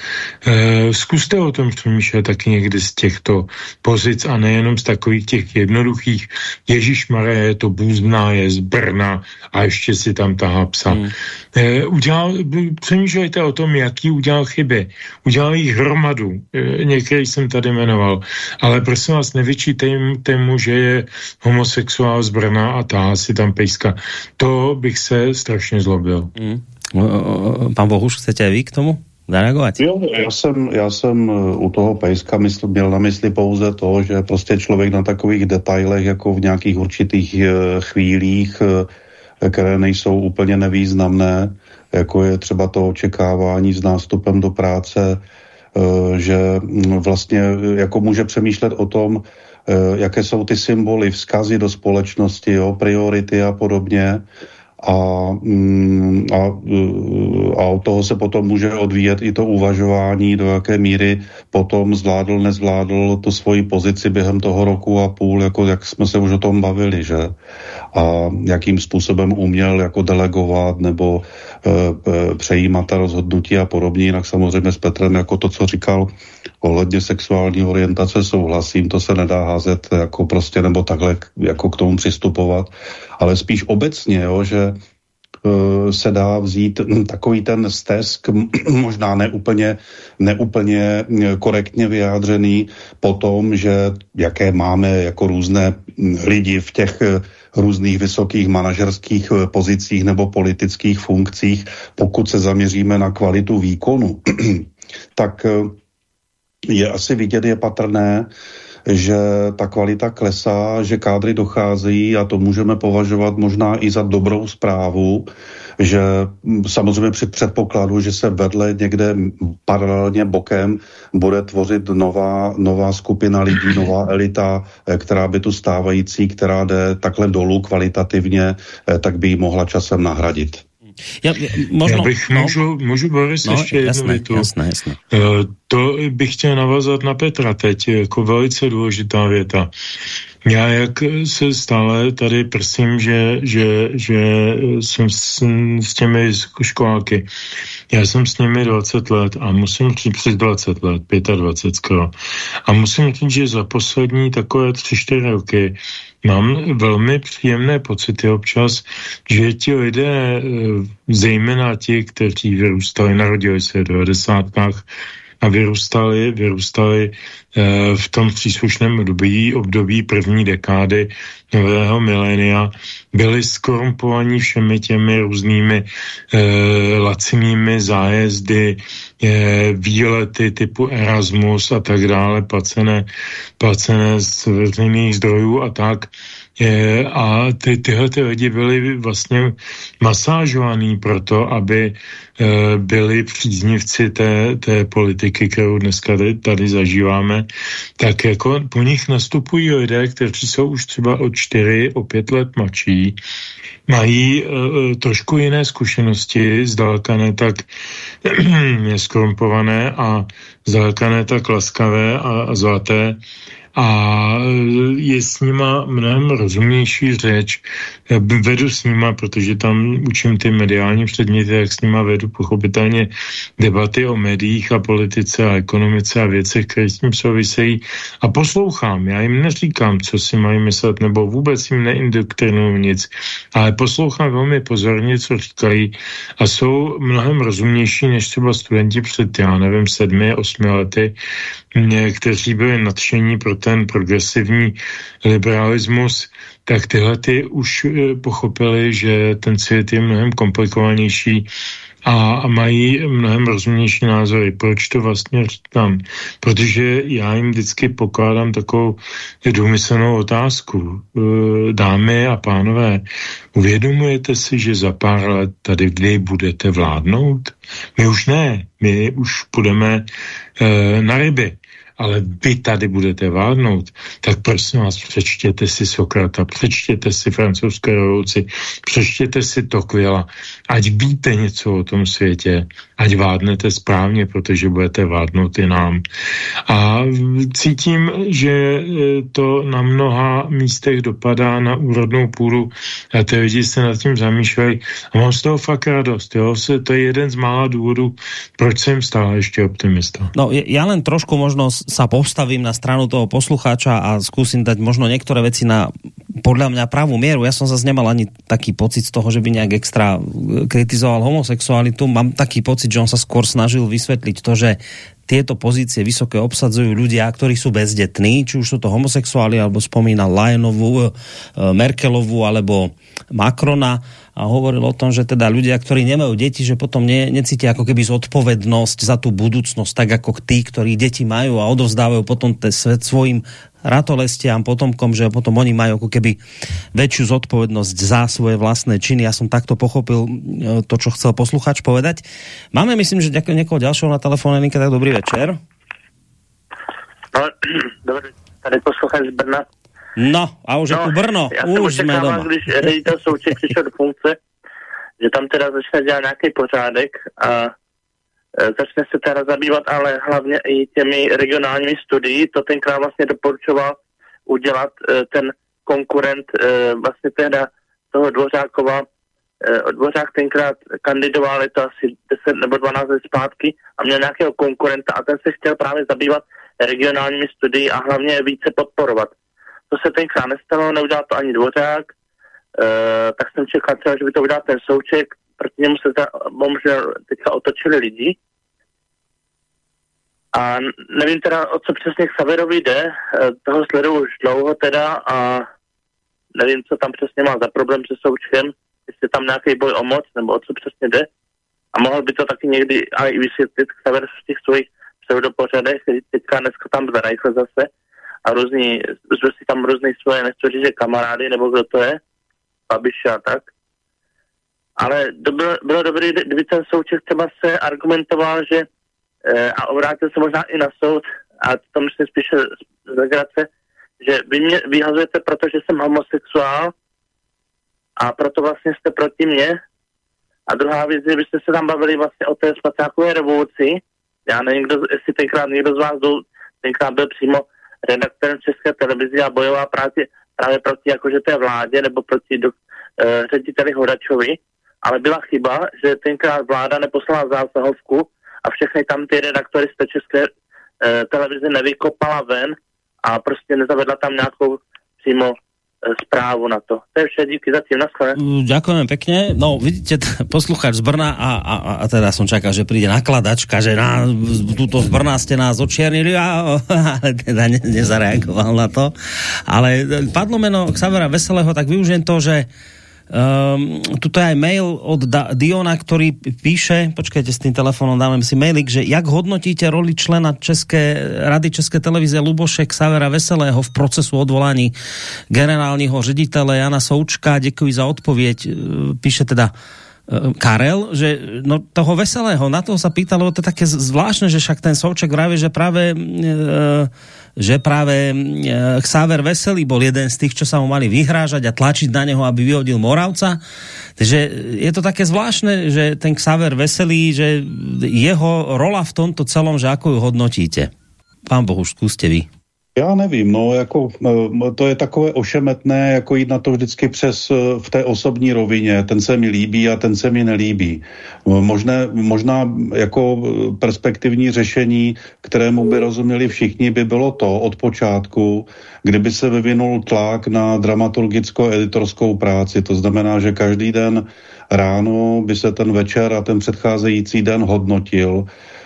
Speaker 9: E, zkuste o tom přemýšlet taky někdy z těchto pozic a nejenom z takových těch jednoduchých Ježíš je to bůzná, je z Brna a ještě si tam tahá psa. Hmm. E, udělal, přemýšlejte o tom, jaký udělal chyby. Udělal jich hromadu, e, některý jsem tady jmenoval, ale prosím vás, nevyčítejte mu, že je homosexuál z Brna a táhá si tam pejska. To bych se strašně zlobil. Mm.
Speaker 2: Pán Bohuš, chcete vy k tomu zareagovat?
Speaker 10: Jo, já jsem, já jsem eh, u toho Pejska mysl, měl na mysli pouze to, že prostě člověk na takových detailech, jako v nějakých určitých chvílích, které nejsou úplně nevýznamné, jako je třeba to očekávání s nástupem do práce, uh, že mm, vlastně jako může přemýšlet o tom, jaké jsou ty symboly, vzkazy do společnosti, jo, priority a podobně a, mm, a, a od toho se potom může odvíjet i to uvažování, do jaké míry potom zvládl, nezvládl tu svoji pozici během toho roku a půl, jako jak jsme se už o tom bavili, že? A jakým způsobem uměl jako delegovat nebo e, e, přejímat ta rozhodnutí a podobně. Jinak samozřejmě s Petrem jako to, co říkal ohledně sexuální orientace souhlasím, to se nedá házet jako prostě nebo takhle jako k tomu přistupovat ale spíš obecně, jo, že uh, se dá vzít takový ten stesk, možná neúplně, neúplně e, korektně vyjádřený po tom, že jaké máme jako různé lidi v těch e, různých vysokých manažerských pozicích nebo politických funkcích, pokud se zaměříme na kvalitu výkonu, tak je asi vidět, je patrné, že ta kvalita klesá, že kádry docházejí a to můžeme považovat možná i za dobrou zprávu, že samozřejmě při předpokladu, že se vedle někde paralelně bokem bude tvořit nová, nová skupina lidí, nová elita, eh, která by tu stávající, která jde takhle dolů kvalitativně, eh, tak by ji mohla časem nahradit.
Speaker 9: Já, možno, Já bych, no, můžu, můžu Boris no, ještě jednu jasné, větu.
Speaker 2: Jasné, jasné.
Speaker 9: Uh, to bych chtěl navazat na Petra teď, jako velice důležitá věta. Já jak se stále tady prosím, že, že, že jsem s, s těmi školáky, já jsem s nimi 20 let a musím říct přes 20 let, 25 skoro. A musím říct, že za poslední takové 3-4 roky mám velmi příjemné pocity občas, že ti lidé, eh, zejména ti, kteří vyrůstali, narodili se v 90 a vyrůstali, vyrůstali v tom příslušném období, období první dekády nového milénia, byli skorumpovaní všemi těmi různými eh, lacinými zájezdy, eh, výlety typu Erasmus a tak dále, placené, placené z veřejných zdrojů a tak. Je, a ty, tyhle ty lidi byli vlastně masážovaný proto, aby e, byli příznivci té, té politiky, kterou dneska tady, tady zažíváme, tak jako po nich nastupují lidé, kteří jsou už třeba o čtyři, o pět let mladší, mají e, trošku jiné zkušenosti, zdaleka ne tak skorumpované a zdaleka ne tak laskavé a, a zlaté, a je s nima mnohem rozumnější řeč. Vedu s nima, protože tam učím ty mediální předměty, jak s nima vedu pochopitelně debaty o médiích a politice a ekonomice a věcech, které s tím souvisejí. A poslouchám, já jim neříkám, co si mají myslet, nebo vůbec jim neindoktrinuju nic, ale poslouchám velmi pozorně, co říkají a jsou mnohem rozumnější než třeba studenti před, já nevím, sedmi, osmi lety, kteří byli nadšení pro ten progresivní liberalismus, tak tyhle ty už eh, pochopili, že ten svět je mnohem komplikovanější a mají mnohem rozumnější názory. Proč to vlastně říkám? Protože já jim vždycky pokládám takovou důmyslnou otázku. Eh, dámy a pánové, uvědomujete si, že za pár let tady vy budete vládnout? My už ne, my už půjdeme e, na ryby ale vy tady budete vládnout, tak prosím vás, přečtěte si Sokrata, přečtěte si francouzské revoluci, přečtěte si Tocquevilla, ať víte něco o tom světě, ať vládnete správně, protože budete vládnout i nám. A cítím, že e, to na mnoha místech dopadá na úrodnou půdu a ty lidi se nad tím zamýšlejí a mám z toho fakt radost. Jo? To je jeden z mála důvodů, proč jsem stále ještě optimista.
Speaker 2: No, já len trošku možno sa postavím na stranu toho poslucháča a skúsim dať možno niektoré veci na podľa mňa pravú mieru. Ja som zase nemal ani taký pocit z toho, že by nejak extra kritizoval homosexualitu. Mám taký pocit, že on sa skôr snažil vysvetliť to, že tieto pozície vysoké obsadzujú ľudia, ktorí sú bezdetní, či už sú to homosexuáli, alebo spomínal Lajenovú, e, Merkelovú, alebo Macrona a hovoril o tom, že teda ľudia, ktorí nemajú deti, že potom ne, necítia ako keby zodpovednosť za tú budúcnosť, tak ako tí, ktorí deti majú a odovzdávajú potom ten svet svojim ratolestiam, potomkom, že potom oni majú ako keby väčšiu zodpovednosť za svoje vlastné činy. Ja som takto pochopil e, to, čo chcel posluchač povedať. Máme, myslím, že ďakujem niekoho ďalšieho na telefóne, tak dobrý večer.
Speaker 13: No, dobrý, tady posluchač z Brna.
Speaker 2: No, a už no, je tu Brno.
Speaker 13: Já
Speaker 2: už
Speaker 13: jsem
Speaker 2: jsme doma.
Speaker 13: když ředitel Souček přišel do funkce, že tam teda začne dělat nějaký pořádek a e, začne se teda zabývat ale hlavně i těmi regionálními studií. To tenkrát vlastně doporučoval udělat e, ten konkurent e, vlastně teda toho Dvořákova. Dvořák tenkrát kandidoval, je to asi 10 nebo 12 let zpátky a měl nějakého konkurenta a ten se chtěl právě zabývat regionálními studií a hlavně více podporovat. To se tenkrát nestalo, neudělal to ani Dvořák, e, tak jsem čekal třeba, že by to udělal ten Souček, proti němu se bohužel teďka otočili lidi. A nevím teda, o co přesně Xaverovi jde, e, toho sleduju už dlouho teda a nevím, co tam přesně má za problém se Součkem, jestli tam nějaký boj o moc, nebo o co přesně jde. A mohl by to taky někdy i vysvětlit Xaver v těch svých pseudopořadech, který teďka dneska tam zvedají zase a různí, si tam různý svoje, nechci říct, že kamarády, nebo kdo to je, Babiš a tak. Ale bylo, bylo dobré, kdyby ten souček třeba se argumentoval, že e, a obrátil se možná i na soud, a to myslím spíše z legrace, že vy mě vyhazujete, protože jsem homosexuál a proto vlastně jste proti mně. A druhá věc je, byste se tam bavili vlastně o té spacákové revoluci. Já nevím, kdo, jestli tenkrát někdo z vás byl, tenkrát byl přímo redaktorem České televize a bojoval právě, právě proti jakože té vládě nebo proti do, e, řediteli Hodačovi, ale byla chyba, že tenkrát vláda neposlala zásahovku a všechny tam ty redaktory z té České e, televize nevykopala ven a prostě nezavedla tam nějakou přímo správu na to. To je vše, díky zatím, naschle.
Speaker 2: Ďakujem pekne. No, vidíte, posluchač z Brna a, a, a teda som čakal, že príde nakladačka, že na, túto z Brna ste nás očiernili, a, ale teda ne, nezareagoval na to. Ale padlo meno Xavera Veselého, tak využijem to, že Um, tuto je aj mail od da Diona, ktorý píše, počkajte s tým telefónom, dáme si mailik, že jak hodnotíte roli člena České, Rady České televize Luboše Xavera Veselého v procesu odvolání generálního ředitele Jana Součka? Děkuji za odpověď. Píše teda e, Karel, že no toho veselého, na toho sa pýtal, lebo to je také zvláštne, že však ten Souček vraví, že práve e, že práve e, Xaver Veselý bol jeden z tých, čo sa mu mali vyhrážať a tlačiť na neho, aby vyhodil Moravca. Takže je to také zvláštne, že ten Xaver Veselý, že jeho rola v tomto celom, že ako ju hodnotíte? Pán Bohuš, skúste vy.
Speaker 10: Já nevím, no, jako, eh, to je takové ošemetné, jako jít na to vždycky přes eh, v té osobní rovině. Ten se mi líbí a ten se mi nelíbí. Možné, možná jako perspektivní řešení, kterému by rozuměli všichni, by bylo to od počátku, kdyby se vyvinul tlak na dramaturgicko-editorskou práci. To znamená, že každý den ráno by se ten večer a ten předcházející den hodnotil Eh,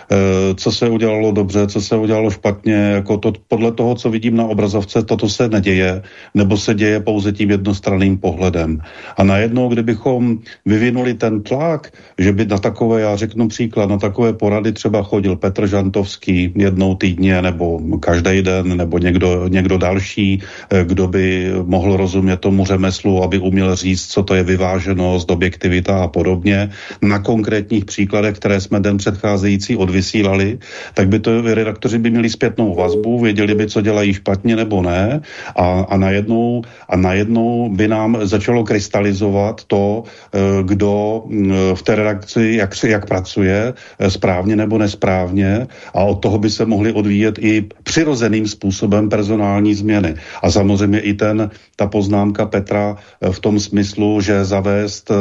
Speaker 10: co se udělalo dobře, co se udělalo špatně, jako to, podle toho, co vidím na obrazovce, toto se neděje, nebo se děje pouze tím jednostranným pohledem. A najednou, kdybychom vyvinuli ten tlak, že by na takové, já řeknu příklad, na takové porady třeba chodil Petr Žantovský jednou týdně, nebo každý den, nebo někdo, někdo další, eh, kdo by mohl rozumět tomu řemeslu, aby uměl říct, co to je vyváženost, objektivita a podobně, na konkrétních příkladech, které jsme den předcházející odvysvětlili vysílali, tak by to redaktoři by měli zpětnou vazbu, věděli by, co dělají špatně nebo ne a, a, najednou, a najednou by nám začalo krystalizovat to, eh, kdo mm, v té redakci, jak, jak pracuje, eh, správně nebo nesprávně a od toho by se mohly odvíjet i přirozeným způsobem personální změny. A samozřejmě i ten, ta poznámka Petra eh, v tom smyslu, že zavést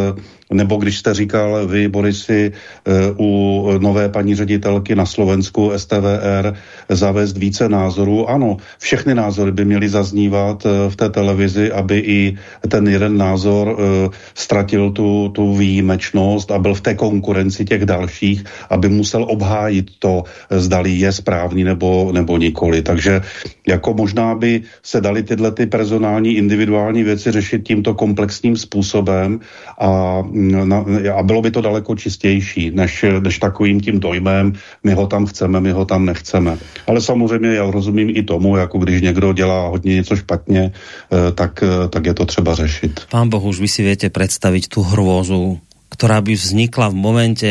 Speaker 10: nebo když jste říkal vy, Borisy, u nové paní ředitel telky na Slovensku, STVR, zavést více názorů. Ano, všechny názory by měly zaznívat v té televizi, aby i ten jeden názor ztratil tu, tu výjimečnost a byl v té konkurenci těch dalších, aby musel obhájit to, zdali je správný nebo, nebo nikoli. Takže jako možná by se dali tyhle ty personální individuální věci řešit tímto komplexním způsobem a, na, a bylo by to daleko čistější, než, než takovým tím dojmem, my ho tam chceme, my ho tam nechceme. Ale samozřejmě já rozumím i tomu, jako když někdo dělá hodně něco špatně, eh, tak, eh, tak je to třeba řešit.
Speaker 2: Pán Boh, už vy si viete predstaviť tu hrôzu, ktorá by vznikla v momente,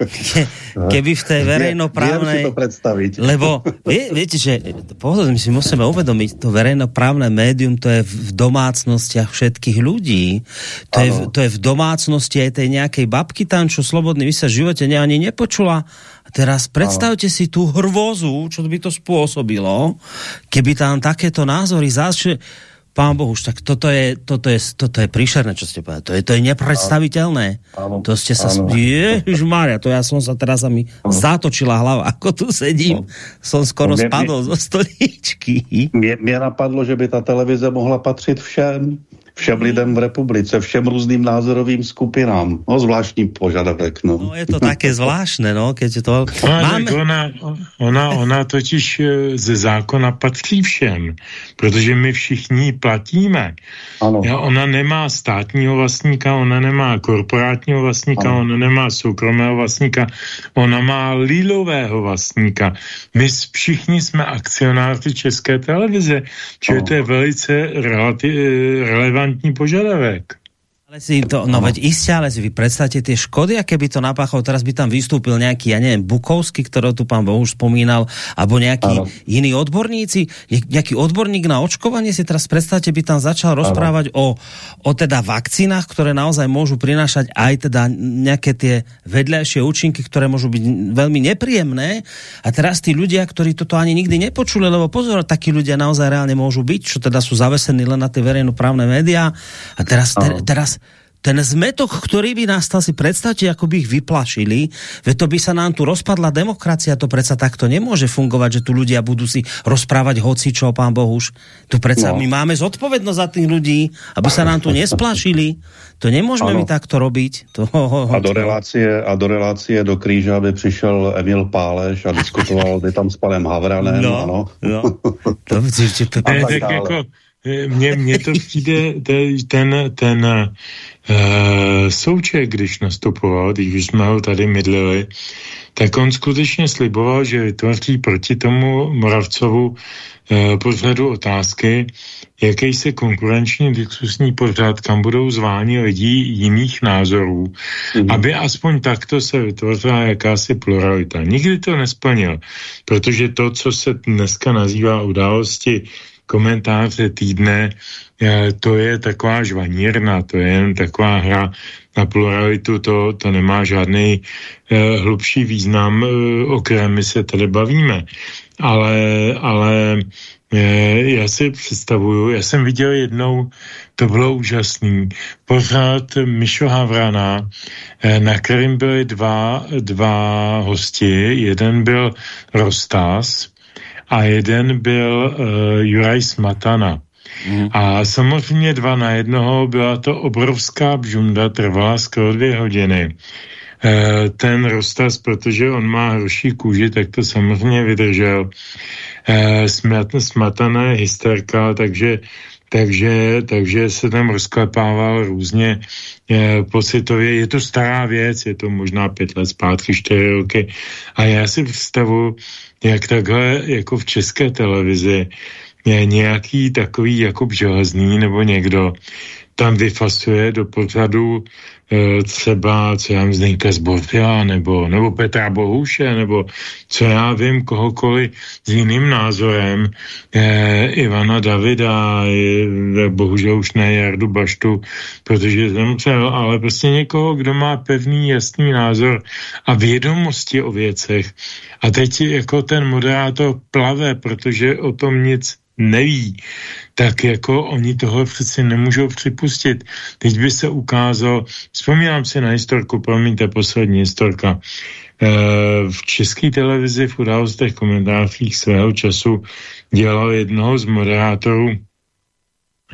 Speaker 2: ke, keby v tej verejnoprávnej...
Speaker 10: Viem, to predstaviť.
Speaker 2: Lebo vie, viete, že my si musíme uvedomiť, to verejnoprávne médium, to je v domácnostiach všetkých ľudí. To je, to je v domácnosti aj tej nejakej babky tam, čo slobodný vy sa v živote ne, ani nepočula. A teraz predstavte ano. si tú hrvozu, čo by to spôsobilo, keby tam takéto názory zase pán Boh, už tak toto je, toto je, toto je príšerné, čo ste povedali. To je, to je nepredstaviteľné. Áno. To ste sa... Ježiš Mária, to ja som sa teraz sa mi áno. zatočila hlava, ako tu sedím. Som skoro no, spadol zo stoličky.
Speaker 10: Mě, mě napadlo, že by ta televize mohla patřit všem všem lidem v republice, všem různým názorovým skupinám. No, zvláštní požadavek, no.
Speaker 2: No, je to také zvláštne, no, keď to...
Speaker 9: No, Máme... ona, ona, ona totiž e, ze zákona patří všem, protože my všichni platíme. Ano. Ja, ona nemá státního vlastníka, ona nemá korporátního vlastníka, ano. ona nemá soukromého vlastníka, ona má lilového vlastníka. My všichni jsme akcionáři České televize, čiže to je velice relevantní relevantní požadavek.
Speaker 2: Ale si to, no veď iste, ale si vy predstavte tie škody, aké by to napáchal, teraz by tam vystúpil nejaký, ja neviem, Bukovský, ktorého tu pán Boh už spomínal, alebo nejakí ano. iní odborníci, nejaký odborník na očkovanie si teraz predstavte, by tam začal rozprávať o, o teda vakcínach, ktoré naozaj môžu prinášať aj teda nejaké tie vedľajšie účinky, ktoré môžu byť veľmi nepríjemné. A teraz tí ľudia, ktorí toto ani nikdy nepočuli, lebo pozor, takí ľudia naozaj reálne môžu byť, čo teda sú zavesení len na tie verejnoprávne médiá. A teraz, ter, teraz ten zmetok, ktorý by nastal, si predstavte, ako by ich vyplašili, veď to by sa nám tu rozpadla demokracia, to predsa takto nemôže fungovať, že tu ľudia budú si rozprávať hoci čo, pán Bohuš. Tu predsa no. my máme zodpovednosť za tých ľudí, aby sa nám tu nesplašili. To nemôžeme ano. my takto robiť. To...
Speaker 10: A do relácie, a do relácie do kríža by přišel Emil Páleš a diskutoval by tam s panem Havranem. No, ano. no.
Speaker 9: To, to, to, tak jako, mně, mně to přijde ten, ten uh, souček, když nastupoval, když jsme ho tady mydlili, tak on skutečně sliboval, že vytvoří proti tomu Moravcovu uh, pořadu otázky, jaký se konkurenční diskusní pořád, kam budou zváni lidí jiných názorů, mm. aby aspoň takto se vytvořila jakási pluralita. Nikdy to nesplnil, protože to, co se dneska nazývá události komentáře týdne, eh, to je taková žvanírna, to je jen taková hra na pluralitu, to, to nemá žádný eh, hlubší význam, eh, o kterém my se tady bavíme. Ale, ale já si představuju, já jsem viděl jednou, to bylo úžasný, pořád Mišo Havrana, na kterým byly dva, dva hosti, jeden byl Rostas, a jeden byl uh, Juraj Smatana. Mm. A samozřejmě dva na jednoho byla to obrovská bžunda, trvala skoro dvě hodiny. E, ten Rostas, protože on má hroší kůži, tak to samozřejmě vydržel. E, Smatana je hysterka, takže takže, takže se tam rozklepával různě e, pocitově. Je to stará věc, je to možná pět let zpátky, čtyři roky. A já si představu, jak takhle jako v české televizi je nějaký takový jako železný nebo někdo tam vyfasuje do pořadu třeba, co já vím, z Borfila, nebo, nebo Petra Bohuše, nebo co já vím, kohokoliv s jiným názorem, e, Ivana Davida, e, bohužel už ne Jardu Baštu, protože zemřel, ale prostě někoho, kdo má pevný, jasný názor a vědomosti o věcech. A teď jako ten moderátor plave, protože o tom nic neví, tak jako oni tohle přeci nemůžou připustit. Teď by se ukázalo, vzpomínám si na historku, promiňte, poslední historka, Eh, v české televizi v událostech komentářích svého času dělal jednoho z moderátorů,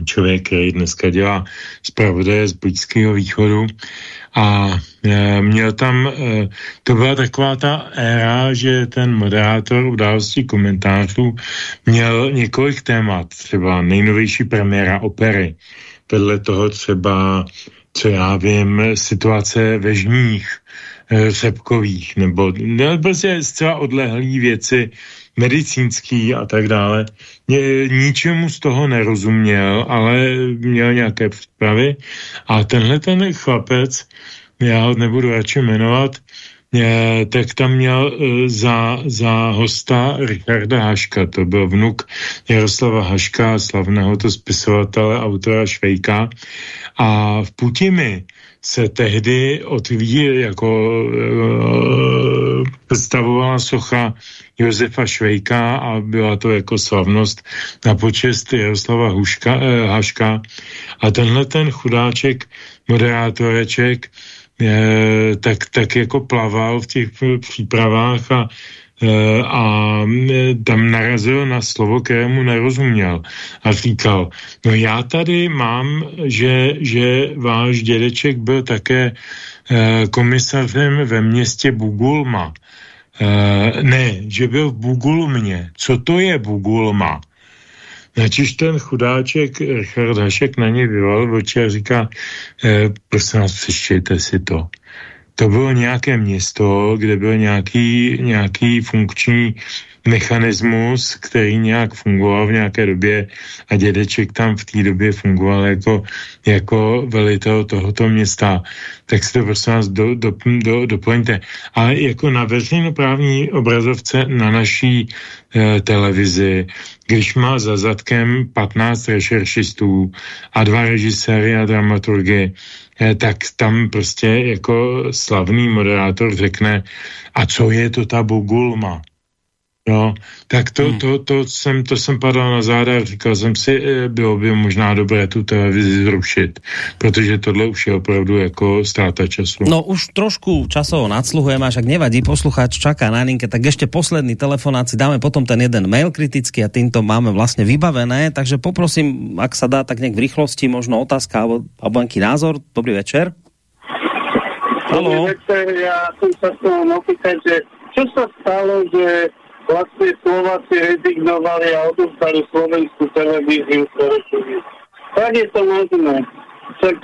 Speaker 9: člověk, který dneska dělá zpravodaje z Blízkého východu. A e, měl tam, e, to byla taková ta éra, že ten moderátor událostí komentářů měl několik témat, třeba nejnovější premiéra opery, vedle toho třeba, co já vím, situace ve žních, řepkových, nebo ne, prostě zcela odlehlý věci medicínský a tak dále. Ně, ničemu z toho nerozuměl, ale měl nějaké přípravy a tenhle ten chlapec, já ho nebudu radši jmenovat, je, tak tam měl e, za, za hosta Richarda Haška, to byl vnuk Jaroslava Haška, slavného to spisovatele, autora Švejka. A v Putimi se tehdy otví jako uh, představovala socha Josefa Švejka a byla to jako slavnost na počest Jaroslava Huška, uh, Haška. A tenhle ten chudáček, moderátoreček, uh, tak, tak jako plaval v těch přípravách a a eh, tam narazil na slovo, kterému nerozuměl a říkal, no já tady mám, že, že váš dědeček byl také eh, komisařem ve městě Bugulma. Ne, že byl v Bugulmě. Co to je Bugulma? Načiž ten chudáček Richard Hašek na něj vyval oči a říká, prosím vás, přečtějte si to to bylo nějaké město, kde byl nějaký, nějaký funkční mechanismus, který nějak fungoval v nějaké době a dědeček tam v té době fungoval jako, jako velitel tohoto města. Tak si to prosím vás do, do, do, doplňte. A jako na veřejnoprávní obrazovce na naší e, televizi, když má za zadkem 15 rešeršistů a dva režiséry a dramaturgy, Eh, tak tam prostě jako slavný moderátor řekne, a co je to ta Bugulma? No, tak to, hmm. to, to, jsem, to jsem padal na záda a říkal jsem si, eh, bylo by možná dobré tu televizi zrušit, protože tohle už je opravdu jako ztráta času.
Speaker 2: No už trošku časovo nadsluhujeme, až ak nevadí, posluchač čaká na linke, tak ešte posledný telefonát si dáme potom ten jeden mail kritický a týmto máme vlastně vybavené, takže poprosím, ak sa dá, tak nejak v rýchlosti možno otázka alebo, alebo nejaký názor. Dobrý večer.
Speaker 14: Dobrý večer, som sa chcel opýtať, že čo sa stalo, že vlastne Slováci rezignovali a odostali slovenskú televíziu Sorešovi. Tak je to možné. Tak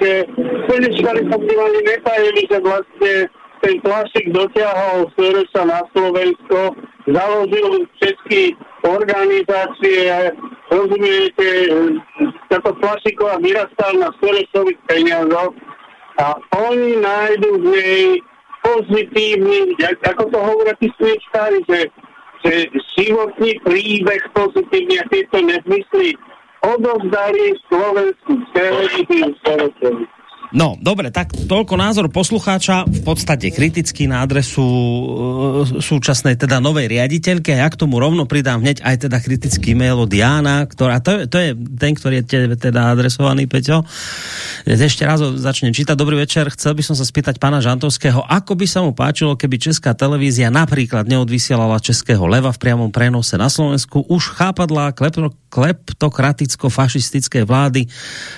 Speaker 14: Seličkari sa tým ani netajili, že vlastne ten Plašik dotiahol Soreša na Slovensko, založil český organizácie, rozumiete, táto Plašiková vyrastal na Sorešových peniazoch a oni nájdu v nej pozitívny, ako to hovoria tí že že životní príbeh pozitívne tieto nezmysly odovzdali Slovensku televíziu Slovenskovi.
Speaker 2: No, dobre, tak toľko názor poslucháča, v podstate kritický na adresu e, súčasnej teda novej riaditeľke. Ja k tomu rovno pridám hneď aj teda kritický mail od Jána, ktorá, to, to je ten, ktorý je tebe teda adresovaný, Peťo. Ešte raz začnem čítať. Dobrý večer, chcel by som sa spýtať pána Žantovského, ako by sa mu páčilo, keby Česká televízia napríklad neodvysielala Českého leva v priamom prenose na Slovensku. Už chápadla kleptokraticko-fašistické vlády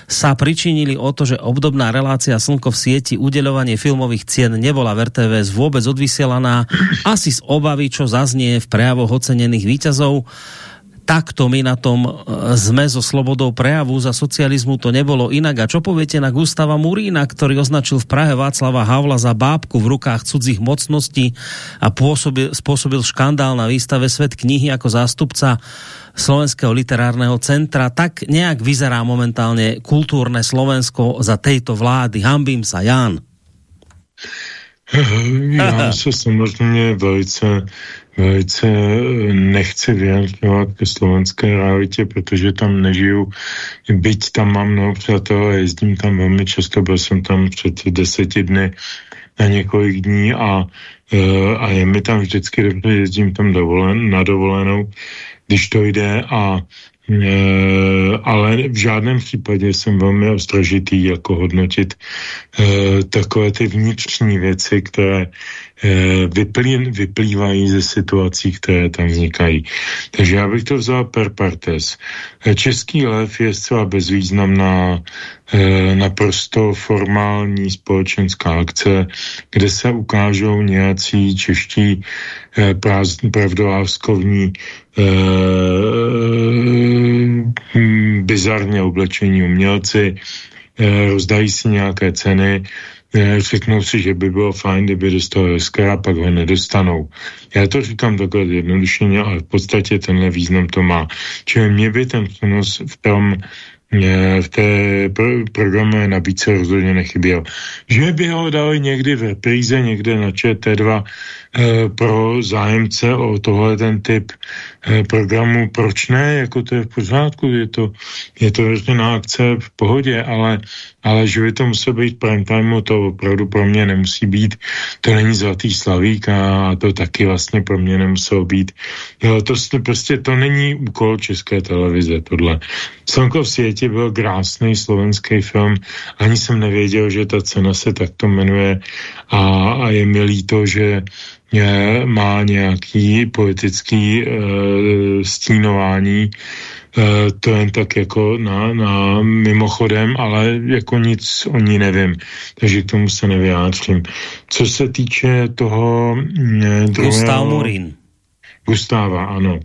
Speaker 2: sa pričinili o to, že obdobná relácia Slnko v sieti, udeľovanie filmových cien nebola v RTVS vôbec odvysielaná, asi z obavy, čo zaznie v prejavoch ocenených výťazov takto my na tom e, sme so slobodou prejavu za socializmu to nebolo inak. A čo poviete na Gustava Murína, ktorý označil v Prahe Václava Havla za bábku v rukách cudzích mocností a pôsobil, spôsobil škandál na výstave Svet knihy ako zástupca Slovenského literárneho centra. Tak nejak vyzerá momentálne kultúrne Slovensko za tejto vlády. Hambím sa, Jan.
Speaker 9: Já se samozřejmě velice, velice nechci vyjadřovat ke slovenské realitě, protože tam nežiju. Byť tam mám mnoho přátel a jezdím tam velmi často, byl jsem tam před deseti dny na několik dní a, e, a je mi tam vždycky dobře, jezdím tam dovolen, na dovolenou když to jde a Eh, ale v žádném případě jsem velmi ostražitý jako hodnotit eh, takové ty vnitřní věci, které eh, vyplý, vyplývají ze situací, které tam vznikají. Takže já bych to vzal per partes. Český lev je zcela bezvýznamná naprosto formální společenská akce, kde se ukážou nějací čeští pravdolávskovní Eh, bizarně oblečení umělci, eh, rozdají si nějaké ceny, eh, řeknou si, že by bylo fajn, kdyby dostali a pak ho nedostanou. Já to říkám takhle jednodušeně, ale v podstatě tenhle význam to má. Čili mě by ten přenos v tom v té pro, programové nabídce rozhodně nechyběl. Že by ho dali někdy v repríze, někde na ČT2 eh, pro zájemce o tohle ten typ eh, programu, proč ne, jako to je v pořádku, je to, je to na akce v pohodě, ale, ale že by to muselo být prime time, to opravdu pro mě nemusí být, to není zlatý slavík a to taky vlastně pro mě nemuselo být. Jo, to prostě to není úkol České televize, tohle. Slnko v světě byl krásný slovenský film, ani jsem nevěděl, že ta cena se takto jmenuje a, a je mi líto, že má nějaký politický e, stínování, e, to jen tak jako na, na mimochodem, ale jako nic o ní nevím, takže k tomu se nevyjádřím. Co se týče toho...
Speaker 2: E, Gustav Murín.
Speaker 9: Gustáva, ano.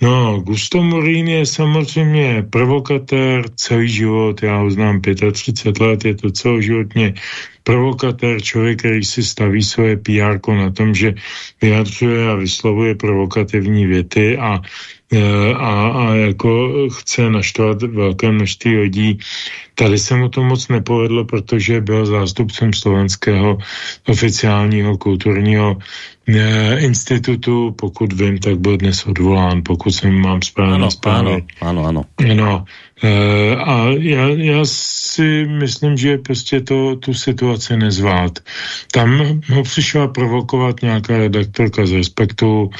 Speaker 9: No, Gusto Morín je samozřejmě provokatér celý život, já ho znám 35 let, je to celoživotně provokatér, člověk, který si staví svoje PR na tom, že vyjadřuje a vyslovuje provokativní věty a e, a, a jako chce naštvat velké množství lidí. Tady se mu to moc nepovedlo, protože byl zástupcem slovenského oficiálního kulturního institutu, pokud vím, tak byl dnes odvolán, pokud jsem mám správně
Speaker 2: ano, Ano, ano, ano.
Speaker 9: No, e, a já, já si myslím, že prostě to tu situaci nezvlád. Tam ho přišla provokovat nějaká redaktorka z Respektu,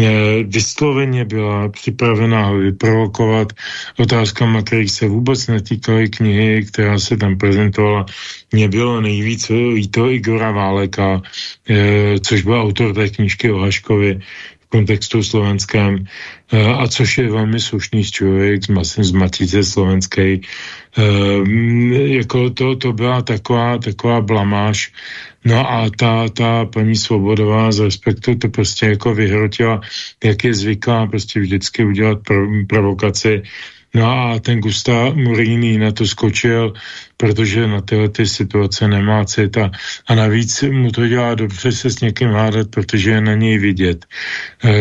Speaker 9: e, vysloveně byla připravená ho vyprovokovat otázkama, kterých se vůbec netýkaly knihy, která se tam prezentovala. Mně bylo nejvíc líto Igora Váleka, e, což byl autor té knížky o Haškovi v kontextu slovenském, e, a což je velmi slušný člověk z, z Matice slovenské. E, jako to, to byla taková, taková blamáž. No a ta, ta paní Svobodová z Respektu to prostě jako vyhrotila, jak je zvyklá prostě vždycky udělat provokaci No a ten Gustav Murini na to skočil, protože na tyhle ty situace nemá cita. A navíc mu to dělá dobře se s někým hádat, protože je na něj vidět. E,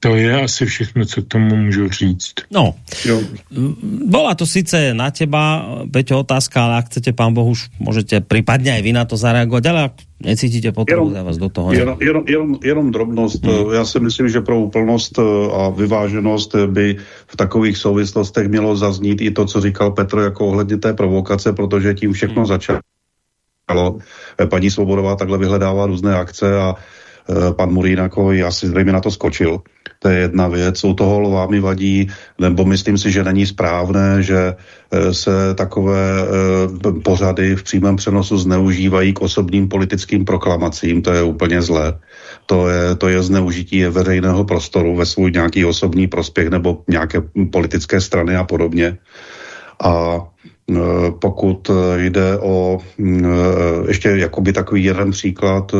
Speaker 9: to je asi všechno, co k tomu můžu říct.
Speaker 2: No, jo. bola to sice na teba, Peťo, otázka, ale ak chcete, pán Boh, už můžete případně aj vy na to zareagovat, ale necítíte potřebu vás do toho?
Speaker 10: Jenom, jenom, jenom, jenom drobnost. Hmm. Já si myslím, že pro úplnost eh, a vyváženost by v takových souvislostech mělo zaznít i to, co říkal Petr jako ohledně té provokace, protože tím všechno hmm. začalo. Eh, paní Svobodová takhle vyhledává různé akce a eh, pan Murín jako asi zřejmě na to skočil. To je jedna věc. U toho lva mi vadí, nebo myslím si, že není správné, že eh, se takové pořady v přímém přenosu zneužívají k osobním politickým proklamacím. To je úplně zlé. To je, to je zneužití veřejného prostoru ve svůj nějaký osobní prospěch nebo nějaké politické strany a podobně. A pokud eh, jde o mm, eh, ještě jakoby takový jeden příklad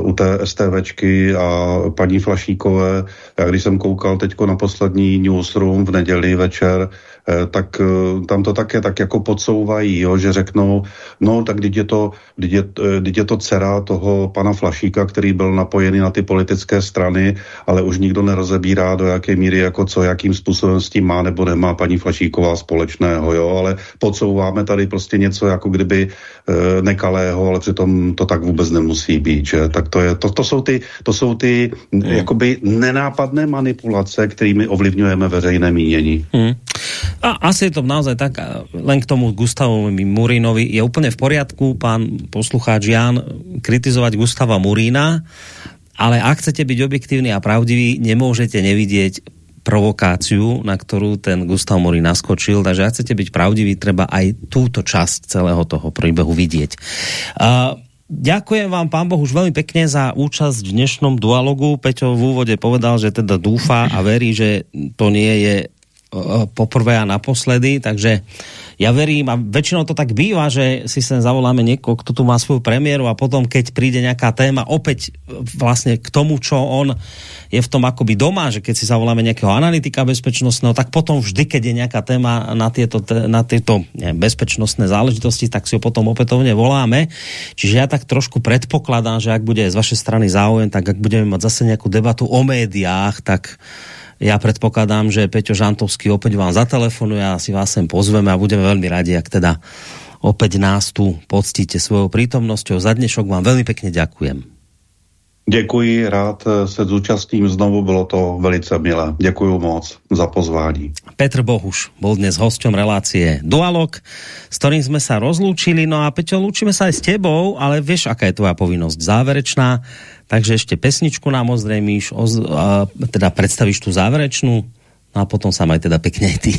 Speaker 10: u té STVčky a paní Flašíkové, já když jsem koukal teďko na poslední newsroom v neděli večer, Eh, tak eh, tam to také tak jako podsouvají, jo, že řeknou, no tak když je to, když je, když eh, je to dcera toho pana Flašíka, který byl napojený na ty politické strany, ale už nikdo nerozebírá, do jaké míry, jako co, jakým způsobem s tím má nebo nemá paní Flašíková společného, jo, ale podsouváme tady prostě něco jako kdyby e, nekalého, ale přitom to tak vůbec nemusí být, že? Tak to, je, to, to jsou ty, to jsou ty hmm. jakoby nenápadné manipulace, kterými ovlivňujeme veřejné mínění. Hmm.
Speaker 2: A asi je to naozaj tak, len k tomu Gustavovi Murinovi je úplne v poriadku, pán poslucháč Jan, kritizovať Gustava Murína, ale ak chcete byť objektívni a pravdiví, nemôžete nevidieť provokáciu, na ktorú ten Gustav Mori naskočil, takže ak chcete byť pravdivý, treba aj túto časť celého toho príbehu vidieť. Uh, Ďakujem vám, pán Boh, už veľmi pekne za účasť v dnešnom dualogu. Peťo v úvode povedal, že teda dúfa a verí, že to nie je poprvé a naposledy, takže ja verím a väčšinou to tak býva, že si sem zavoláme niekoho, kto tu má svoju premiéru a potom, keď príde nejaká téma opäť vlastne k tomu, čo on je v tom akoby doma, že keď si zavoláme nejakého analytika bezpečnostného, tak potom vždy, keď je nejaká téma na tieto, na tieto bezpečnostné záležitosti, tak si ho potom opätovne voláme. Čiže ja tak trošku predpokladám, že ak bude z vašej strany záujem, tak ak budeme mať zase nejakú debatu o médiách, tak ja predpokladám, že Peťo Žantovský opäť vám zatelefonuje a si vás sem pozveme a budeme veľmi radi, ak teda opäť nás tu poctíte svojou prítomnosťou. Za dnešok vám veľmi pekne ďakujem.
Speaker 10: Děkuji, rád se zúčastním znovu, bylo to velice milé. Děkuji moc za pozvání.
Speaker 2: Petr Bohuš bol dnes hosťom relácie Dualog, s ktorým sme sa rozlúčili. No a Peťo, lúčime sa aj s tebou, ale vieš, aká je tvoja povinnosť záverečná. Takže ešte pesničku nám ozrejmíš, oz, teda predstavíš tu záverečnú no a potom sa aj teda pekne ty.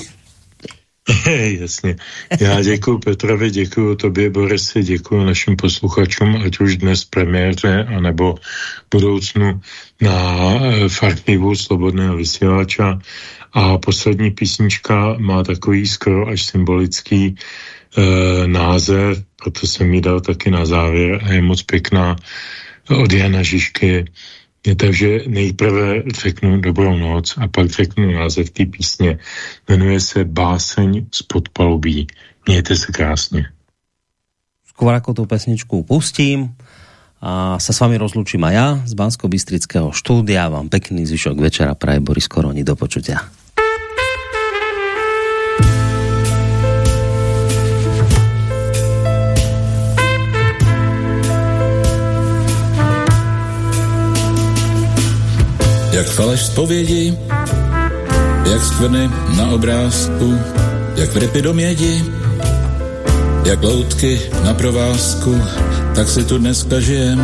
Speaker 9: Jasně. Já děkuji Petrovi, děkuji tobě, Borisi, děkuji našim posluchačům, ať už dnes premiéře, anebo budoucnu na eh, Farknivu Slobodného vysílača. A poslední písnička má takový skoro až symbolický e, název, proto jsem mi dal taky na závěr a je moc pěkná od Jana Žižky takže nejprve řeknu dobrou noc a pak řeknu název té písně. Jmenuje se Báseň z podpalubí. Mějte se krásně.
Speaker 2: Skôr ako pesničku pustím a sa s vami rozlučím a ja z Bansko-Bystrického štúdia. Vám pekný zvyšok večera praje Boris Koroni. Do počutia.
Speaker 11: Jak faleš zpovědi, jak skvrny na obrázku, jak vrypy do mědi, jak loutky na provázku, tak si tu dneska žijem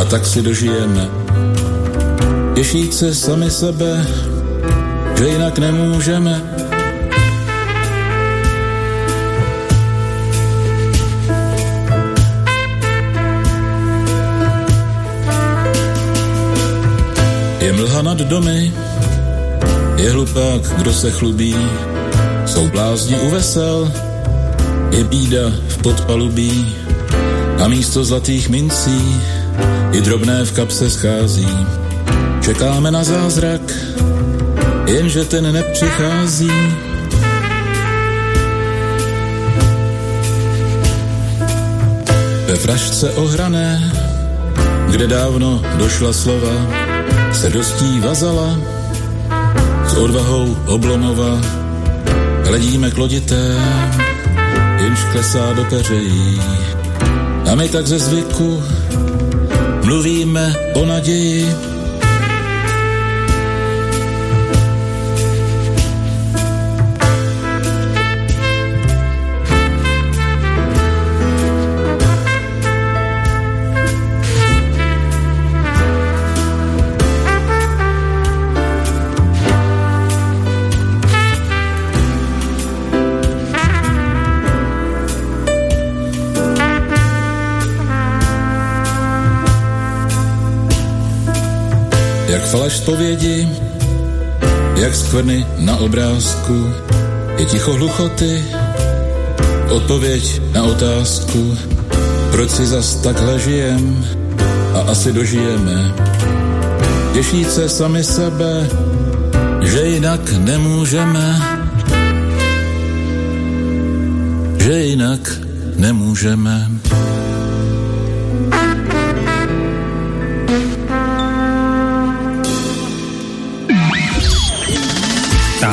Speaker 11: a tak si dožijeme. Těšít se sami sebe, že jinak nemůžeme. Je mlha nad domy, je hlupák, kdo se chlubí, jsou blázni u vesel, je bída v podpalubí a místo zlatých mincí i drobné v kapse schází. Čekáme na zázrak, jenže ten nepřichází. Ve frašce ohrané, kde dávno došla slova, se dostí vazala s odvahou oblomova. Hledíme k lodité, jenž klesá do peřejí. A my tak ze zvyku mluvíme o naději, faleš zpovědi, jak skvrny na obrázku, je ticho hluchoty, odpověď na otázku, proč si zas takhle žijem a asi dožijeme. Těšit se sami sebe, že jinak nemůžeme, že jinak nemůžeme.